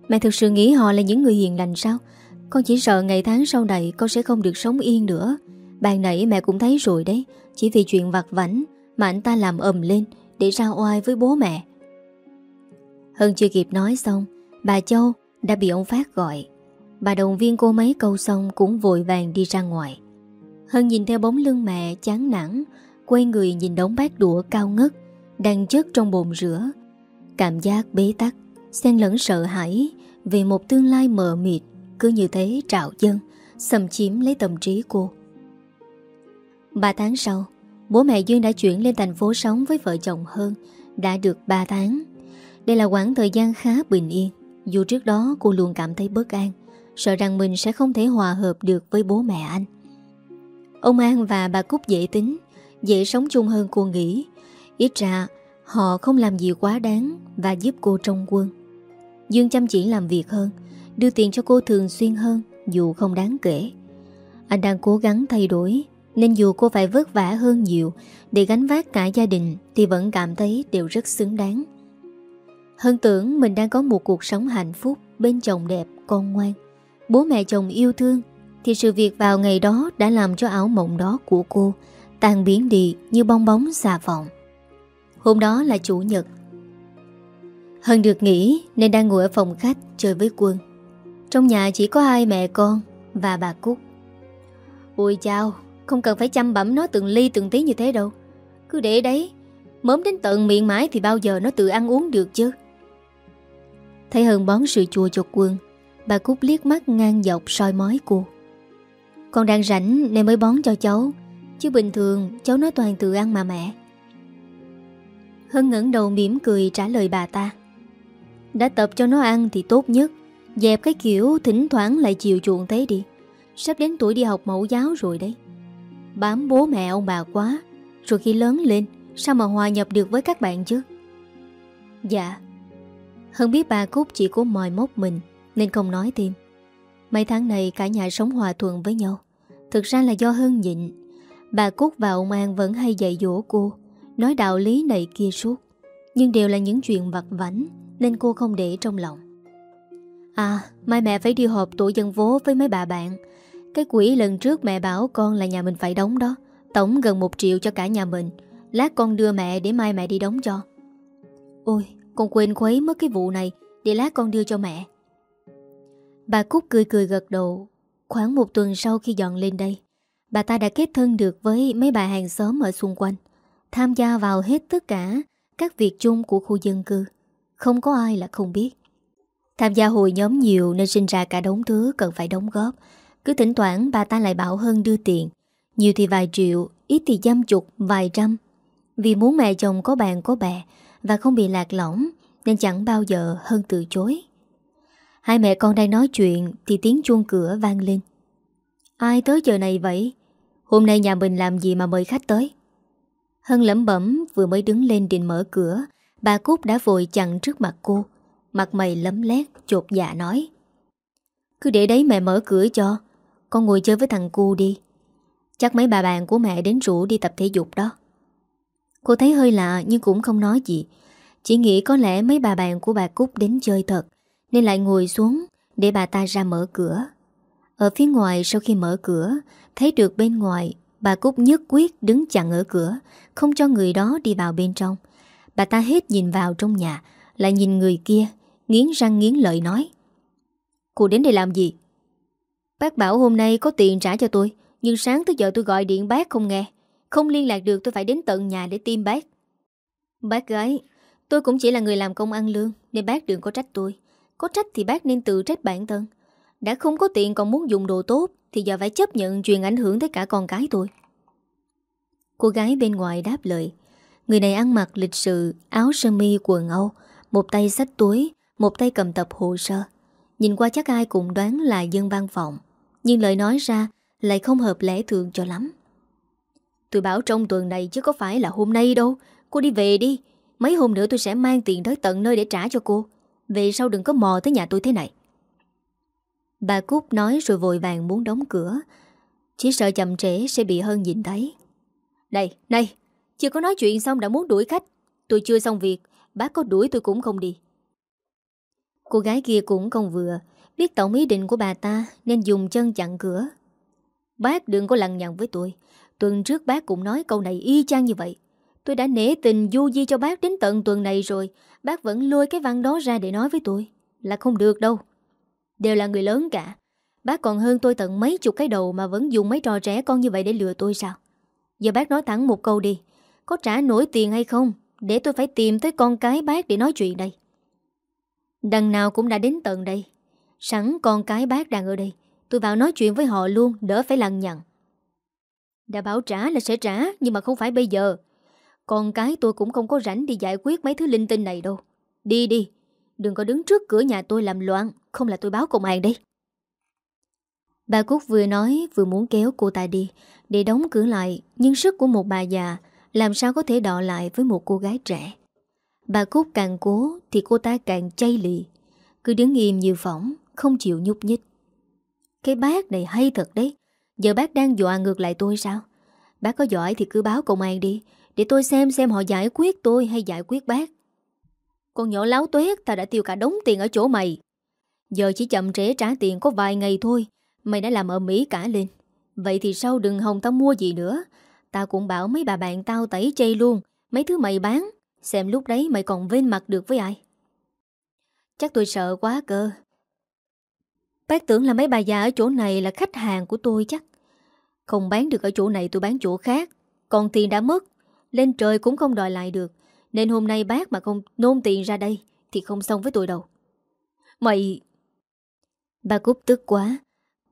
Mẹ thực sự nghĩ họ là những người hiền lành sao? Con chỉ sợ ngày tháng sau này Con sẽ không được sống yên nữa. Bạn nãy mẹ cũng thấy rồi đấy, Chỉ vì chuyện vặt vảnh Mà anh ta làm ầm lên Để ra oai với bố mẹ. Hân chưa kịp nói xong, Bà Châu đã bị ông Phát gọi. Bà động viên cô mấy câu xong Cũng vội vàng đi ra ngoài. Hân nhìn theo bóng lưng mẹ chán nản, Quay người nhìn đống bát đũa cao ngất Đang chất trong bồn rửa. Cảm giác bế tắc, Xen lẫn sợ hãi Về một tương lai mờ mịt. Cứ như thế trạo dân, Xâm chiếm lấy tâm trí cô. Ba tháng sau, Bố mẹ Dương đã chuyển lên thành phố sống với vợ chồng hơn, Đã được 3 tháng. Đây là quãng thời gian khá bình yên, Dù trước đó cô luôn cảm thấy bất an, Sợ rằng mình sẽ không thể hòa hợp được với bố mẹ anh. Ông An và bà Cúc dễ tính, Dễ sống chung hơn cô nghĩ. Ít ra, họ không làm gì quá đáng Và giúp cô trong quân. Dương chăm chỉ làm việc hơn Đưa tiền cho cô thường xuyên hơn Dù không đáng kể. Anh đang cố gắng thay đổi Nên dù cô phải vất vả hơn nhiều Để gánh vác cả gia đình Thì vẫn cảm thấy đều rất xứng đáng. Hơn tưởng mình đang có một cuộc sống hạnh phúc Bên chồng đẹp, con ngoan. Bố mẹ chồng yêu thương Thì sự việc vào ngày đó đã làm cho ảo mộng đó của cô tan biến đi như bong bóng xà vọng Hôm đó là chủ nhật. Hân được nghỉ nên đang ngồi ở phòng khách chơi với quân. Trong nhà chỉ có hai mẹ con và bà Cúc. Ôi chào, không cần phải chăm bẩm nó từng ly từng tí như thế đâu. Cứ để đấy, mớm đến tận miệng mãi thì bao giờ nó tự ăn uống được chứ. Thấy Hân bón sự chua cho quân Bà Cúc liếc mắt ngang dọc soi mói cô. Con đang rảnh nên mới bón cho cháu Chứ bình thường cháu nó toàn tự ăn mà mẹ. Hân ngẩng đầu mỉm cười trả lời bà ta. Đã tập cho nó ăn thì tốt nhất Dẹp cái kiểu thỉnh thoảng lại chiều chuộng thế đi. Sắp đến tuổi đi học mẫu giáo rồi đấy. Bám bố mẹ ông bà quá, Rồi khi lớn lên, Sao mà hòa nhập được với các bạn chứ? Dạ. Hân biết bà Cúc chỉ có mòi mốc mình, Nên không nói thêm. Mấy tháng này cả nhà sống hòa thuận với nhau. Thực ra là do Hân nhịn. Bà Cúc và ông An vẫn hay dạy dỗ cô, Nói đạo lý này kia suốt. Nhưng đều là những chuyện vặt vảnh Nên cô không để trong lòng. À mai mẹ phải đi họp tổ dân phố với mấy bà bạn. Cái quỹ lần trước mẹ bảo con là nhà mình phải đóng đó. Tổng gần một triệu cho cả nhà mình. Lát con đưa mẹ để mai mẹ đi đóng cho. Ôi, con quên khuấy mất cái vụ này. Để lát con đưa cho mẹ. Bà Cúc cười cười gật đầu. Khoảng một tuần sau khi dọn lên đây, Bà ta đã kết thân được với mấy bà hàng xóm ở xung quanh. Tham gia vào hết tất cả Các việc chung của khu dân cư. Không có ai là không biết. Tham gia hội nhóm nhiều nên sinh ra cả đống thứ cần phải đóng góp. Cứ thỉnh thoảng bà ta lại bảo hơn đưa tiền. Nhiều thì vài triệu, ít thì dăm chục, vài trăm. Vì muốn mẹ chồng có bạn có bè Và không bị lạc lõng Nên chẳng bao giờ hơn từ chối. Hai mẹ con đang nói chuyện Thì tiếng chuông cửa vang lên. Ai tới giờ này vậy? Hôm nay nhà mình làm gì mà mời khách tới? Hân lẩm bẩm vừa mới đứng lên định mở cửa Bà Cúc đã vội chặn trước mặt cô. Mặt mày lấm lét, chột dạ nói. Cứ để đấy mẹ mở cửa cho. Con ngồi chơi với thằng cu đi. Chắc mấy bà bạn của mẹ đến rủ đi tập thể dục đó. Cô thấy hơi lạ nhưng cũng không nói gì. Chỉ nghĩ có lẽ mấy bà bạn của bà Cúc đến chơi thật, Nên lại ngồi xuống Để bà ta ra mở cửa. Ở phía ngoài sau khi mở cửa, Thấy được bên ngoài, Bà Cúc nhất quyết đứng chặn ở cửa, Không cho người đó đi vào bên trong. Bà ta hết nhìn vào trong nhà, Lại nhìn người kia Nghiến răng nghiến lợi nói. Cô đến đây làm gì? Bác bảo hôm nay có tiền trả cho tôi, Nhưng sáng tới giờ tôi gọi điện bác không nghe. Không liên lạc được, tôi phải đến tận nhà để tìm bác. Bác gái, Tôi cũng chỉ là người làm công ăn lương, Nên bác đừng có trách tôi. Có trách thì bác nên tự trách bản thân. Đã không có tiền còn muốn dùng đồ tốt, Thì giờ phải chấp nhận chuyện ảnh hưởng tới cả con cái tôi. Cô gái bên ngoài đáp lời, Người này ăn mặc lịch sự, Áo sơ mi quần Âu, Một tay xách túi một tay cầm tập hồ sơ. Nhìn qua chắc ai cũng đoán là dân văn phòng Nhưng lời nói ra Lại không hợp lẽ thường cho lắm. Tôi bảo trong tuần này chứ có phải là hôm nay đâu. Cô đi về đi. Mấy hôm nữa tôi sẽ mang tiền tới tận nơi để trả cho cô. Về sau đừng có mò tới nhà tôi thế này. Bà Cúc nói rồi vội vàng muốn đóng cửa. Chỉ sợ chậm trễ sẽ bị hơn nhìn thấy. Này, này Chưa có nói chuyện xong đã muốn đuổi khách. Tôi chưa xong việc. Bác có đuổi tôi cũng không đi. Cô gái kia cũng không vừa. Biết tổng ý định của bà ta, Nên dùng chân chặn cửa. Bác đừng có lằng nhằng với tôi. Tuần trước bác cũng nói câu này y chang như vậy. Tôi đã nể tình du di cho bác đến tận tuần này rồi. Bác vẫn lôi cái văn đó ra để nói với tôi. Là không được đâu. Đều là người lớn cả. Bác còn hơn tôi tận mấy chục cái đầu Mà vẫn dùng mấy trò trẻ con như vậy để lừa tôi sao? Giờ bác nói thẳng một câu đi. Có trả nổi tiền hay không? Để tôi phải tìm tới con cái bác để nói chuyện đây. Đằng nào cũng đã đến tận đây. Sẵn con cái bác đang ở đây, Tôi vào nói chuyện với họ luôn, Đỡ phải lằng nhằng. Đã bảo trả là sẽ trả, Nhưng mà không phải bây giờ. Con cái tôi cũng không có rảnh đi giải quyết mấy thứ linh tinh này đâu. Đi đi, Đừng có đứng trước cửa nhà tôi làm loạn, Không là tôi báo công an đây Bà Cúc vừa nói, vừa muốn kéo cô ta đi, Để đóng cửa lại, Nhưng sức của một bà già, Làm sao có thể đọ lại với một cô gái trẻ. Bà Cúc càng cố Thì cô ta càng chay lì Cứ đứng im như phỏng, Không chịu nhúc nhích. Cái bác này hay thật đấy. Giờ bác đang dọa ngược lại tôi sao? Bác có giỏi thì cứ báo công an đi, Để tôi xem xem họ giải quyết tôi hay giải quyết bác. Con nhỏ láo tuét tao đã tiêu cả đống tiền ở chỗ mày. Giờ chỉ chậm trễ trả tiền có vài ngày thôi, Mày đã làm ở Mỹ cả lên. Vậy thì sau đừng hồng tao mua gì nữa. Tao cũng bảo mấy bà bạn tao tẩy chay luôn, Mấy thứ mày bán. Xem lúc đấy mày còn vên mặt được với ai. Chắc tôi sợ quá cơ. Bác tưởng là mấy bà già ở chỗ này là khách hàng của tôi chắc. Không bán được ở chỗ này tôi bán chỗ khác. Còn tiền đã mất. Lên trời cũng không đòi lại được. Nên hôm nay bác mà không nôn tiền ra đây Thì không xong với tôi đâu. Mày Bà Cúc tức quá.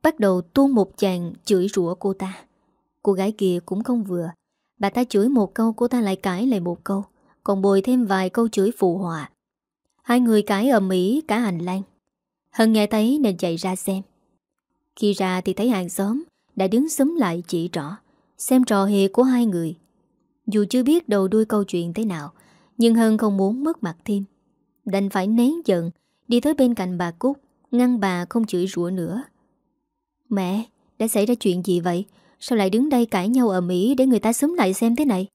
Bắt đầu tuôn một chàng chửi rủa cô ta. Cô gái kia cũng không vừa. Bà ta chửi một câu, cô ta lại cãi lại một câu. Còn bồi thêm vài câu chửi phụ họa. Hai người cãi ầm ĩ cả hành lang. Hân nghe thấy nên chạy ra xem. Khi ra thì thấy hàng xóm Đã đứng xúm lại chỉ rõ Xem trò hề của hai người. Dù chưa biết đầu đuôi câu chuyện thế nào Nhưng Hân không muốn mất mặt thêm. Đành phải nén giận Đi tới bên cạnh bà Cúc Ngăn bà không chửi rủa nữa. Mẹ, đã xảy ra chuyện gì vậy? Sao lại đứng đây cãi nhau ở Mỹ để người ta xúm lại xem thế này?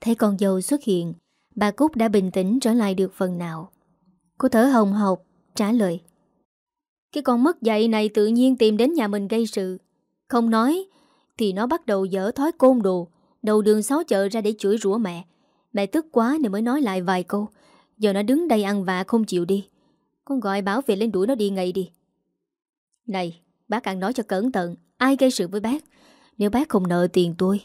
Thấy con dâu xuất hiện, bà Cúc đã bình tĩnh trở lại được phần nào. Cô thở hồng hộc, trả lời. Cái con mất dạy này tự nhiên tìm đến nhà mình gây sự. Không nói, thì nó bắt đầu dở thói côn đồ, đầu đường xó chợ ra để chửi rủa mẹ. Mẹ tức quá nên mới nói lại vài câu. Giờ nó đứng đây ăn vạ không chịu đi. Con gọi bảo vệ lên đuổi nó đi ngay đi. Này, Bác ăn nói cho cẩn thận Ai gây sự với bác Nếu bác không nợ tiền tôi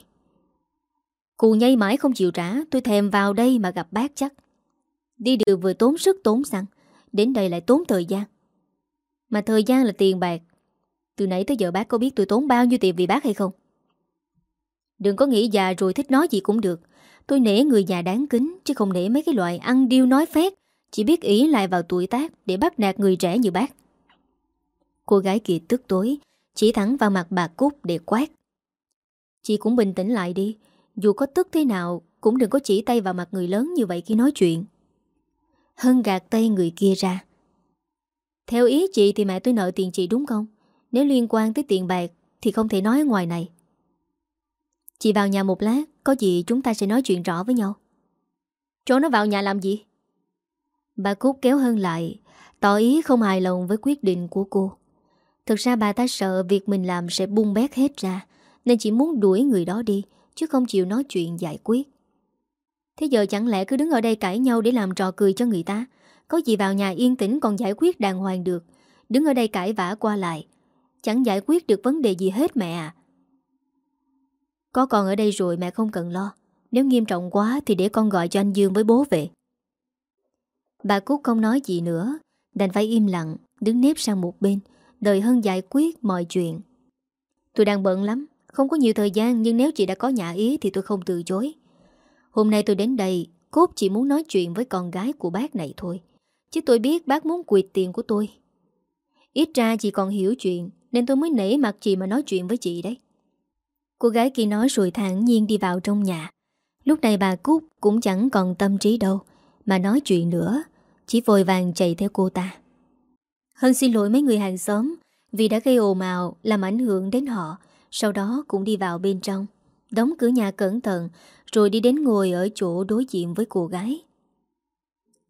Cụ nhây mãi không chịu trả, Tôi thèm vào đây mà gặp bác chắc. Đi đường vừa tốn sức tốn xăng, Đến đây lại tốn thời gian. Mà thời gian là tiền bạc. Từ nãy tới giờ bác có biết tôi tốn bao nhiêu tiền vì bác hay không? Đừng có nghĩ già rồi thích nói gì cũng được. Tôi nể người già đáng kính, Chứ không nể mấy cái loại ăn điêu nói phét. Chỉ biết ý lại vào tuổi tác Để bắt nạt người trẻ như bác. Cô gái kia tức tối, Chỉ thẳng vào mặt bà Cúc để quát. Chị cũng bình tĩnh lại đi. Dù có tức thế nào, Cũng đừng có chỉ tay vào mặt người lớn như vậy khi nói chuyện. Hân gạt tay người kia ra. Theo ý chị thì mẹ tôi nợ tiền chị đúng không? Nếu liên quan tới tiền bạc Thì không thể nói ngoài này. Chị vào nhà một lát, Có gì chúng ta sẽ nói chuyện rõ với nhau. Cho nó vào nhà làm gì? Bà Cúc kéo Hân lại, Tỏ ý không hài lòng với quyết định của cô. Thực ra bà ta sợ việc mình làm sẽ bung bét hết ra, Nên chỉ muốn đuổi người đó đi Chứ không chịu nói chuyện giải quyết. Thế giờ chẳng lẽ cứ đứng ở đây cãi nhau Để làm trò cười cho người ta? Có gì vào nhà yên tĩnh còn giải quyết đàng hoàng được. Đứng ở đây cãi vã qua lại. Chẳng giải quyết được vấn đề gì hết mẹ à. Có con ở đây rồi mẹ không cần lo. Nếu nghiêm trọng quá Thì để con gọi cho anh Dương với bố về. Bà Cúc không nói gì nữa. Đành phải im lặng, Đứng nếp sang một bên, Đợi Hân giải quyết mọi chuyện. Tôi đang bận lắm. Không có nhiều thời gian nhưng nếu chị đã có nhà ý Thì tôi không từ chối. Hôm nay tôi đến đây Cốt chỉ muốn nói chuyện với con gái của bác này thôi. Chứ tôi biết bác muốn quyệt tiền của tôi. Ít ra chị còn hiểu chuyện Nên tôi mới nể mặt chị mà nói chuyện với chị đấy. Cô gái kia nói rồi thẳng nhiên đi vào trong nhà. Lúc này bà Cúc cũng chẳng còn tâm trí đâu Mà nói chuyện nữa Chỉ vội vàng chạy theo cô ta. Hân xin lỗi mấy người hàng xóm vì đã gây ồn ào làm ảnh hưởng đến họ, sau đó cũng đi vào bên trong, đóng cửa nhà cẩn thận rồi đi đến ngồi ở chỗ đối diện với cô gái.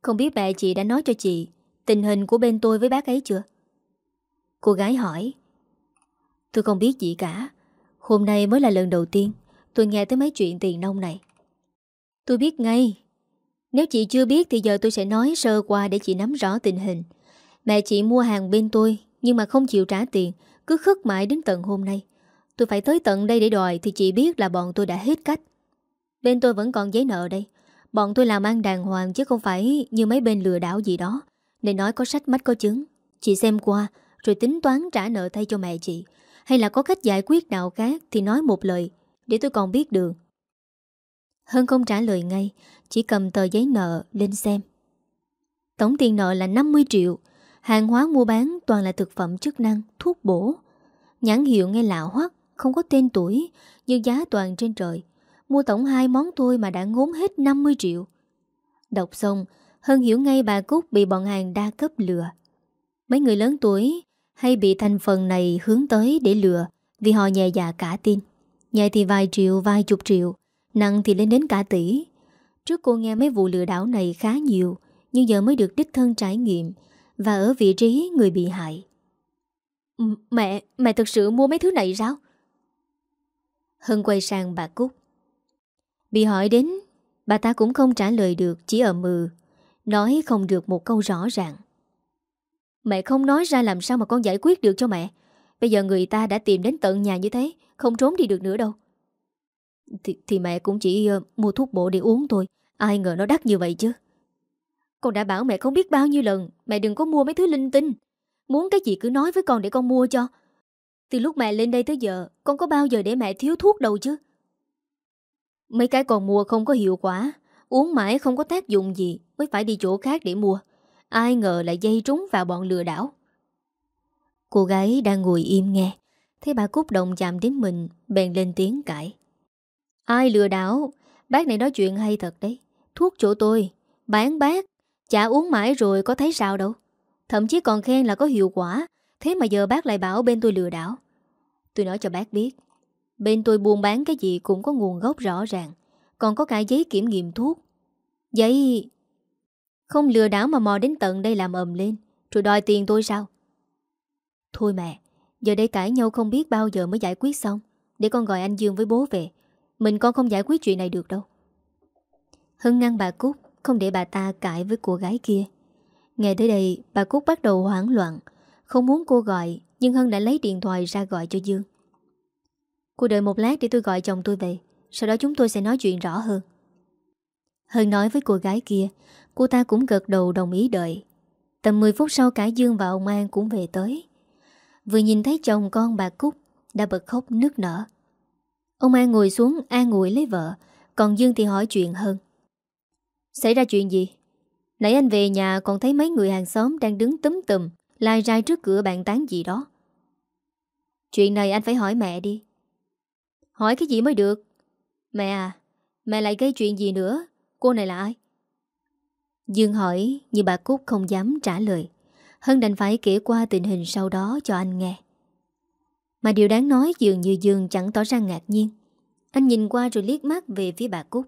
Không biết mẹ chị đã nói cho chị tình hình của bên tôi với bác ấy chưa? Cô gái hỏi. Tôi không biết gì cả. Hôm nay mới là lần đầu tiên tôi nghe tới mấy chuyện tiền nông này. Tôi biết ngay. Nếu chị chưa biết thì giờ tôi sẽ nói sơ qua để chị nắm rõ tình hình. Mẹ chị mua hàng bên tôi Nhưng mà không chịu trả tiền Cứ khất mãi đến tận hôm nay Tôi phải tới tận đây để đòi Thì chị biết là bọn tôi đã hết cách. Bên tôi vẫn còn giấy nợ đây. Bọn tôi làm ăn đàng hoàng chứ không phải Như mấy bên lừa đảo gì đó. Nên nói có sách mách có chứng. Chị xem qua, rồi tính toán trả nợ thay cho mẹ chị. Hay là có cách giải quyết nào khác Thì nói một lời, Để tôi còn biết đường. Hân không trả lời ngay, Chỉ cầm tờ giấy nợ lên xem. Tổng tiền nợ là 50 triệu. Hàng hóa mua bán toàn là thực phẩm chức năng, Thuốc bổ. Nhãn hiệu nghe lạ hoắc. Không có tên tuổi Nhưng giá toàn trên trời. Mua tổng hai món thôi mà đã ngốn hết 50 triệu. Đọc xong Hân hiểu ngay bà Cúc bị bọn hàng đa cấp lừa. Mấy người lớn tuổi Hay bị thành phần này hướng tới để lừa Vì họ nhẹ dạ cả tin. Nhẹ thì vài triệu vài chục triệu Nặng thì lên đến cả tỷ. Trước cô nghe mấy vụ lừa đảo này khá nhiều Nhưng giờ mới được đích thân trải nghiệm Và ở vị trí người bị hại. Mẹ, mẹ thực sự mua mấy thứ này sao? Hân quay sang bà Cúc. Bị hỏi đến Bà ta cũng không trả lời được Chỉ ở mừ Nói không được một câu rõ ràng. Mẹ không nói ra làm sao mà con giải quyết được cho mẹ. Bây giờ người ta đã tìm đến tận nhà như thế Không trốn đi được nữa đâu. Thì, thì mẹ cũng chỉ uh, mua thuốc bổ để uống thôi Ai ngờ nó đắt như vậy chứ. Con đã bảo mẹ không biết bao nhiêu lần Mẹ đừng có mua mấy thứ linh tinh. Muốn cái gì cứ nói với con để con mua cho. Từ lúc mẹ lên đây tới giờ, Con có bao giờ để mẹ thiếu thuốc đâu chứ? Mấy cái còn mua không có hiệu quả, Uống mãi không có tác dụng gì, Mới phải đi chỗ khác để mua. Ai ngờ lại dây trúng vào bọn lừa đảo. Cô gái đang ngồi im nghe, Thấy bà Cúc đồng chạm đến mình, Bèn lên tiếng cãi. Ai lừa đảo? Bác này nói chuyện hay thật đấy. Thuốc chỗ tôi, Bán bác, Chả uống mãi rồi có thấy sao đâu. Thậm chí còn khen là có hiệu quả Thế mà giờ bác lại bảo bên tôi lừa đảo. Tôi nói cho bác biết, Bên tôi buôn bán cái gì cũng có nguồn gốc rõ ràng, Còn có cả giấy kiểm nghiệm thuốc. Giấy Không lừa đảo mà mò đến tận đây làm ầm lên, Rồi đòi tiền tôi sao? Thôi mẹ Giờ đây cãi nhau không biết bao giờ mới giải quyết xong, Để con gọi anh Dương với bố về, Mình con không giải quyết chuyện này được đâu. Hưng ngăn bà Cúc, Không để bà ta cãi với cô gái kia. Nghe tới đây, bà Cúc bắt đầu hoảng loạn không muốn cô gọi, Nhưng Hân đã lấy điện thoại ra gọi cho Dương. Cô đợi một lát để tôi gọi chồng tôi về, Sau đó chúng tôi sẽ nói chuyện rõ hơn. Hân nói với cô gái kia, Cô ta cũng gật đầu đồng ý đợi. Tầm 10 phút sau cả Dương và ông An cũng về tới. Vừa nhìn thấy chồng con bà Cúc, Đã bật khóc nước nở. Ông An ngồi xuống, an ủi lấy vợ, Còn Dương thì hỏi chuyện hơn. Xảy ra chuyện gì? Nãy anh về nhà còn thấy mấy người hàng xóm Đang đứng tấm tùm Lai rai trước cửa bàn tán gì đó. Chuyện này anh phải hỏi mẹ đi. Hỏi cái gì mới được? Mẹ à Mẹ lại gây chuyện gì nữa? Cô này là ai? Dương hỏi Nhưng bà Cúc không dám trả lời. Hân đành phải kể qua tình hình sau đó cho anh nghe. Mà điều đáng nói dường như Dương chẳng tỏ ra ngạc nhiên. Anh nhìn qua rồi liếc mắt về phía bà Cúc.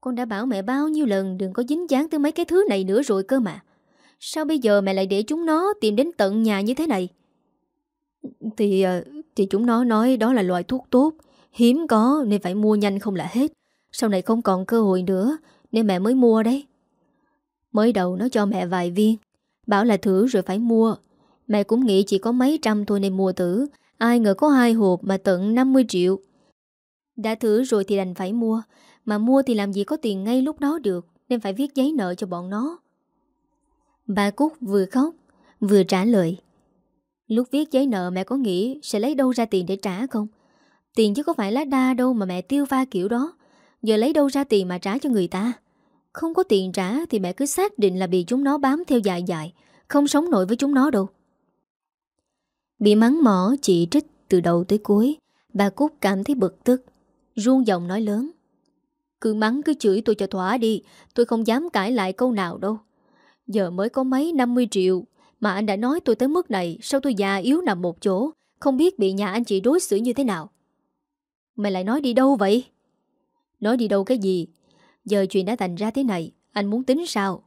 Con đã bảo mẹ bao nhiêu lần đừng có dính dáng tới mấy cái thứ này nữa rồi cơ mà. Sao bây giờ mẹ lại để chúng nó tìm đến tận nhà như thế này? Thì ờ, thì chúng nó nói đó là loại thuốc tốt, Hiếm có nên phải mua nhanh không là hết. Sau này không còn cơ hội nữa Nên mẹ mới mua đấy. Mới đầu nó cho mẹ vài viên, Bảo là thử rồi phải mua. Mẹ cũng nghĩ chỉ có mấy trăm thôi nên mua thử. Ai ngờ có hai hộp mà tận 50 triệu. Đã thử rồi thì đành phải mua, Mà mua thì làm gì có tiền ngay lúc đó được, Nên phải viết giấy nợ cho bọn nó. Bà Cúc vừa khóc, Vừa trả lời. Lúc viết giấy nợ mẹ có nghĩ Sẽ lấy đâu ra tiền để trả không? Tiền chứ có phải lá đa đâu mà mẹ tiêu pha kiểu đó. Giờ lấy đâu ra tiền mà trả cho người ta? Không có tiền trả Thì mẹ cứ xác định là bị chúng nó bám theo dài dài Không sống nổi với chúng nó đâu. Bị mắng mỏ, chỉ trích từ đầu tới cuối, Bà Cúc cảm thấy bực tức, Ruông giọng nói lớn. Cứ mắng cứ chửi tôi cho thỏa đi, Tôi không dám cãi lại câu nào đâu. Giờ mới có mấy 50 triệu. Mà anh đã nói tôi tới mức này, Sao tôi già yếu nằm một chỗ? Không biết bị nhà anh chị đối xử như thế nào. Mày lại nói đi đâu vậy? Nói đi đâu cái gì? Giờ chuyện đã thành ra thế này, Anh muốn tính sao?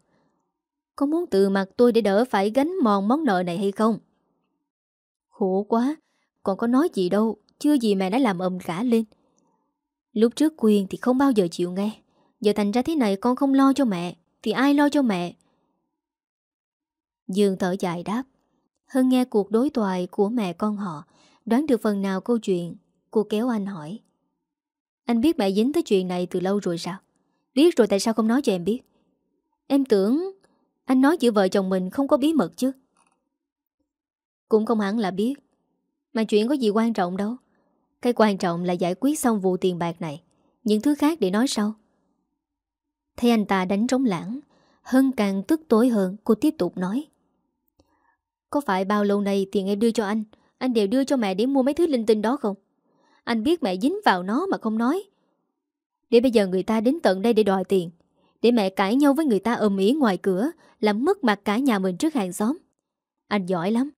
Có muốn từ mặt tôi để đỡ phải gánh mòn món nợ này hay không? Khổ quá, Còn có nói gì đâu, Chưa gì mẹ đã làm ầm cả lên. Lúc trước quyền thì không bao giờ chịu nghe. Giờ thành ra thế này con không lo cho mẹ, Thì ai lo cho mẹ? Dương thở dài đáp. Hân nghe cuộc đối thoại của mẹ con họ, Đoán được phần nào câu chuyện, Cô kéo anh hỏi. Anh biết mẹ dính tới chuyện này từ lâu rồi sao? Biết rồi tại sao không nói cho em biết? Em tưởng Anh nói giữa vợ chồng mình không có bí mật chứ. Cũng không hẳn là biết. Mà chuyện có gì quan trọng đâu. Cái quan trọng là giải quyết xong vụ tiền bạc này, Những thứ khác để nói sau. Thấy anh ta đánh trống lãng, Hân càng tức tối hơn, Cô tiếp tục nói. Có phải bao lâu nay tiền em đưa cho anh? Anh đều đưa cho mẹ để mua mấy thứ linh tinh đó không? Anh biết mẹ dính vào nó mà không nói. Để bây giờ người ta đến tận đây để đòi tiền. Để mẹ cãi nhau với người ta ầm ĩ ngoài cửa, Làm mất mặt cả nhà mình trước hàng xóm. Anh giỏi lắm.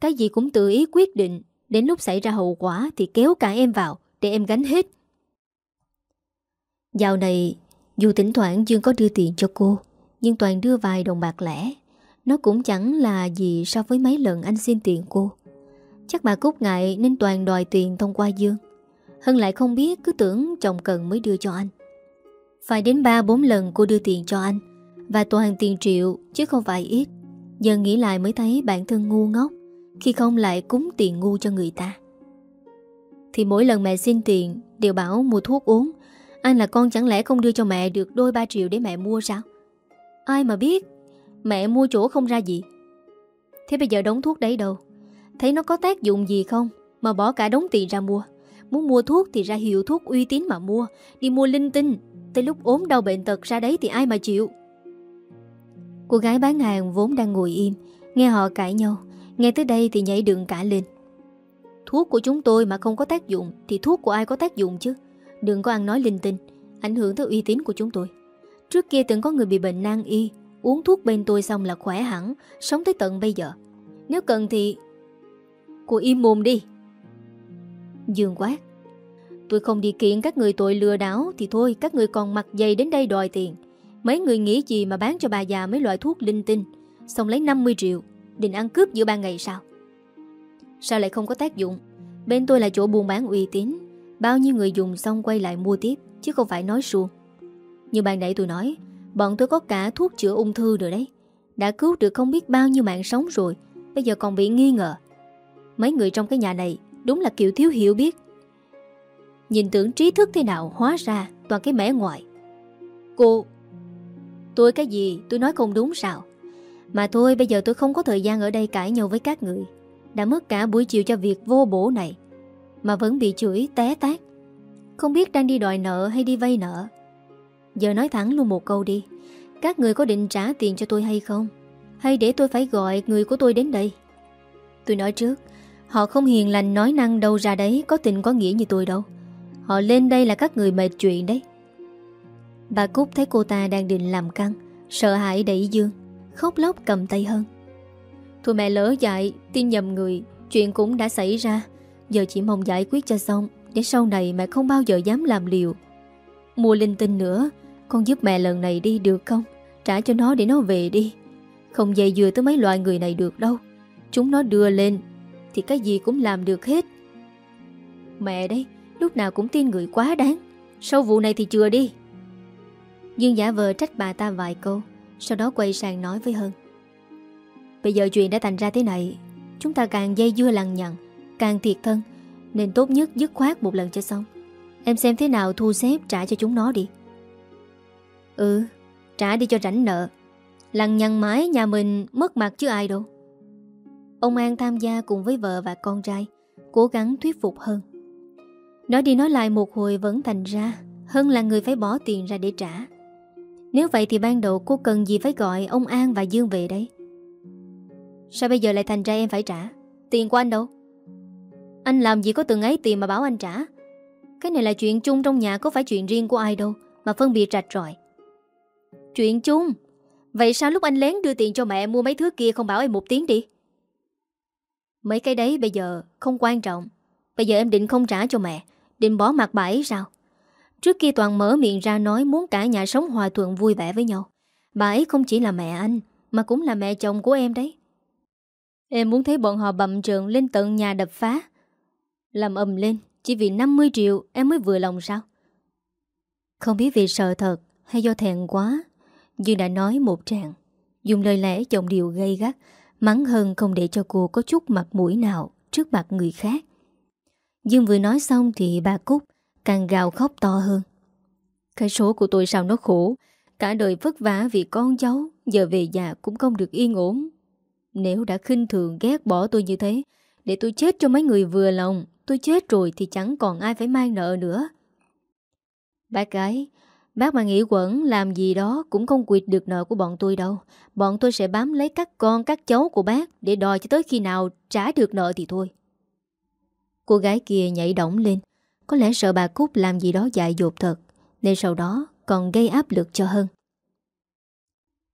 Cái gì cũng tự ý quyết định. Đến lúc xảy ra hậu quả thì kéo cả em vào, Để em gánh hết. Dạo này, Dù thỉnh thoảng Dương có đưa tiền cho cô, Nhưng Toàn đưa vài đồng bạc lẻ. Nó cũng chẳng là gì so với mấy lần anh xin tiền cô. Chắc bà Cúc ngại nên Toàn đòi tiền thông qua Dương. Hân lại không biết, cứ tưởng chồng cần mới đưa cho anh. Phải đến 3-4 lần cô đưa tiền cho anh, Và Toàn tiền triệu, chứ không phải ít. Giờ nghĩ lại mới thấy bản thân ngu ngốc, Khi không lại cúng tiền ngu cho người ta. Thì mỗi lần mẹ xin tiền, Đều bảo mua thuốc uống. Anh là con chẳng lẽ không đưa cho mẹ được đôi ba triệu để mẹ mua sao? Ai mà biết? Mẹ mua chỗ không ra gì. Thế bây giờ đống thuốc đấy đâu? Thấy nó có tác dụng gì không? Mà bỏ cả đống tiền ra mua. Muốn mua thuốc thì ra hiệu thuốc uy tín mà mua. Đi mua linh tinh. Tới lúc ốm đau bệnh tật ra đấy thì ai mà chịu? Cô gái bán hàng vốn đang ngồi im. Nghe họ cãi nhau. Nghe tới đây thì nhảy đường cả lên. Thuốc của chúng tôi mà không có tác dụng Thì thuốc của ai có tác dụng chứ? Đừng có ăn nói linh tinh. Ảnh hưởng tới uy tín của chúng tôi. Trước kia từng có người bị bệnh nan y. Uống thuốc bên tôi xong là khỏe hẳn, Sống tới tận bây giờ. Nếu cần thì Cô im mồm đi. Dương quát. Tôi không đi kiện các người tội lừa đảo Thì thôi, các người còn mặt dày đến đây đòi tiền. Mấy người nghĩ gì mà bán cho bà già mấy loại thuốc linh tinh, Xong lấy 50 triệu, Định ăn cướp giữa ba ngày sao? Sao lại không có tác dụng? Bên tôi là chỗ buôn bán uy tín, Bao nhiêu người dùng xong quay lại mua tiếp, Chứ không phải nói suông. Như ban nãy tôi nói Bọn tôi có cả thuốc chữa ung thư rồi đấy. Đã cứu được không biết bao nhiêu mạng sống rồi, Bây giờ còn bị nghi ngờ. Mấy người trong cái nhà này Đúng là kiểu thiếu hiểu biết. Nhìn tưởng trí thức thế nào Hóa ra toàn cái mẻ ngoại. Cô, Tôi cái gì tôi nói không đúng sao? Mà thôi, bây giờ tôi không có thời gian ở đây cãi nhau với các người. Đã mất cả buổi chiều cho việc vô bổ này, Mà vẫn bị chửi té tát. Không biết đang đi đòi nợ hay đi vay nợ. Giờ nói thẳng luôn một câu đi. Các người có định trả tiền cho tôi hay không? Hay để tôi phải gọi người của tôi đến đây? Tôi nói trước, Họ không hiền lành nói năng đâu ra đấy Có tình có nghĩa như tôi đâu. Họ lên đây là các người mệt chuyện đấy. Bà Cúc thấy cô ta đang định làm căng, Sợ hãi đẩy Dương, Khóc lóc cầm tay hơn. Thôi mẹ lỡ dại, Tin nhầm người, Chuyện cũng đã xảy ra. Giờ chỉ mong giải quyết cho xong Để sau này mẹ không bao giờ dám làm liều. Mua linh tinh nữa con giúp mẹ lần này đi được không? Trả cho nó để nó về đi. Không dây dừa tới mấy loại người này được đâu. Chúng nó đưa lên, Thì cái gì cũng làm được hết. Mẹ đấy, Lúc nào cũng tin người quá đáng. Sau vụ này thì chừa đi. Dương giả vờ trách bà ta vài câu, Sau đó quay sang nói với Hân. Bây giờ chuyện đã thành ra thế này, Chúng ta càng dây dưa lằng nhằng, Càng thiệt thân, Nên tốt nhất dứt khoát một lần cho xong. Em xem thế nào thu xếp trả cho chúng nó đi. Ừ Trả đi cho rảnh nợ. Lằng nhằng mãi nhà mình mất mặt chứ ai đâu. Ông An tham gia cùng với vợ và con trai, Cố gắng thuyết phục hơn. Nói đi nói lại một hồi vẫn thành ra, Hân là người phải bỏ tiền ra để trả. Nếu vậy thì ban đầu cô cần gì phải gọi ông An và Dương về đấy Sao bây giờ lại thành ra em phải trả? Tiền của anh đâu? Anh làm gì có từng ấy tiền mà bảo anh trả? Cái này là chuyện chung trong nhà Có phải chuyện riêng của ai đâu, Mà phân biệt rạch ròi. Chuyện chung. Vậy sao lúc anh lén đưa tiền cho mẹ mua mấy thứ kia Không bảo em một tiếng đi? Mấy cái đấy bây giờ không quan trọng. Bây giờ em định không trả cho mẹ, Định bỏ mặt bà ấy sao? Trước kia Toàn mở miệng ra nói Muốn cả nhà sống hòa thuận vui vẻ với nhau. Bà ấy không chỉ là mẹ anh, Mà cũng là mẹ chồng của em đấy. Em muốn thấy bọn họ bậm trợn Lên tận nhà đập phá. Làm ầm lên, Chỉ vì 50 triệu em mới vừa lòng sao? Không biết vì sợ thật Hay do thẹn quá. Dương đã nói một tràng Dùng lời lẽ chồng điệu gây gắt Mắng hơn không để cho cô có chút mặt mũi nào Trước mặt người khác Dương vừa nói xong thì bà Cúc càng gào khóc to hơn. Cái số của tôi sao nó khổ, cả đời vất vả vì con cháu, giờ về già cũng không được yên ổn. Nếu đã khinh thường ghét bỏ tôi như thế, để tôi chết cho mấy người vừa lòng, tôi chết rồi thì chẳng còn ai phải mang nợ nữa. Bác gái, Bác mà nghĩ quẩn làm gì đó cũng không quyệt được nợ của bọn tôi đâu. Bọn tôi sẽ bám lấy các con, các cháu của bác để đòi cho tới khi nào trả được nợ thì thôi. Cô gái kia nhảy động lên. Có lẽ sợ bà Cúc làm gì đó dại dột thật. Nên sau đó còn gây áp lực cho hơn.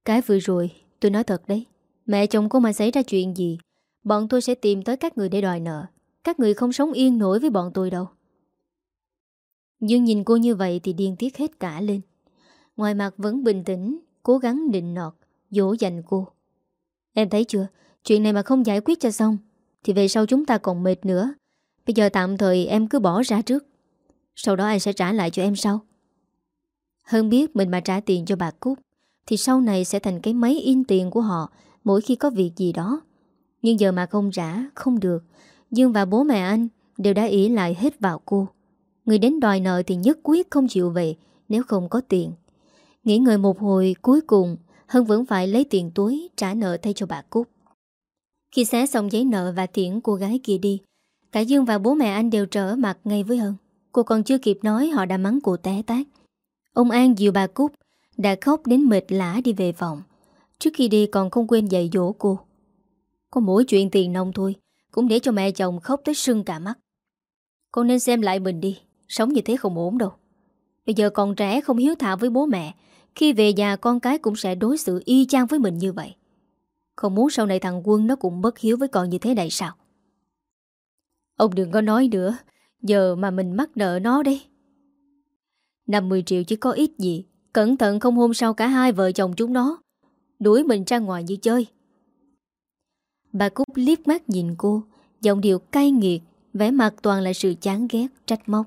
Cái vừa rồi tôi nói thật đấy. Mẹ chồng cô mà xảy ra chuyện gì Bọn tôi sẽ tìm tới các người để đòi nợ Các người không sống yên nổi với bọn tôi đâu Dương nhìn cô như vậy thì điên tiết hết cả lên. Ngoài mặt vẫn bình tĩnh, Cố gắng định nọt, Dỗ dành cô. Em thấy chưa? Chuyện này mà không giải quyết cho xong, Thì về sau chúng ta còn mệt nữa. Bây giờ tạm thời em cứ bỏ ra trước. Sau đó anh sẽ trả lại cho em sau. Hơn biết mình mà trả tiền cho bà Cúc, Thì sau này sẽ thành cái máy in tiền của họ Mỗi khi có việc gì đó. Nhưng giờ mà không trả, Không được. Dương và bố mẹ anh đều đã ý lại hết vào cô. Người đến đòi nợ thì nhất quyết không chịu về, Nếu không có tiền. Nghĩ ngợi một hồi, cuối cùng, Hân vẫn phải lấy tiền túi trả nợ thay cho bà Cúc. Khi xé xong giấy nợ và tiễn cô gái kia đi, Cả Dương và bố mẹ anh đều trở mặt ngay với Hân. Cô còn chưa kịp nói, họ đã mắng cô té tát. Ông An dìu bà Cúc, Đã khóc đến mệt lã đi về phòng. Trước khi đi còn không quên dạy dỗ cô. Có mỗi chuyện tiền nông thôi, Cũng để cho mẹ chồng khóc tới sưng cả mắt. Con nên xem lại mình đi. Sống như thế không ổn đâu. Bây giờ còn trẻ không hiếu thảo với bố mẹ, Khi về già con cái cũng sẽ đối xử y chang với mình như vậy. Không muốn sau này thằng Quân nó cũng bất hiếu với con như thế này sao? Ông đừng có nói nữa, Giờ mà mình mắc nợ nó đi 50 triệu chứ có ít gì, Cẩn thận không hôm sau cả hai vợ chồng chúng nó. Đuổi mình ra ngoài như chơi. Bà Cúc liếc mắt nhìn cô, Giọng điệu cay nghiệt, vẻ mặt toàn là sự chán ghét, Trách móc.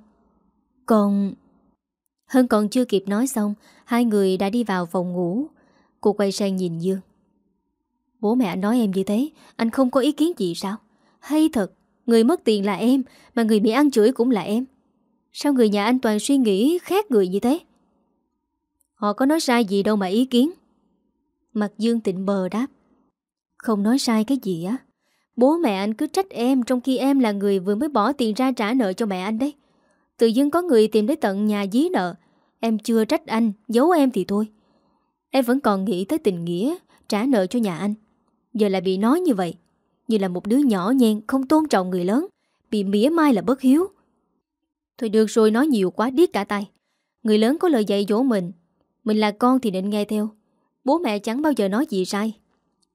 Còn Hơn còn chưa kịp nói xong, Hai người đã đi vào phòng ngủ. Cô quay sang nhìn Dương. Bố mẹ nói em như thế, Anh không có ý kiến gì sao? Hay thật, Người mất tiền là em, Mà người bị ăn chửi cũng là em. Sao người nhà anh toàn suy nghĩ khác người như thế? Họ có nói sai gì đâu mà ý kiến. Mặt Dương tịnh bờ đáp. Không nói sai cái gì á. Bố mẹ anh cứ trách em Trong khi em là người vừa mới bỏ tiền ra trả nợ cho mẹ anh đấy. Tự dưng có người tìm đến tận nhà dí nợ. Em chưa trách anh, Giấu em thì thôi. Em vẫn còn nghĩ tới tình nghĩa, Trả nợ cho nhà anh. Giờ lại bị nói như vậy, Như là một đứa nhỏ nhen Không tôn trọng người lớn, Bị mỉa mai là bất hiếu. Thôi được rồi, nói nhiều quá, điếc cả tay Người lớn có lời dạy dỗ mình. Mình là con thì định nghe theo. Bố mẹ chẳng bao giờ nói gì sai.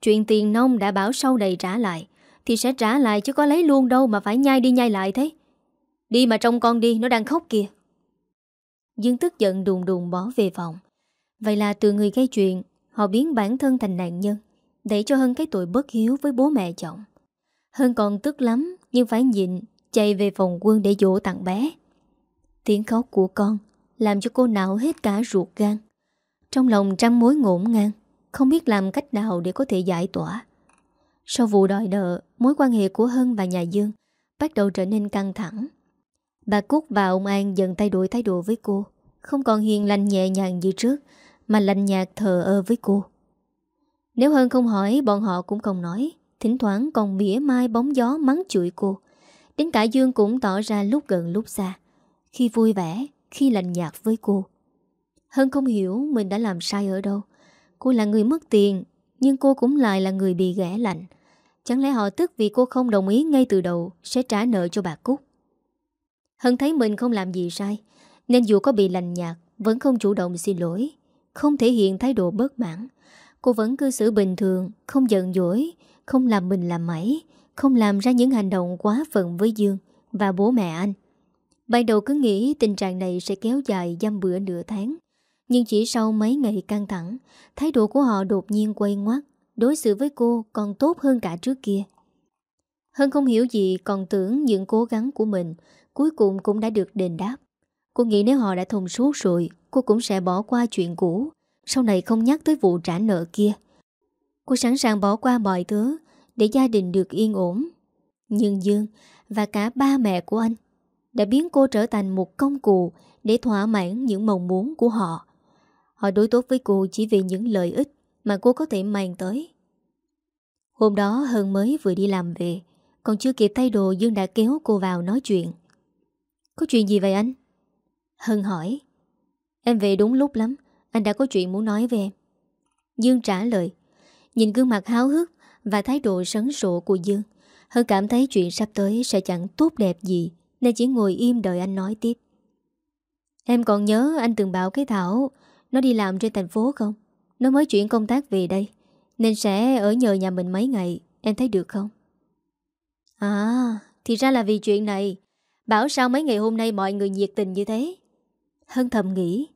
Chuyện tiền nông đã bảo sau này trả lại, Thì sẽ trả lại chứ có lấy luôn đâu Mà phải nhai đi nhai lại thế. Đi mà trông con đi, nó đang khóc kìa. Dương tức giận đùng đùng bỏ về phòng. Vậy là từ người gây chuyện, Họ biến bản thân thành nạn nhân, Để cho Hân cái tội bất hiếu với bố mẹ chồng. Hân còn tức lắm, Nhưng phải nhịn, Chạy về phòng quân để dỗ tặng bé. Tiếng khóc của con Làm cho cô não hết cả ruột gan. Trong lòng trăm mối ngổn ngang, Không biết làm cách nào để có thể giải tỏa. Sau vụ đòi nợ, Mối quan hệ của Hân và nhà Dương Bắt đầu trở nên căng thẳng. Bà Cúc và ông An dần thay đổi thái độ với cô. Không còn hiền lành nhẹ nhàng như trước, Mà lành nhạt thờ ơ với cô. Nếu Hân không hỏi, Bọn họ cũng không nói. Thỉnh thoảng còn mỉa mai bóng gió mắng chửi cô. Đến cả Dương cũng tỏ ra lúc gần lúc xa. Khi vui vẻ, Khi lành nhạt với cô. Hân không hiểu mình đã làm sai ở đâu. Cô là người mất tiền, Nhưng cô cũng lại là người bị ghẻ lạnh. Chẳng lẽ họ tức vì cô không đồng ý ngay từ đầu Sẽ trả nợ cho bà Cúc? Hân thấy mình không làm gì sai, Nên dù có bị lành nhạt, Vẫn không chủ động xin lỗi, Không thể hiện thái độ bớt mãn. Cô vẫn cư xử bình thường, Không giận dỗi, Không làm mình làm mẩy, Không làm ra những hành động quá phận với Dương Và bố mẹ anh. Ban đầu cứ nghĩ tình trạng này sẽ kéo dài dăm bữa nửa tháng, nhưng chỉ sau mấy ngày căng thẳng, Thái độ của họ đột nhiên quay ngoắt, Đối xử với cô còn tốt hơn cả trước kia. Hân không hiểu gì Còn tưởng những cố gắng của mình Cuối cùng cũng đã được đền đáp. Cô nghĩ nếu họ đã thông suốt rồi Cô cũng sẽ bỏ qua chuyện cũ. Sau này không nhắc tới vụ trả nợ kia. Cô sẵn sàng bỏ qua mọi thứ Để gia đình được yên ổn. Nhưng Dương Và cả ba mẹ của anh Đã biến cô trở thành một công cụ Để thỏa mãn những mong muốn của họ. Họ đối tốt với cô chỉ vì những lợi ích mà cô có thể mang tới. Hôm đó Hân mới vừa đi làm về, còn chưa kịp thay đồ Dương đã kéo cô vào nói chuyện. Có chuyện gì vậy anh? Hân hỏi. Em về đúng lúc lắm, Anh đã có chuyện muốn nói với em. Dương trả lời. Nhìn gương mặt háo hức Và thái độ sấn sộ của Dương, Hân cảm thấy chuyện sắp tới sẽ chẳng tốt đẹp gì, Nên chỉ ngồi im đợi anh nói tiếp. Em còn nhớ anh từng bảo cái Thảo, Nó đi làm trên thành phố không? Nó mới chuyển công tác về đây, Nên sẽ ở nhờ nhà mình mấy ngày, Em thấy được không? À thì ra là vì chuyện này. Bảo sao mấy ngày hôm nay mọi người nhiệt tình như thế? Hân thầm nghĩ.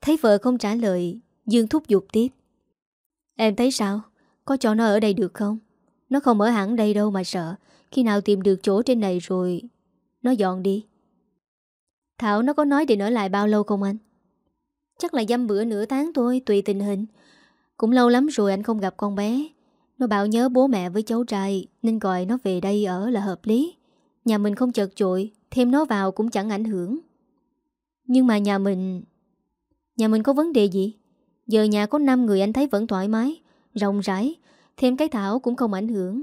Thấy vợ không trả lời, Dương thúc giục tiếp. Em thấy sao? Có cho nó ở đây được không? Nó không ở hẳn đây đâu mà sợ. Khi nào tìm được chỗ trên này rồi, Nó dọn đi. Thảo, nó có nói để ở lại bao lâu không anh? Chắc là dăm bữa nửa tháng thôi, Tùy tình hình. Cũng lâu lắm rồi anh không gặp con bé. Nó bảo nhớ bố mẹ với cháu trai, Nên gọi nó về đây ở là hợp lý. Nhà mình không chật chội. Thêm nó vào cũng chẳng ảnh hưởng. Nhưng mà nhà mình Nhà mình có vấn đề gì? Giờ nhà có 5 người anh thấy vẫn thoải mái, Rộng rãi, Thêm cái thảo cũng không ảnh hưởng.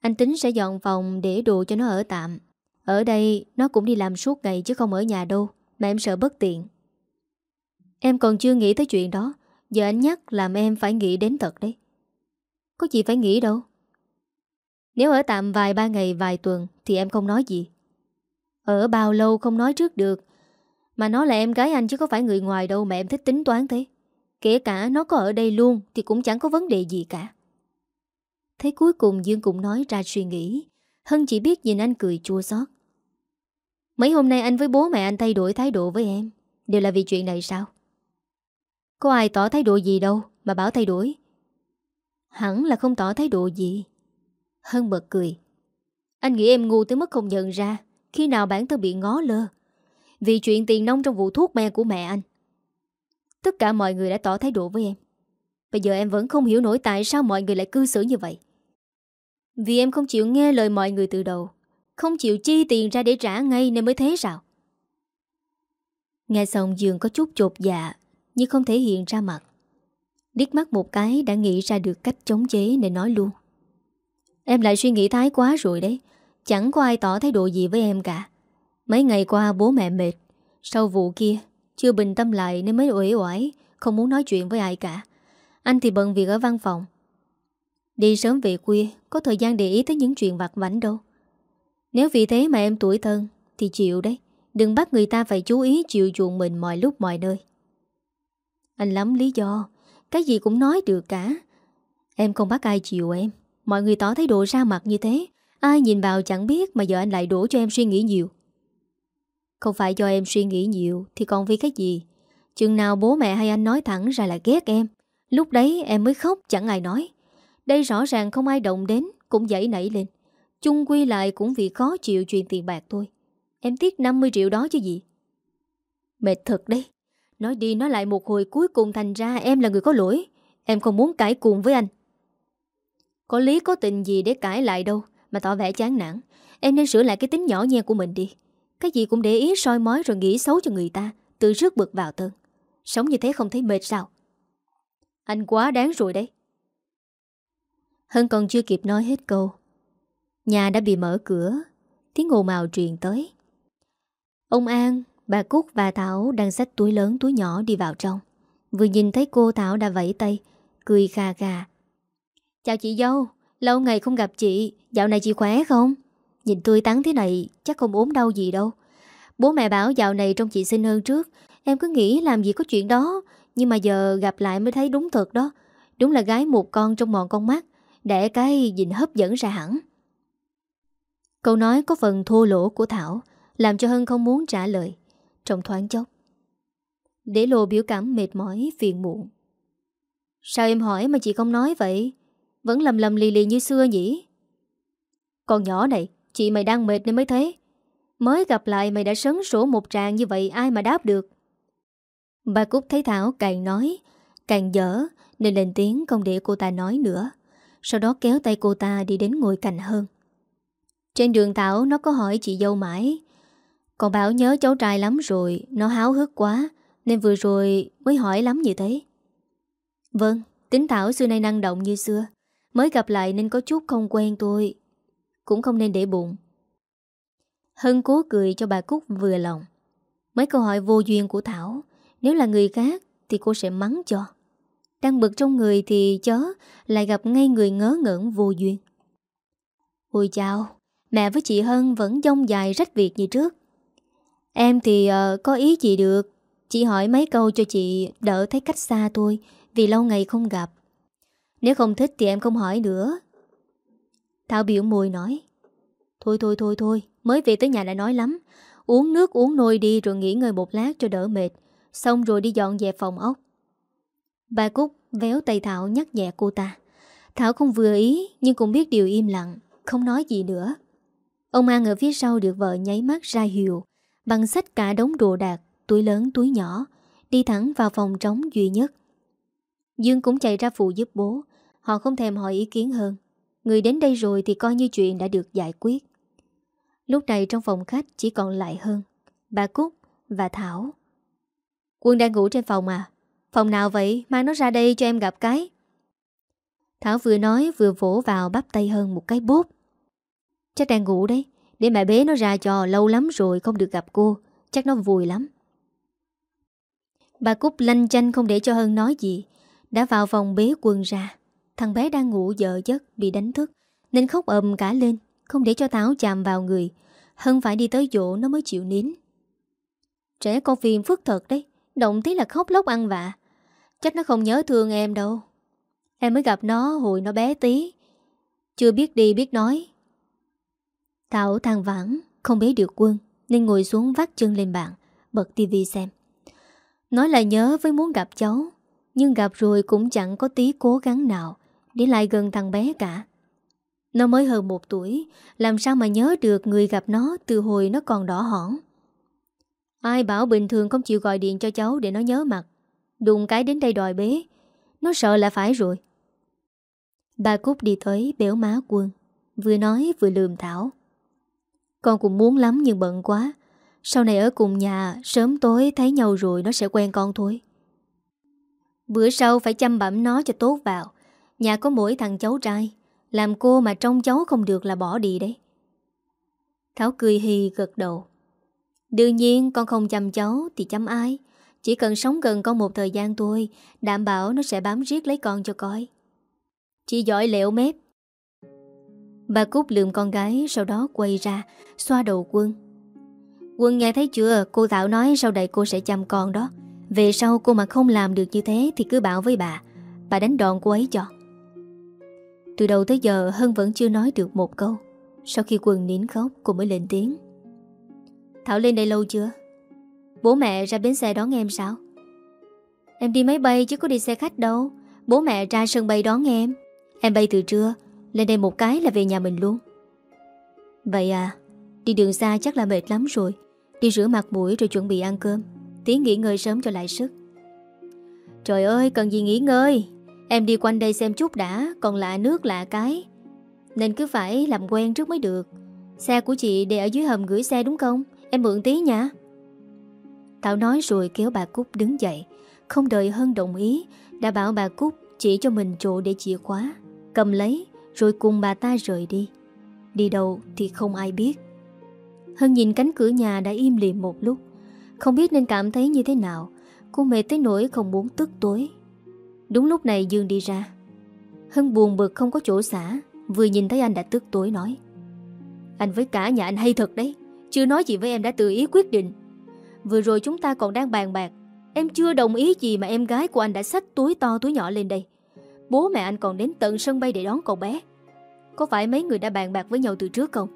Anh tính sẽ dọn phòng để đồ cho nó ở tạm. Ở đây nó cũng đi làm suốt ngày chứ không ở nhà đâu, Mà em sợ bất tiện. Em còn chưa nghĩ tới chuyện đó, Giờ anh nhắc làm em phải nghĩ đến thật đấy. Có gì phải nghĩ đâu. Nếu ở tạm vài ba ngày, vài tuần Thì em không nói gì. Ở bao lâu không nói trước được. Mà nó là em gái anh chứ có phải người ngoài đâu Mà em thích tính toán thế. Kể cả nó có ở đây luôn Thì cũng chẳng có vấn đề gì cả. Thế cuối cùng Dương cũng nói ra suy nghĩ. Hân chỉ biết nhìn anh cười chua xót. Mấy hôm nay anh với bố mẹ anh thay đổi thái độ với em. Đều là vì chuyện này sao? Có ai tỏ thái độ gì đâu Mà bảo thay đổi? Hẳn là không tỏ thái độ gì. Hân bật cười. Anh nghĩ em ngu tới mức không nhận ra. Khi nào bản thân bị ngó lơ? Vì chuyện tiền nông trong vụ thuốc me của mẹ anh. Tất cả mọi người đã tỏ thái độ với em. Bây giờ em vẫn không hiểu nổi tại sao mọi người lại cư xử như vậy. Vì em không chịu nghe lời mọi người từ đầu, Không chịu chi tiền ra để trả ngay nên mới thế sao? Nghe xong Dương có chút chột dạ Nhưng không thể hiện ra mặt. Điếc mắt một cái đã nghĩ ra được cách chống chế nên nói luôn. Em lại suy nghĩ thái quá rồi đấy. Chẳng có ai tỏ thái độ gì với em cả. Mấy ngày qua bố mẹ mệt. Sau vụ kia, chưa bình tâm lại nên mới uể oải, Không muốn nói chuyện với ai cả. Anh thì bận việc ở văn phòng. Đi sớm về khuya, Có thời gian để ý tới những chuyện vặt vảnh đâu. Nếu vì thế mà em tuổi thân, Thì chịu đấy. Đừng bắt người ta phải chú ý chịu chuộng mình mọi lúc mọi nơi. Anh lắm lý do. Cái gì cũng nói được cả. Em không bắt ai chịu em. Mọi người tỏ thái độ ra mặt như thế. Ai nhìn vào chẳng biết mà giờ anh lại đổ cho em suy nghĩ nhiều. Không phải do em suy nghĩ nhiều Thì còn vì cái gì? Chừng nào bố mẹ hay anh nói thẳng ra là ghét em. Lúc đấy em mới khóc, chẳng ai nói. Đây rõ ràng không ai động đến, Cũng dậy nảy lên. Chung quy lại cũng vì khó chịu chuyện tiền bạc thôi. Em tiếc 50 triệu đó chứ gì? Mệt thật đấy. Nói đi nói lại một hồi cuối cùng thành ra em là người có lỗi. Em không muốn cãi cùng với anh. Có lý có tình gì để cãi lại đâu. Mà tỏ vẻ chán nản. Em nên sửa lại cái tính nhỏ nhe của mình đi. Cái gì cũng để ý soi mói rồi nghĩ xấu cho người ta Tự rước bực vào thân. Sống như thế không thấy mệt sao? Anh quá đáng rồi đấy. Hân còn chưa kịp nói hết câu. Nhà đã bị mở cửa. Tiếng ồn màu truyền tới. Ông An, bà Cúc và Thảo Đang xách túi lớn túi nhỏ đi vào trong. Vừa nhìn thấy cô Thảo đã vẫy tay Cười khà khà. Chào chị dâu Lâu ngày không gặp chị, Dạo này chị khỏe không? Nhìn tươi tắn thế này, chắc không ốm đau gì đâu. Bố mẹ bảo dạo này trong chị xinh hơn trước. Em cứ nghĩ làm gì có chuyện đó, Nhưng mà giờ gặp lại mới thấy đúng thật đó. Đúng là gái một con trong mòn con mắt, Để cái nhìn hấp dẫn ra hẳn. Câu nói có phần thô lỗ của Thảo, Làm cho Hân không muốn trả lời. Trong thoáng chốc, Để lộ biểu cảm mệt mỏi, phiền muộn. Sao em hỏi mà chị không nói vậy? Vẫn lầm lầm lì lì như xưa nhỉ? Con nhỏ này, Chị mày đang mệt nên mới thế. Mới gặp lại mày đã sấn sổ một tràng như vậy, Ai mà đáp được? Bà Cúc thấy Thảo càng nói, Càng dở, Nên lên tiếng không để cô ta nói nữa. Sau đó kéo tay cô ta đi đến ngồi cạnh hơn. Trên đường Thảo, nó có hỏi chị dâu mãi Còn bảo nhớ cháu trai lắm rồi, Nó háo hức quá, Nên vừa rồi mới hỏi lắm như thế. Vâng Tính Thảo xưa nay năng động như xưa. Mới gặp lại nên có chút không quen tôi cũng không nên để bụng. Hân cố cười cho bà Cúc vừa lòng. Mấy câu hỏi vô duyên của Thảo Nếu là người khác Thì cô sẽ mắng cho. Đang bực trong người thì chớ Lại gặp ngay người ngớ ngẩn vô duyên. Ôi chào Mẹ với chị Hân vẫn dông dài rách việc như trước. Em thì uh, có ý gì được? Chị hỏi mấy câu cho chị đỡ thấy cách xa tôi Vì lâu ngày không gặp. Nếu không thích thì em không hỏi nữa. Thảo biểu môi nói, Thôi thôi thôi thôi, Mới về tới nhà đã nói lắm. Uống nước, uống nôi đi rồi nghỉ ngơi một lát cho đỡ mệt. Xong rồi đi dọn dẹp phòng ốc. Bà Cúc véo tay Thảo nhắc nhẹ cô ta. Thảo không vừa ý, Nhưng cũng biết điều im lặng, Không nói gì nữa. Ông An ở phía sau được vợ nháy mắt ra hiệu, Bằng sách cả đống đồ đạc, Túi lớn, túi nhỏ, Đi thẳng vào phòng trống duy nhất. Dương cũng chạy ra phụ giúp bố. Họ không thèm hỏi ý kiến hơn. Người đến đây rồi thì coi như chuyện đã được giải quyết. Lúc này trong phòng khách chỉ còn lại hơn Bà Cúc và Thảo. Quân đang ngủ trên phòng à? Phòng nào vậy? Mang nó ra đây cho em gặp cái. Thảo vừa nói vừa vỗ vào bắp tay hơn một cái bốp. Chắc đang ngủ đấy. Để mẹ bế nó ra cho lâu lắm rồi không được gặp cô. Chắc nó vui lắm. Bà Cúc lanh chanh không để cho Hân nói gì. Đã vào phòng bế quân ra. Thằng bé đang ngủ dở giấc, bị đánh thức, Nên khóc ầm cả lên, Không để cho táo chạm vào người. Hân phải đi tới chỗ nó mới chịu nín. Trẻ con phiền phức thật đấy, Động tí là khóc lóc ăn vạ. Chắc nó không nhớ thương em đâu. Em mới gặp nó hồi nó bé tí. Chưa biết đi biết nói. Thảo than vãn, Không bế được quân, Nên ngồi xuống vắt chân lên bàn, Bật tivi xem. Nói là nhớ với muốn gặp cháu, Nhưng gặp rồi cũng chẳng có tí cố gắng nào. Để lại gần thằng bé cả. Nó mới hơn một tuổi, Làm sao mà nhớ được người gặp nó Từ hồi nó còn đỏ hỏn? Ai bảo bình thường không chịu gọi điện cho cháu Để nó nhớ mặt. Đụng cái đến đây đòi bế. Nó sợ là phải rồi. Bà Cúc đi tới béo má quân, Vừa nói vừa lườm Thảo. Con cũng muốn lắm nhưng bận quá. Sau này ở cùng nhà, Sớm tối thấy nhau rồi nó sẽ quen con thôi. Bữa sau phải chăm bẩm nó cho tốt vào. Nhà có mỗi thằng cháu trai, Làm cô mà trông cháu không được là bỏ đi đấy. Thảo cười hì gật đầu. Đương nhiên con không chăm cháu Thì chăm ai. Chỉ cần sống gần con một thời gian thôi, Đảm bảo nó sẽ bám riết lấy con cho coi. Chị giỏi lẹo mép. Bà Cúc lượm con gái, Sau đó quay ra, Xoa đầu quân. Quân nghe thấy chưa? Cô Thảo nói sau đây cô sẽ chăm con đó. Về sau cô mà không làm được như thế Thì cứ bảo với bà. Bà đánh đòn cô ấy cho. Từ đầu tới giờ, Hân vẫn chưa nói được một câu. Sau khi quần nín khóc, cô mới lên tiếng. Thảo lên đây lâu chưa? Bố mẹ ra bến xe đón em sao? Em đi máy bay chứ có đi xe khách đâu. Bố mẹ ra sân bay đón em. Em bay từ trưa, Lên đây một cái là về nhà mình luôn. Vậy à Đi đường xa chắc là mệt lắm rồi. Đi rửa mặt mũi rồi chuẩn bị ăn cơm. Tiến nghỉ ngơi sớm cho lại sức. Trời ơi, cần gì nghỉ ngơi? Em đi quanh đây xem chút đã, Còn lạ nước lạ cái. Nên cứ phải làm quen trước mới được. Xe của chị để ở dưới hầm gửi xe đúng không? Em mượn tí nha. Tao nói rồi kéo bà Cúc đứng dậy. Không đợi Hân đồng ý, Đã bảo bà Cúc chỉ cho mình chỗ để chìa khóa. Cầm lấy, Rồi cùng bà ta rời đi. Đi đâu thì không ai biết. Hân nhìn cánh cửa nhà đã im lìm một lúc. Không biết nên cảm thấy như thế nào. Cô mệt tới nỗi không muốn tức tối. Đúng lúc này Dương đi ra. Hân buồn bực không có chỗ xả, Vừa nhìn thấy anh đã tức tối nói. Anh với cả nhà anh hay thật đấy, chưa nói gì với em đã tự ý quyết định. Vừa rồi chúng ta còn đang bàn bạc, Em chưa đồng ý gì mà em gái của anh đã xách túi to túi nhỏ lên đây. Bố mẹ anh còn đến tận sân bay để đón cậu bé. Có phải mấy người đã bàn bạc với nhau từ trước không?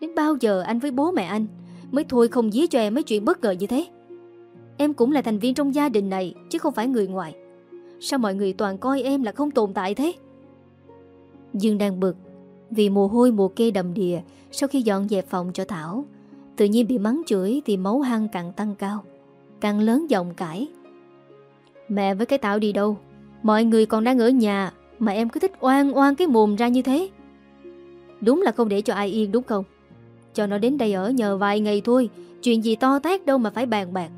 Đến bao giờ anh với bố mẹ anh Mới thôi không dí cho em mấy chuyện bất ngờ như thế? Em cũng là thành viên trong gia đình này, Chứ không phải người ngoài. Sao mọi người toàn coi em là không tồn tại thế? Dương đang bực, vì mồ hôi mồ kê đầm đìa Sau khi dọn dẹp phòng cho Thảo. Tự nhiên bị mắng chửi Thì máu hăng càng tăng cao, Càng lớn giọng cãi. Mẹ với cái Thảo đi đâu? Mọi người còn đang ở nhà Mà em cứ thích oan oan cái mồm ra như thế. Đúng là không để cho ai yên đúng không? Cho nó đến đây ở nhờ vài ngày thôi, Chuyện gì to tát đâu mà phải bàn bạc.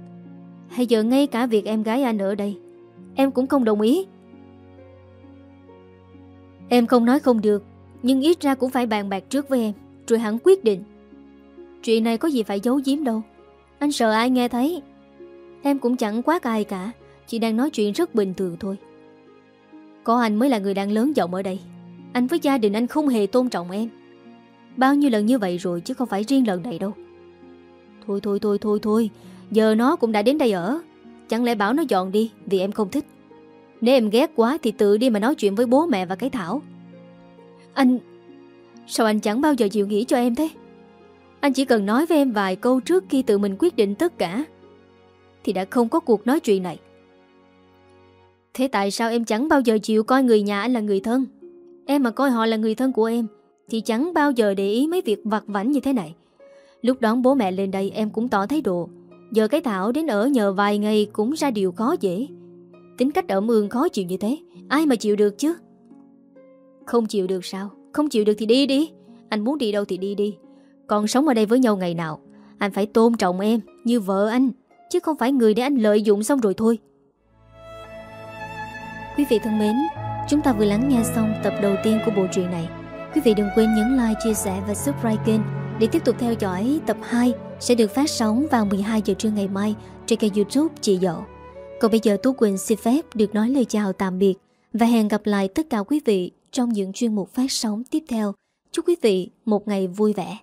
Hay giờ ngay cả việc em gái anh ở đây Em cũng không đồng ý. Em không nói không được, nhưng ít ra cũng phải bàn bạc trước với em, Rồi hẳn quyết định. Chuyện này có gì phải giấu giếm đâu. Anh sợ ai nghe thấy. Em cũng chẳng quát ai cả, Chỉ đang nói chuyện rất bình thường thôi. Có anh mới là người đang lớn giọng ở đây. Anh với gia đình anh không hề tôn trọng em. Bao nhiêu lần như vậy rồi Chứ không phải riêng lần này đâu. Thôi thôi thôi thôi thôi, Giờ nó cũng đã đến đây ở. Chẳng lẽ bảo nó dọn đi Vì em không thích? Nếu em ghét quá thì tự đi mà nói chuyện với bố mẹ và cái Thảo. Anh, Sao anh chẳng bao giờ chịu nghĩ cho em thế? Anh chỉ cần nói với em vài câu trước khi tự mình quyết định tất cả, Thì đã không có cuộc nói chuyện này. Thế tại sao em chẳng bao giờ chịu coi người nhà anh là người thân? Em mà coi họ là người thân của em, Thì chẳng bao giờ để ý mấy việc vặt vảnh như thế này. Lúc đón bố mẹ lên đây, em cũng tỏ thái độ. Giờ cái Thảo đến ở nhờ vài ngày cũng ra điều khó dễ. Tính cách ở mương khó chịu như thế Ai mà chịu được chứ? Không chịu được sao? Không chịu được thì đi đi. Anh muốn đi đâu thì đi đi. Còn sống ở đây với nhau ngày nào Anh phải tôn trọng em như vợ anh Chứ không phải người để anh lợi dụng xong rồi thôi. Quý vị thân mến Chúng ta vừa lắng nghe xong tập đầu tiên của bộ truyện này. Quý vị đừng quên nhấn like, chia sẻ và subscribe kênh Để tiếp tục theo dõi tập 2 sẽ được phát sóng vào 12 giờ trưa ngày mai Trên kênh youtube Chị Dậu. Còn bây giờ Tú Quỳnh xin phép được nói lời chào tạm biệt Và hẹn gặp lại tất cả quý vị Trong những chuyên mục phát sóng tiếp theo. Chúc quý vị một ngày vui vẻ.